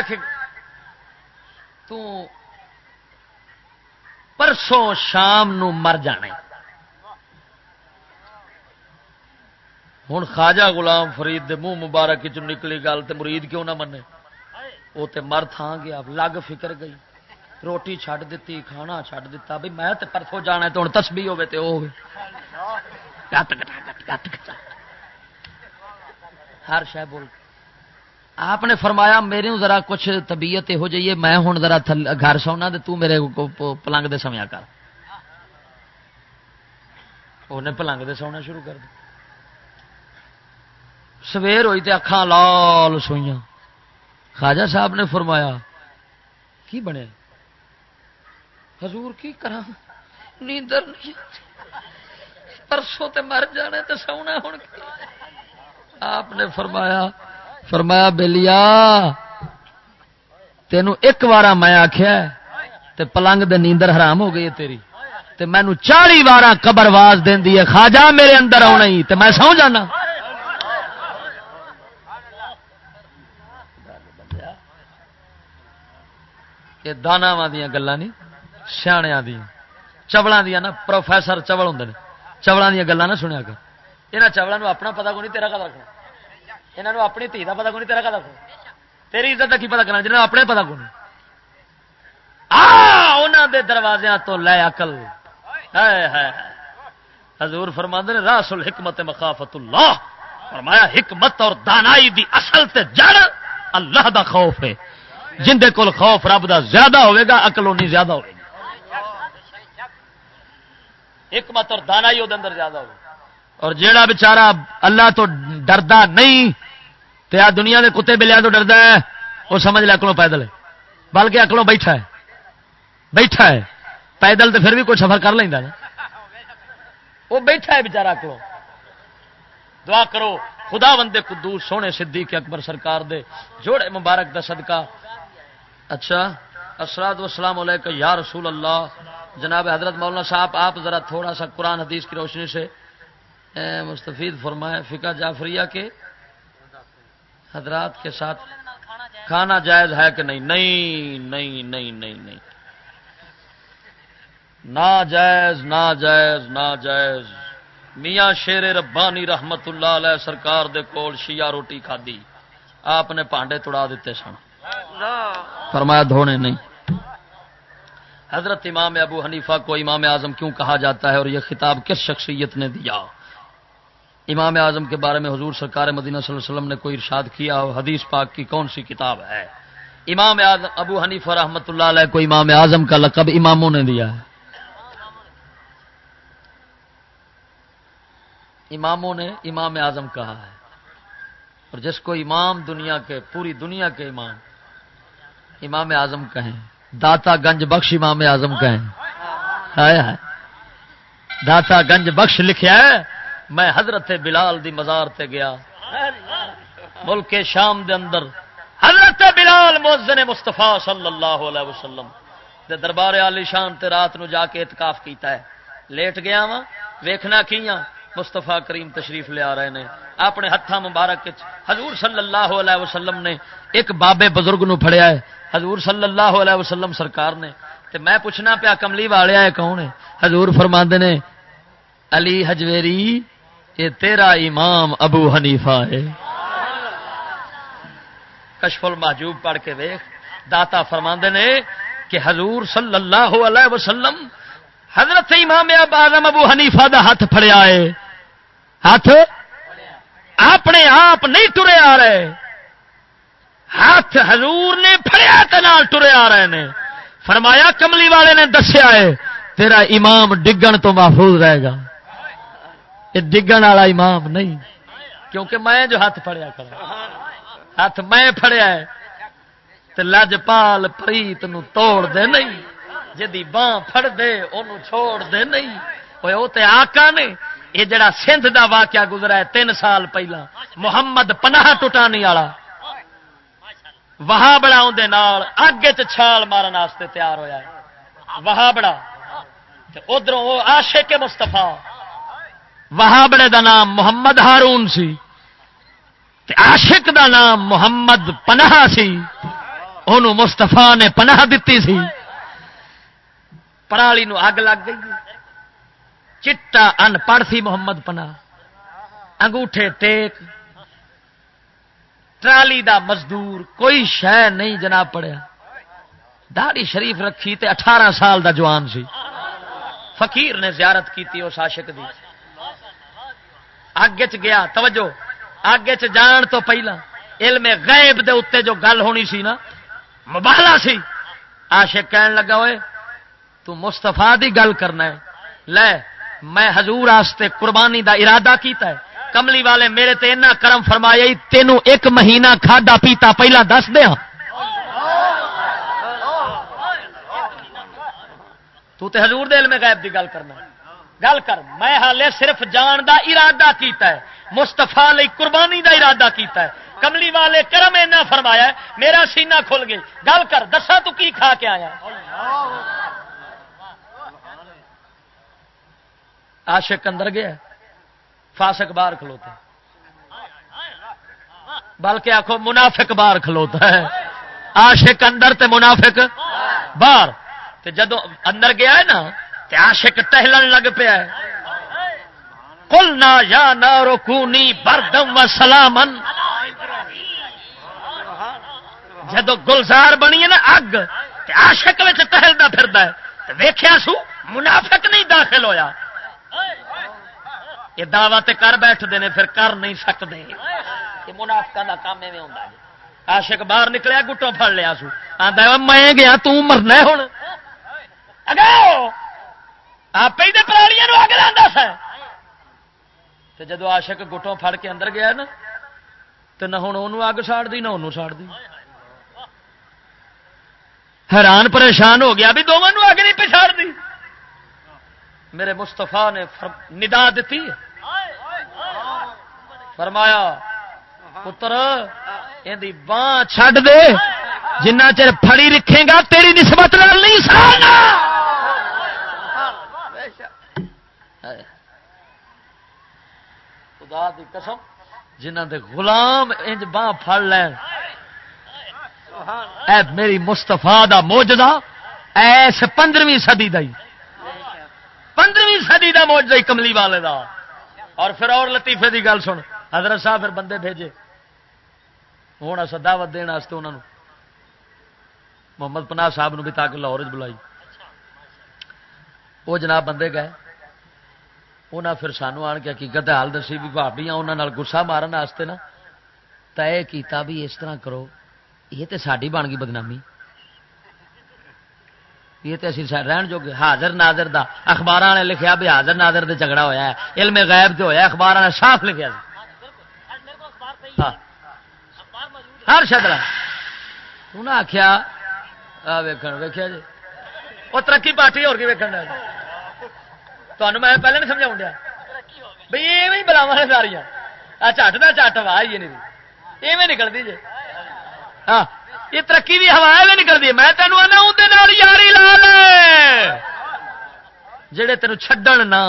تو پرسوں شام نو مر جانے ہوں خواجہ غلام فرید دے منہ مبارک چ نکلی گل تو مرید کیوں نہ منے وہ تے مر تھان گیا لگ فکر گئی۔ روٹی چھڈ دیتی کھانا چھڈ دیتا بھائی میں تے پرسوں جانا تو ہوں تسبی ہوے تے ہو ہر شہ بول۔ آپ نے فرمایا، میرے ذرا کچھ طبیعت یہو جی میں ہوں ذرا گھر سونا تو میرے پلنگ دے سمیا کر۔ انہیں پلنگ دے سونا شروع کر دیا سویر ہوئی تے اکھان لال سوئیاں۔ خواجہ صاحب نے فرمایا، کی بنے؟ حضور کی کرا نیندر نہیں پرسوں تے مر جانے تے سونا ہوں آپ نے فرمایا فرمایا، بلیا تینوں ایک بار میں آخیا تے پلنگ دے نیندر حرام ہو گئی ہے تیری۔ تے مینو چالی بار قبر واز دینی ہے۔ خواجہ میرے اندر آنا ہی، تے میں سو جانا۔ یہ دانا دیا گلان نہیں سیاح دیا۔ چبلوں دیا نا، پروفیسر چبل ہوں چبلوں دیا گلان نہ سنیا کر۔ یہاں چبلوں اپنا پتا کو نہیں، تیرا کا رکھنا یہاں اپنی دھی کا پتا کو نہیں، تیرا کا رکھنا تیری عزت کا کی پتا کرنا جنہیں اپنے پتا کو نہیں۔ دے دروازے تو لے اکل حضور فرماند نے، راس الحکمت مخافت اللہ۔ فرمایا، حکمت اور دانائی دی اصل تے جڑ اللہ دا خوف ہے۔ جن دے کول خوف رب دا زیادہ ہوئے گا اکل نہیں زیادہ ہوئے گا حکمت اور دانا ہی اندر زیادہ ہوگا اور جیڑا بچارا اللہ تو ڈردا نہیں تو آ دنیا کے کتے بلیا تو ڈردا ہے وہ سمجھ لے اکلوں پیدل ہے۔ بلکہ اکلوں بیٹھا ہے۔ بیٹھا ہے۔ پیدل تو پھر بھی کوئی سفر کر لینا نا وہ بیٹھا ہے بچارا اکلوں دعا کرو خدا بندے قدوس، سونے صدیق اکبر سرکار دے جوڑے مبارک دا صدقہ۔ اچھا اسراد وسلام علیکم یا رسول اللہ۔ جناب حضرت مولانا صاحب، آپ ذرا تھوڑا سا قرآن حدیث کی روشنی سے مستفید فرمائے فقہ جعفریہ کے حضرات کے ساتھ کھانا جائز ہے کہ نہیں؟ نہیں نہیں نہیں نہیں نہیں۔ نا جائز نا جائز میاں شیر ربانی رحمت اللہ علیہ سرکار دے کول شیعہ روٹی کھادی۔ آپ نے پانڈے توڑا دیتے سن۔ فرمایا دھونے نہیں۔ حضرت امام ابو حنیفہ کو امام اعظم کیوں کہا جاتا ہے اور یہ خطاب کس شخصیت نے دیا؟ امام اعظم کے بارے میں حضور سرکار مدینہ صلی اللہ علیہ وسلم نے کوئی ارشاد کیا؟ اور حدیث پاک کی کون سی کتاب ہے؟ امام ابو حنیفہ رحمۃ اللہ علیہ کو امام اعظم کا لقب اماموں نے دیا ہے۔ اماموں نے امام اعظم کہا ہے۔ اور جس کو امام دنیا کے، پوری دنیا کے امام امام اعظم کہیں۔ داتا گنج بخش امام اعظم کہیں۔ داتا گنج بخش لکھیا ہے۔ میں حضرت بلال دی مزار تے گیا۔ ملک شام دے اندر۔ حضرت بلال موزن مستفا صلی اللہ علیہ وسلم دے دربار علی شان تے رات نو جا کے اتکاف کیتا ہے۔ لیٹ گیا وا ویکھنا کیاں؟ مستفا کریم تشریف لے آ رہے ہیں اپنے ہاتھوں مبارک حضور صلی اللہ علیہ وسلم نے ایک بابے بزرگ نو پھڑیا ہے۔ حضور صلی اللہ علیہ وسلم سرکار نے، تے میں پوچھنا پیا کملی والے ہے کون ہے؟ حضور فرما نے، علی حجویری، یہ تیرا امام ابو حنیفہ ہے۔ کشف المحجوب پڑھ کے دیکھ داتا فرما نے کہ حضور صلی اللہ علیہ وسلم حضرت امام آدم ابو حنیفہ دا ہاتھ پھڑیا ہے۔ ہاتھ اپنے آپ نہیں ٹرے آ رہے۔ ہاتھ حضور نے فڑیا ٹرے آ رہے ہیں فرمایا، کملی والے نے دسیا ہے، تیرا امام ڈگن تو محفوظ رہے گا۔ یہ ڈگن والا امام نہیں، کیونکہ میں جو ہاتھ پڑیا کرا ہاتھ میں فڑیا لجپال پریت نو توڑ دے نہیں۔ جدی بان فڑ دے انہوں چھوڑ دے نہیں۔ وہ تے آقا نے، یہ جڑا سندھ دا واقعہ گزرا ہے تین سال پہلا، محمد پناہ ٹوٹانی والا۔ وہاں بڑا اندر اگ چھال مارن واسطے تیار ہویا ہے۔ وہاں بڑا۔ ادھر وہ آشے کے مستفا وہاں بڑے دا نام محمد ہارون سی۔ عاشق دا نام محمد پناہ سی۔ انہوں مستفا نے پناہ دیتی سی۔ پرالی نو اگ لگ گئی۔ چٹا ان پڑھ سی محمد پناہ۔ انگوٹھے ٹیک۔ ٹرالی دا مزدور کوئی شہ نہیں جناب پڑیا داڑی شریف رکھی تے اٹھارہ سال دا جوان سی۔ فقیر نے زیارت کی اس عاشق دی۔ اگ چ گیا، توجہ اگ چ جان تو پہلا۔ علم غیب دے اتنے جو گل ہونی سی نا، مبالا سی۔ عاشق کہن لگا ہوئے تو مستفا دی گل کرنا ہے۔ لے، میں حضور آستے قربانی دا ارادہ کیتا ہے۔ کملی والے میرے تے اتنا کرم فرمایا تینوں ایک مہینہ کھادا پیتا، پہلا دس دیا۔ تو تے حضور دل میں غائب دی گل کرنا۔ گل کر، میں حالے صرف جان دا ارادہ کیتا ہے۔ مستفا لئی قربانی دا ارادہ کیتا ہے۔ کملی والے کرم اینا فرمایا ہے، میرا سینہ کھل گئی۔ گل کر دسا تو کی کھا کے آیا؟ عاشق اندر گیا۔ فاسق باہر کھلوتا بلکہ آخو منافق باہر کھلوتا ہے۔ عاشق اندر تے منافق باہر۔ تے جدو اندر گیا ہے نا، تے عاشق ٹہلن لگ پیا ہے۔ کل یا نہ رکونی بردم و سلامن۔ جدو گلزار بنی ہے نا اگ آشک ٹہلتا پھر ویخیا سو، منافق نہیں داخل ہویا۔ یہ دعوت کر بیٹھتے ہیں پھر کر نہیں سکتے۔ یہ منافقہ کا کام ایویں ہوتا ہے۔ آشک باہر نکلیا گٹوں پڑ لیا سو۔ آتا میں گیا ترنا ہوں آپ ہی پراڑیاں اگ لا سا جدو آشک گٹوں پھڑ کے اندر گیا نا تو نہ ہوں اگ ساڑ دی نہ انہوں ساڑ دی حیران پریشان ہو گیا بھی دونوں اگ نہیں پچھاڑ دی میرے مستفا نے ندا دیتی فرمایا، پتر یہ بان چھڈ دے۔ جنہ چر پڑی رکھے گا، تیری نسبت نہیں سالنا خدا دی قسم، جنہ دے غلام انج بان پھڑ لین۔ اے میری مستفا دا موجدہ ایس پندرہویں سدی دئی پندرہویں سدی کا موجود کملی والے دا۔ اور پھر اور لطیفے دی گل سن۔ حضرت صاحب پھر بندے بھیجے۔ ہوں اصا دعوت دن انہوں محمد پناہ صاحب نو بھی تاکہ لاہور بلائی۔ وہ جناب بندے گئے۔ انہیں پھر سانو آن کے حقیقت حال دسی بھی بھابیاں انہوں گسا مارن واسطے نا۔ طے کیتا بھی اس طرح کرو۔ یہ تو ساری بن گئی بدنامی۔ یہ تو اسی رہن جو حاضر ناظر دا۔ اخبار نے لکھیا بھی حاضر ناظر دے جھگڑا ہویا ہے۔ علم غیب جو ہویا اخبار نے صاف لکھیا ہاں۔ ہر شدرا۔ انہیں آخیا ویکن ویکیا جی۔ وہ ترقی پارٹی اور کی ویکن جی۔ تمہیں میں پہلے نہیں سمجھا دیا۔ بھائی ایویں بلاوا نے ساریاں۔ چٹ دا چٹ واہ ہی نہیں ایویں نکلتی جی۔ ہاں۔ یہ ترقی بھی ہوا بھی نکلتی میں تینوں آنا اندر یاری لا لے۔ جڑے تینوں چڈن نہ،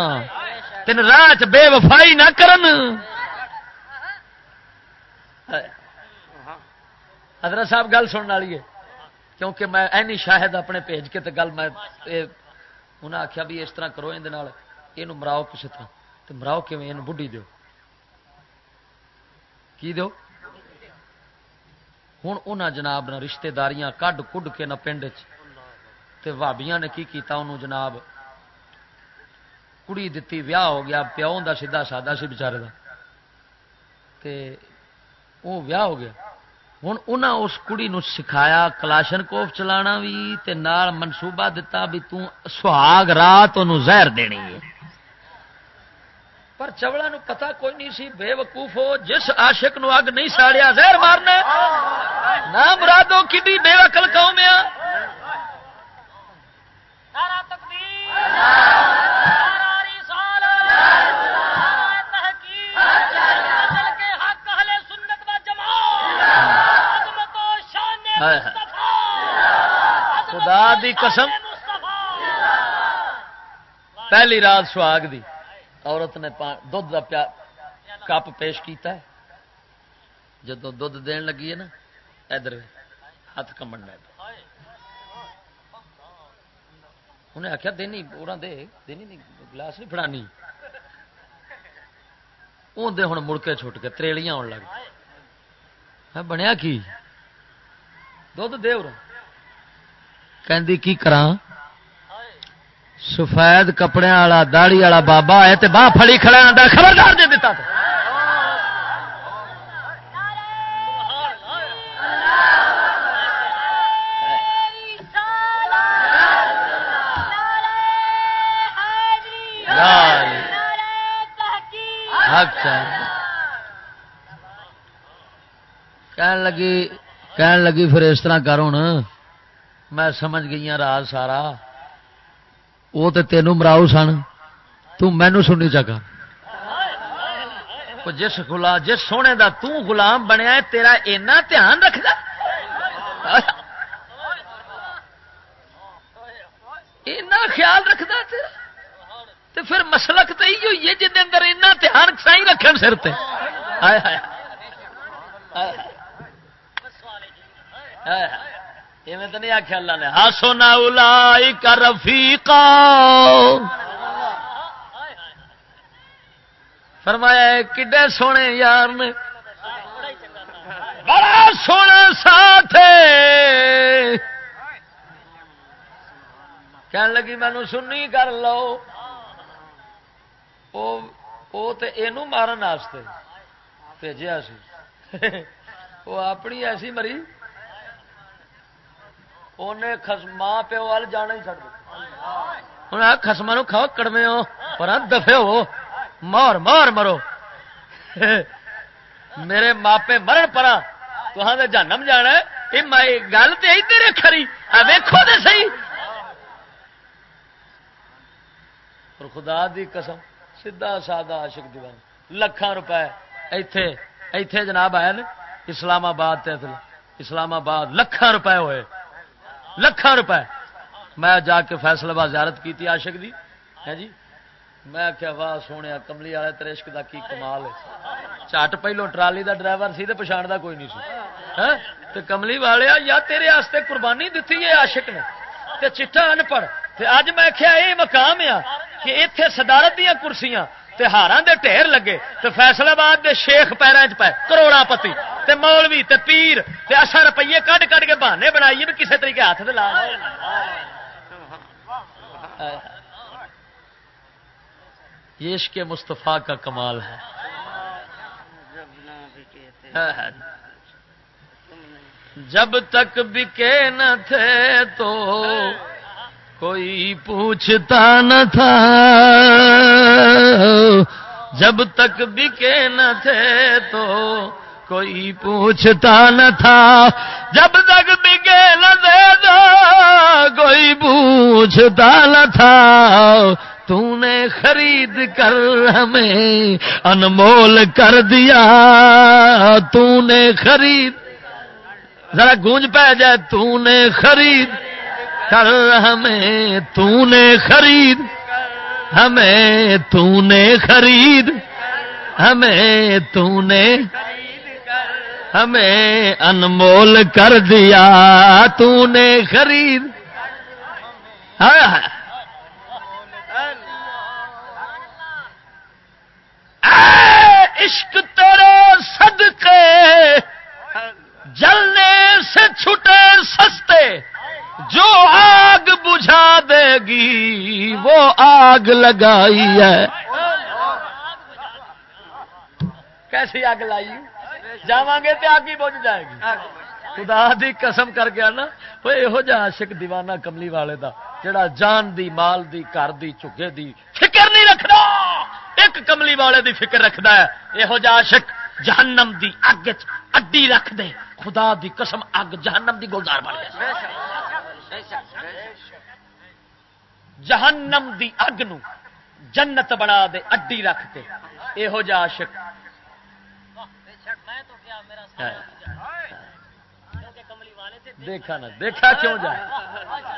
تین راہ چ بے وفائی نہ کرن۔ حضرت صاحب گل سننے والی ہے، کیونکہ میں اینی شاہد اپنے بھیج کے تو گل میں انہیں آخیا بھی اس طرح کرو یہ مراؤ کسی طرح۔ تو مراؤ کیون بڑھی دو کی دو ہوں ان جناب نہ رشتے داریاں کڈ کڈ کے نہ پنڈ چابیا نے کی کیتا انہوں جناب کڑی دتی ویاہ ہو گیا پیو دا سیدھا سادہ سی بچارے کا وہ ویاہ ہو گیا ہوں انہیں اس کڑی نو سکھایا کلاشن کوف چلانا بھی تے نال منصوبہ دتا بھی تاگ رات انہوں زہر دینی ہے پر چوڑا نو پتا کوئی نہیں سی بے وقوف ہو جس عاشق نو اگ نہیں ساڑیا زہر مارنا نہ مرادو کی بے وقل قوم آ خدا دی قسم۔ پہلی رات سہاگ دی۔ عورت نے دھد کا پیا کپ پیش کیتا ہے۔ جدو دھد دین لگی ہے نا، ادھر ہاتھ کمن لگ انہیں آخیا دینی پورا دے دینی نہیں، گلاس نہیں فڑانی اندر ہوں مڑ کے چھٹ کے تریلیاں آن لگ ہاں، بنیا کی؟ دھد دے اور کی کرا سفید کپڑے والا داڑی والا بابا ہے تو باہ فڑی کھڑا آتا خبردار دے دیتا تو۔ اچھا۔ کہن لگی کہن لگی پھر اس طرح کر ہوں میں سمجھ گئی ہوں راز سارا۔ وہ تو تینوں مراؤ سن تینو سننی چکا جس گلا جس سونے دا تو غلام بنیا تیرا اینا دھیان رکھتا اینا خیال رکھتا تو پھر مسلک تو ہی ہوئی ہے جن اندر اینا دھیان سائی رکھن سر تے آئے آئے آئے آئے ایویں تو نہیں آخیا اللہ نے، ہاسو نا کر رفیقا۔ فرمایا کڈے سونے یار نے؟ بڑا سونا ساتھ کہن لگی مینو سننی کر لو۔ وہ تو یہ مارن بھیجا سی وہ اپنی ایسی مری۔ انہیں ماں پیو وال جانا ہی چڑ دیا خسما نو کھاؤ کڑمے ہو پر دفے ہو مار مار مرو میرے ماپے مرن پرا تو جانم جانا گل تو یہی تیرے کھری ویکو تو سی اور خدا دی قسم سیدا سادہ عاشق دیوان لکھان روپے ایتھے ایتھے جناب آئے اسلام آباد تے اسلام آباد لکھان روپے ہوئے لکھان روپے۔ میں جا کے فیصلہ باد زیارت کی تھی عاشق دی۔ ہے جی؟ میں کیا واہ سونے، کملی والے ترشک دا کی کمال ہے۔ چٹ پہلو ٹرالی دا ڈرائیور سی پچھاڑ دا کوئی نہیں سی تے کملی والے یا تیرے آستے قربانی دیتی ہے عاشق نے تے چٹا ان پڑھ تے اج میں کیا یہ مقام آ کہ اتے صدارت دیا کرسیاں ہار دے ٹھیر لگے تو فیصلہ باد دے شیخ پیروں چ پائے کروڑا پتی، تے مولوی، تے پیر، تے اصا روپیے کٹ کٹ کے بہانے بنائیے بھی کسی طریقے ہاتھ لا یہ عشق مستفا کا کمال ہے۔ جب تک بکے نہ تھے تو کوئی پوچھتا نہ تھا۔ جب تک بکے نہ تھے تو کوئی پوچھتا نہ تھا۔ جب تک بکے نہ تھے تو کوئی پوچھتا نہ تھا۔ تو نے خرید کر ہمیں انمول کر دیا۔ تو نے خرید۔ ذرا گونج پہ جائے۔ تو نے خرید۔ کر ہمیں تو نے خرید، ہمیں تو نے خرید، ہمیں تو نے ہمیں انمول کر دیا تو نے خرید عشق تیرے صدقے، جلنے سے چھٹے سستے۔ جو آگ بجھا دے گی، وہ آگ لگائی ہے۔ کیسی آگ لائی؟ جا گے تو آگ ہی بجھ جائے گی۔ خدا دی قسم کر گیا نا وہ یہو جہ عاشق دیوانہ کملی والے دا، جڑا جان دی، مال دی کر دی چکے دی فکر نہیں رکھنا ایک کملی والے دی فکر رکھتا ہے۔ یہو جہ عاشق جہنم دی اگ اڈی رکھ دے۔ خدا دی قسم اگ جہنم دی گلدار بن گیا جہنم دی اگ نو جنت بنا دے، اڈی رکھ دے یہو عاشق۔ دیکھا نا، دیکھا کیوں جائے؟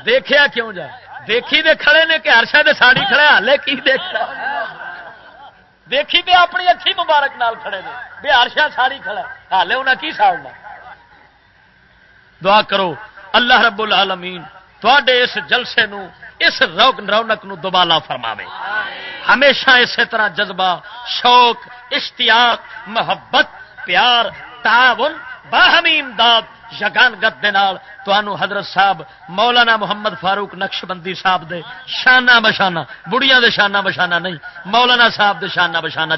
دیکھا کیوں جائے؟ دیکھی دے کھڑے نے کہ ہر شاید ساڑی کھڑے ہالے کی دیکھا؟ دیکھی تے اپنی اچھی مبارک نال کھڑے نے، بے ہر شاید ساڑی کھڑا ہالے انہیں کی ساڑنا؟ دعا کرو۔ اللہ رب العالمین تھوڑے اس جلسے نو، اس روک رونق نو دوبالا فرماوے۔ ہمیشہ اسی طرح جذبہ، شوق، اشتیاق، محبت، پیار، تعاون باہمی امداد شگان گت حضرت صاحب، مولانا محمد فاروق نقش بندی صاحب دے شانہ بشانہ بڑیاں دے شانہ بشانہ نہیں، مولانا صاحب دے شانہ بشانہ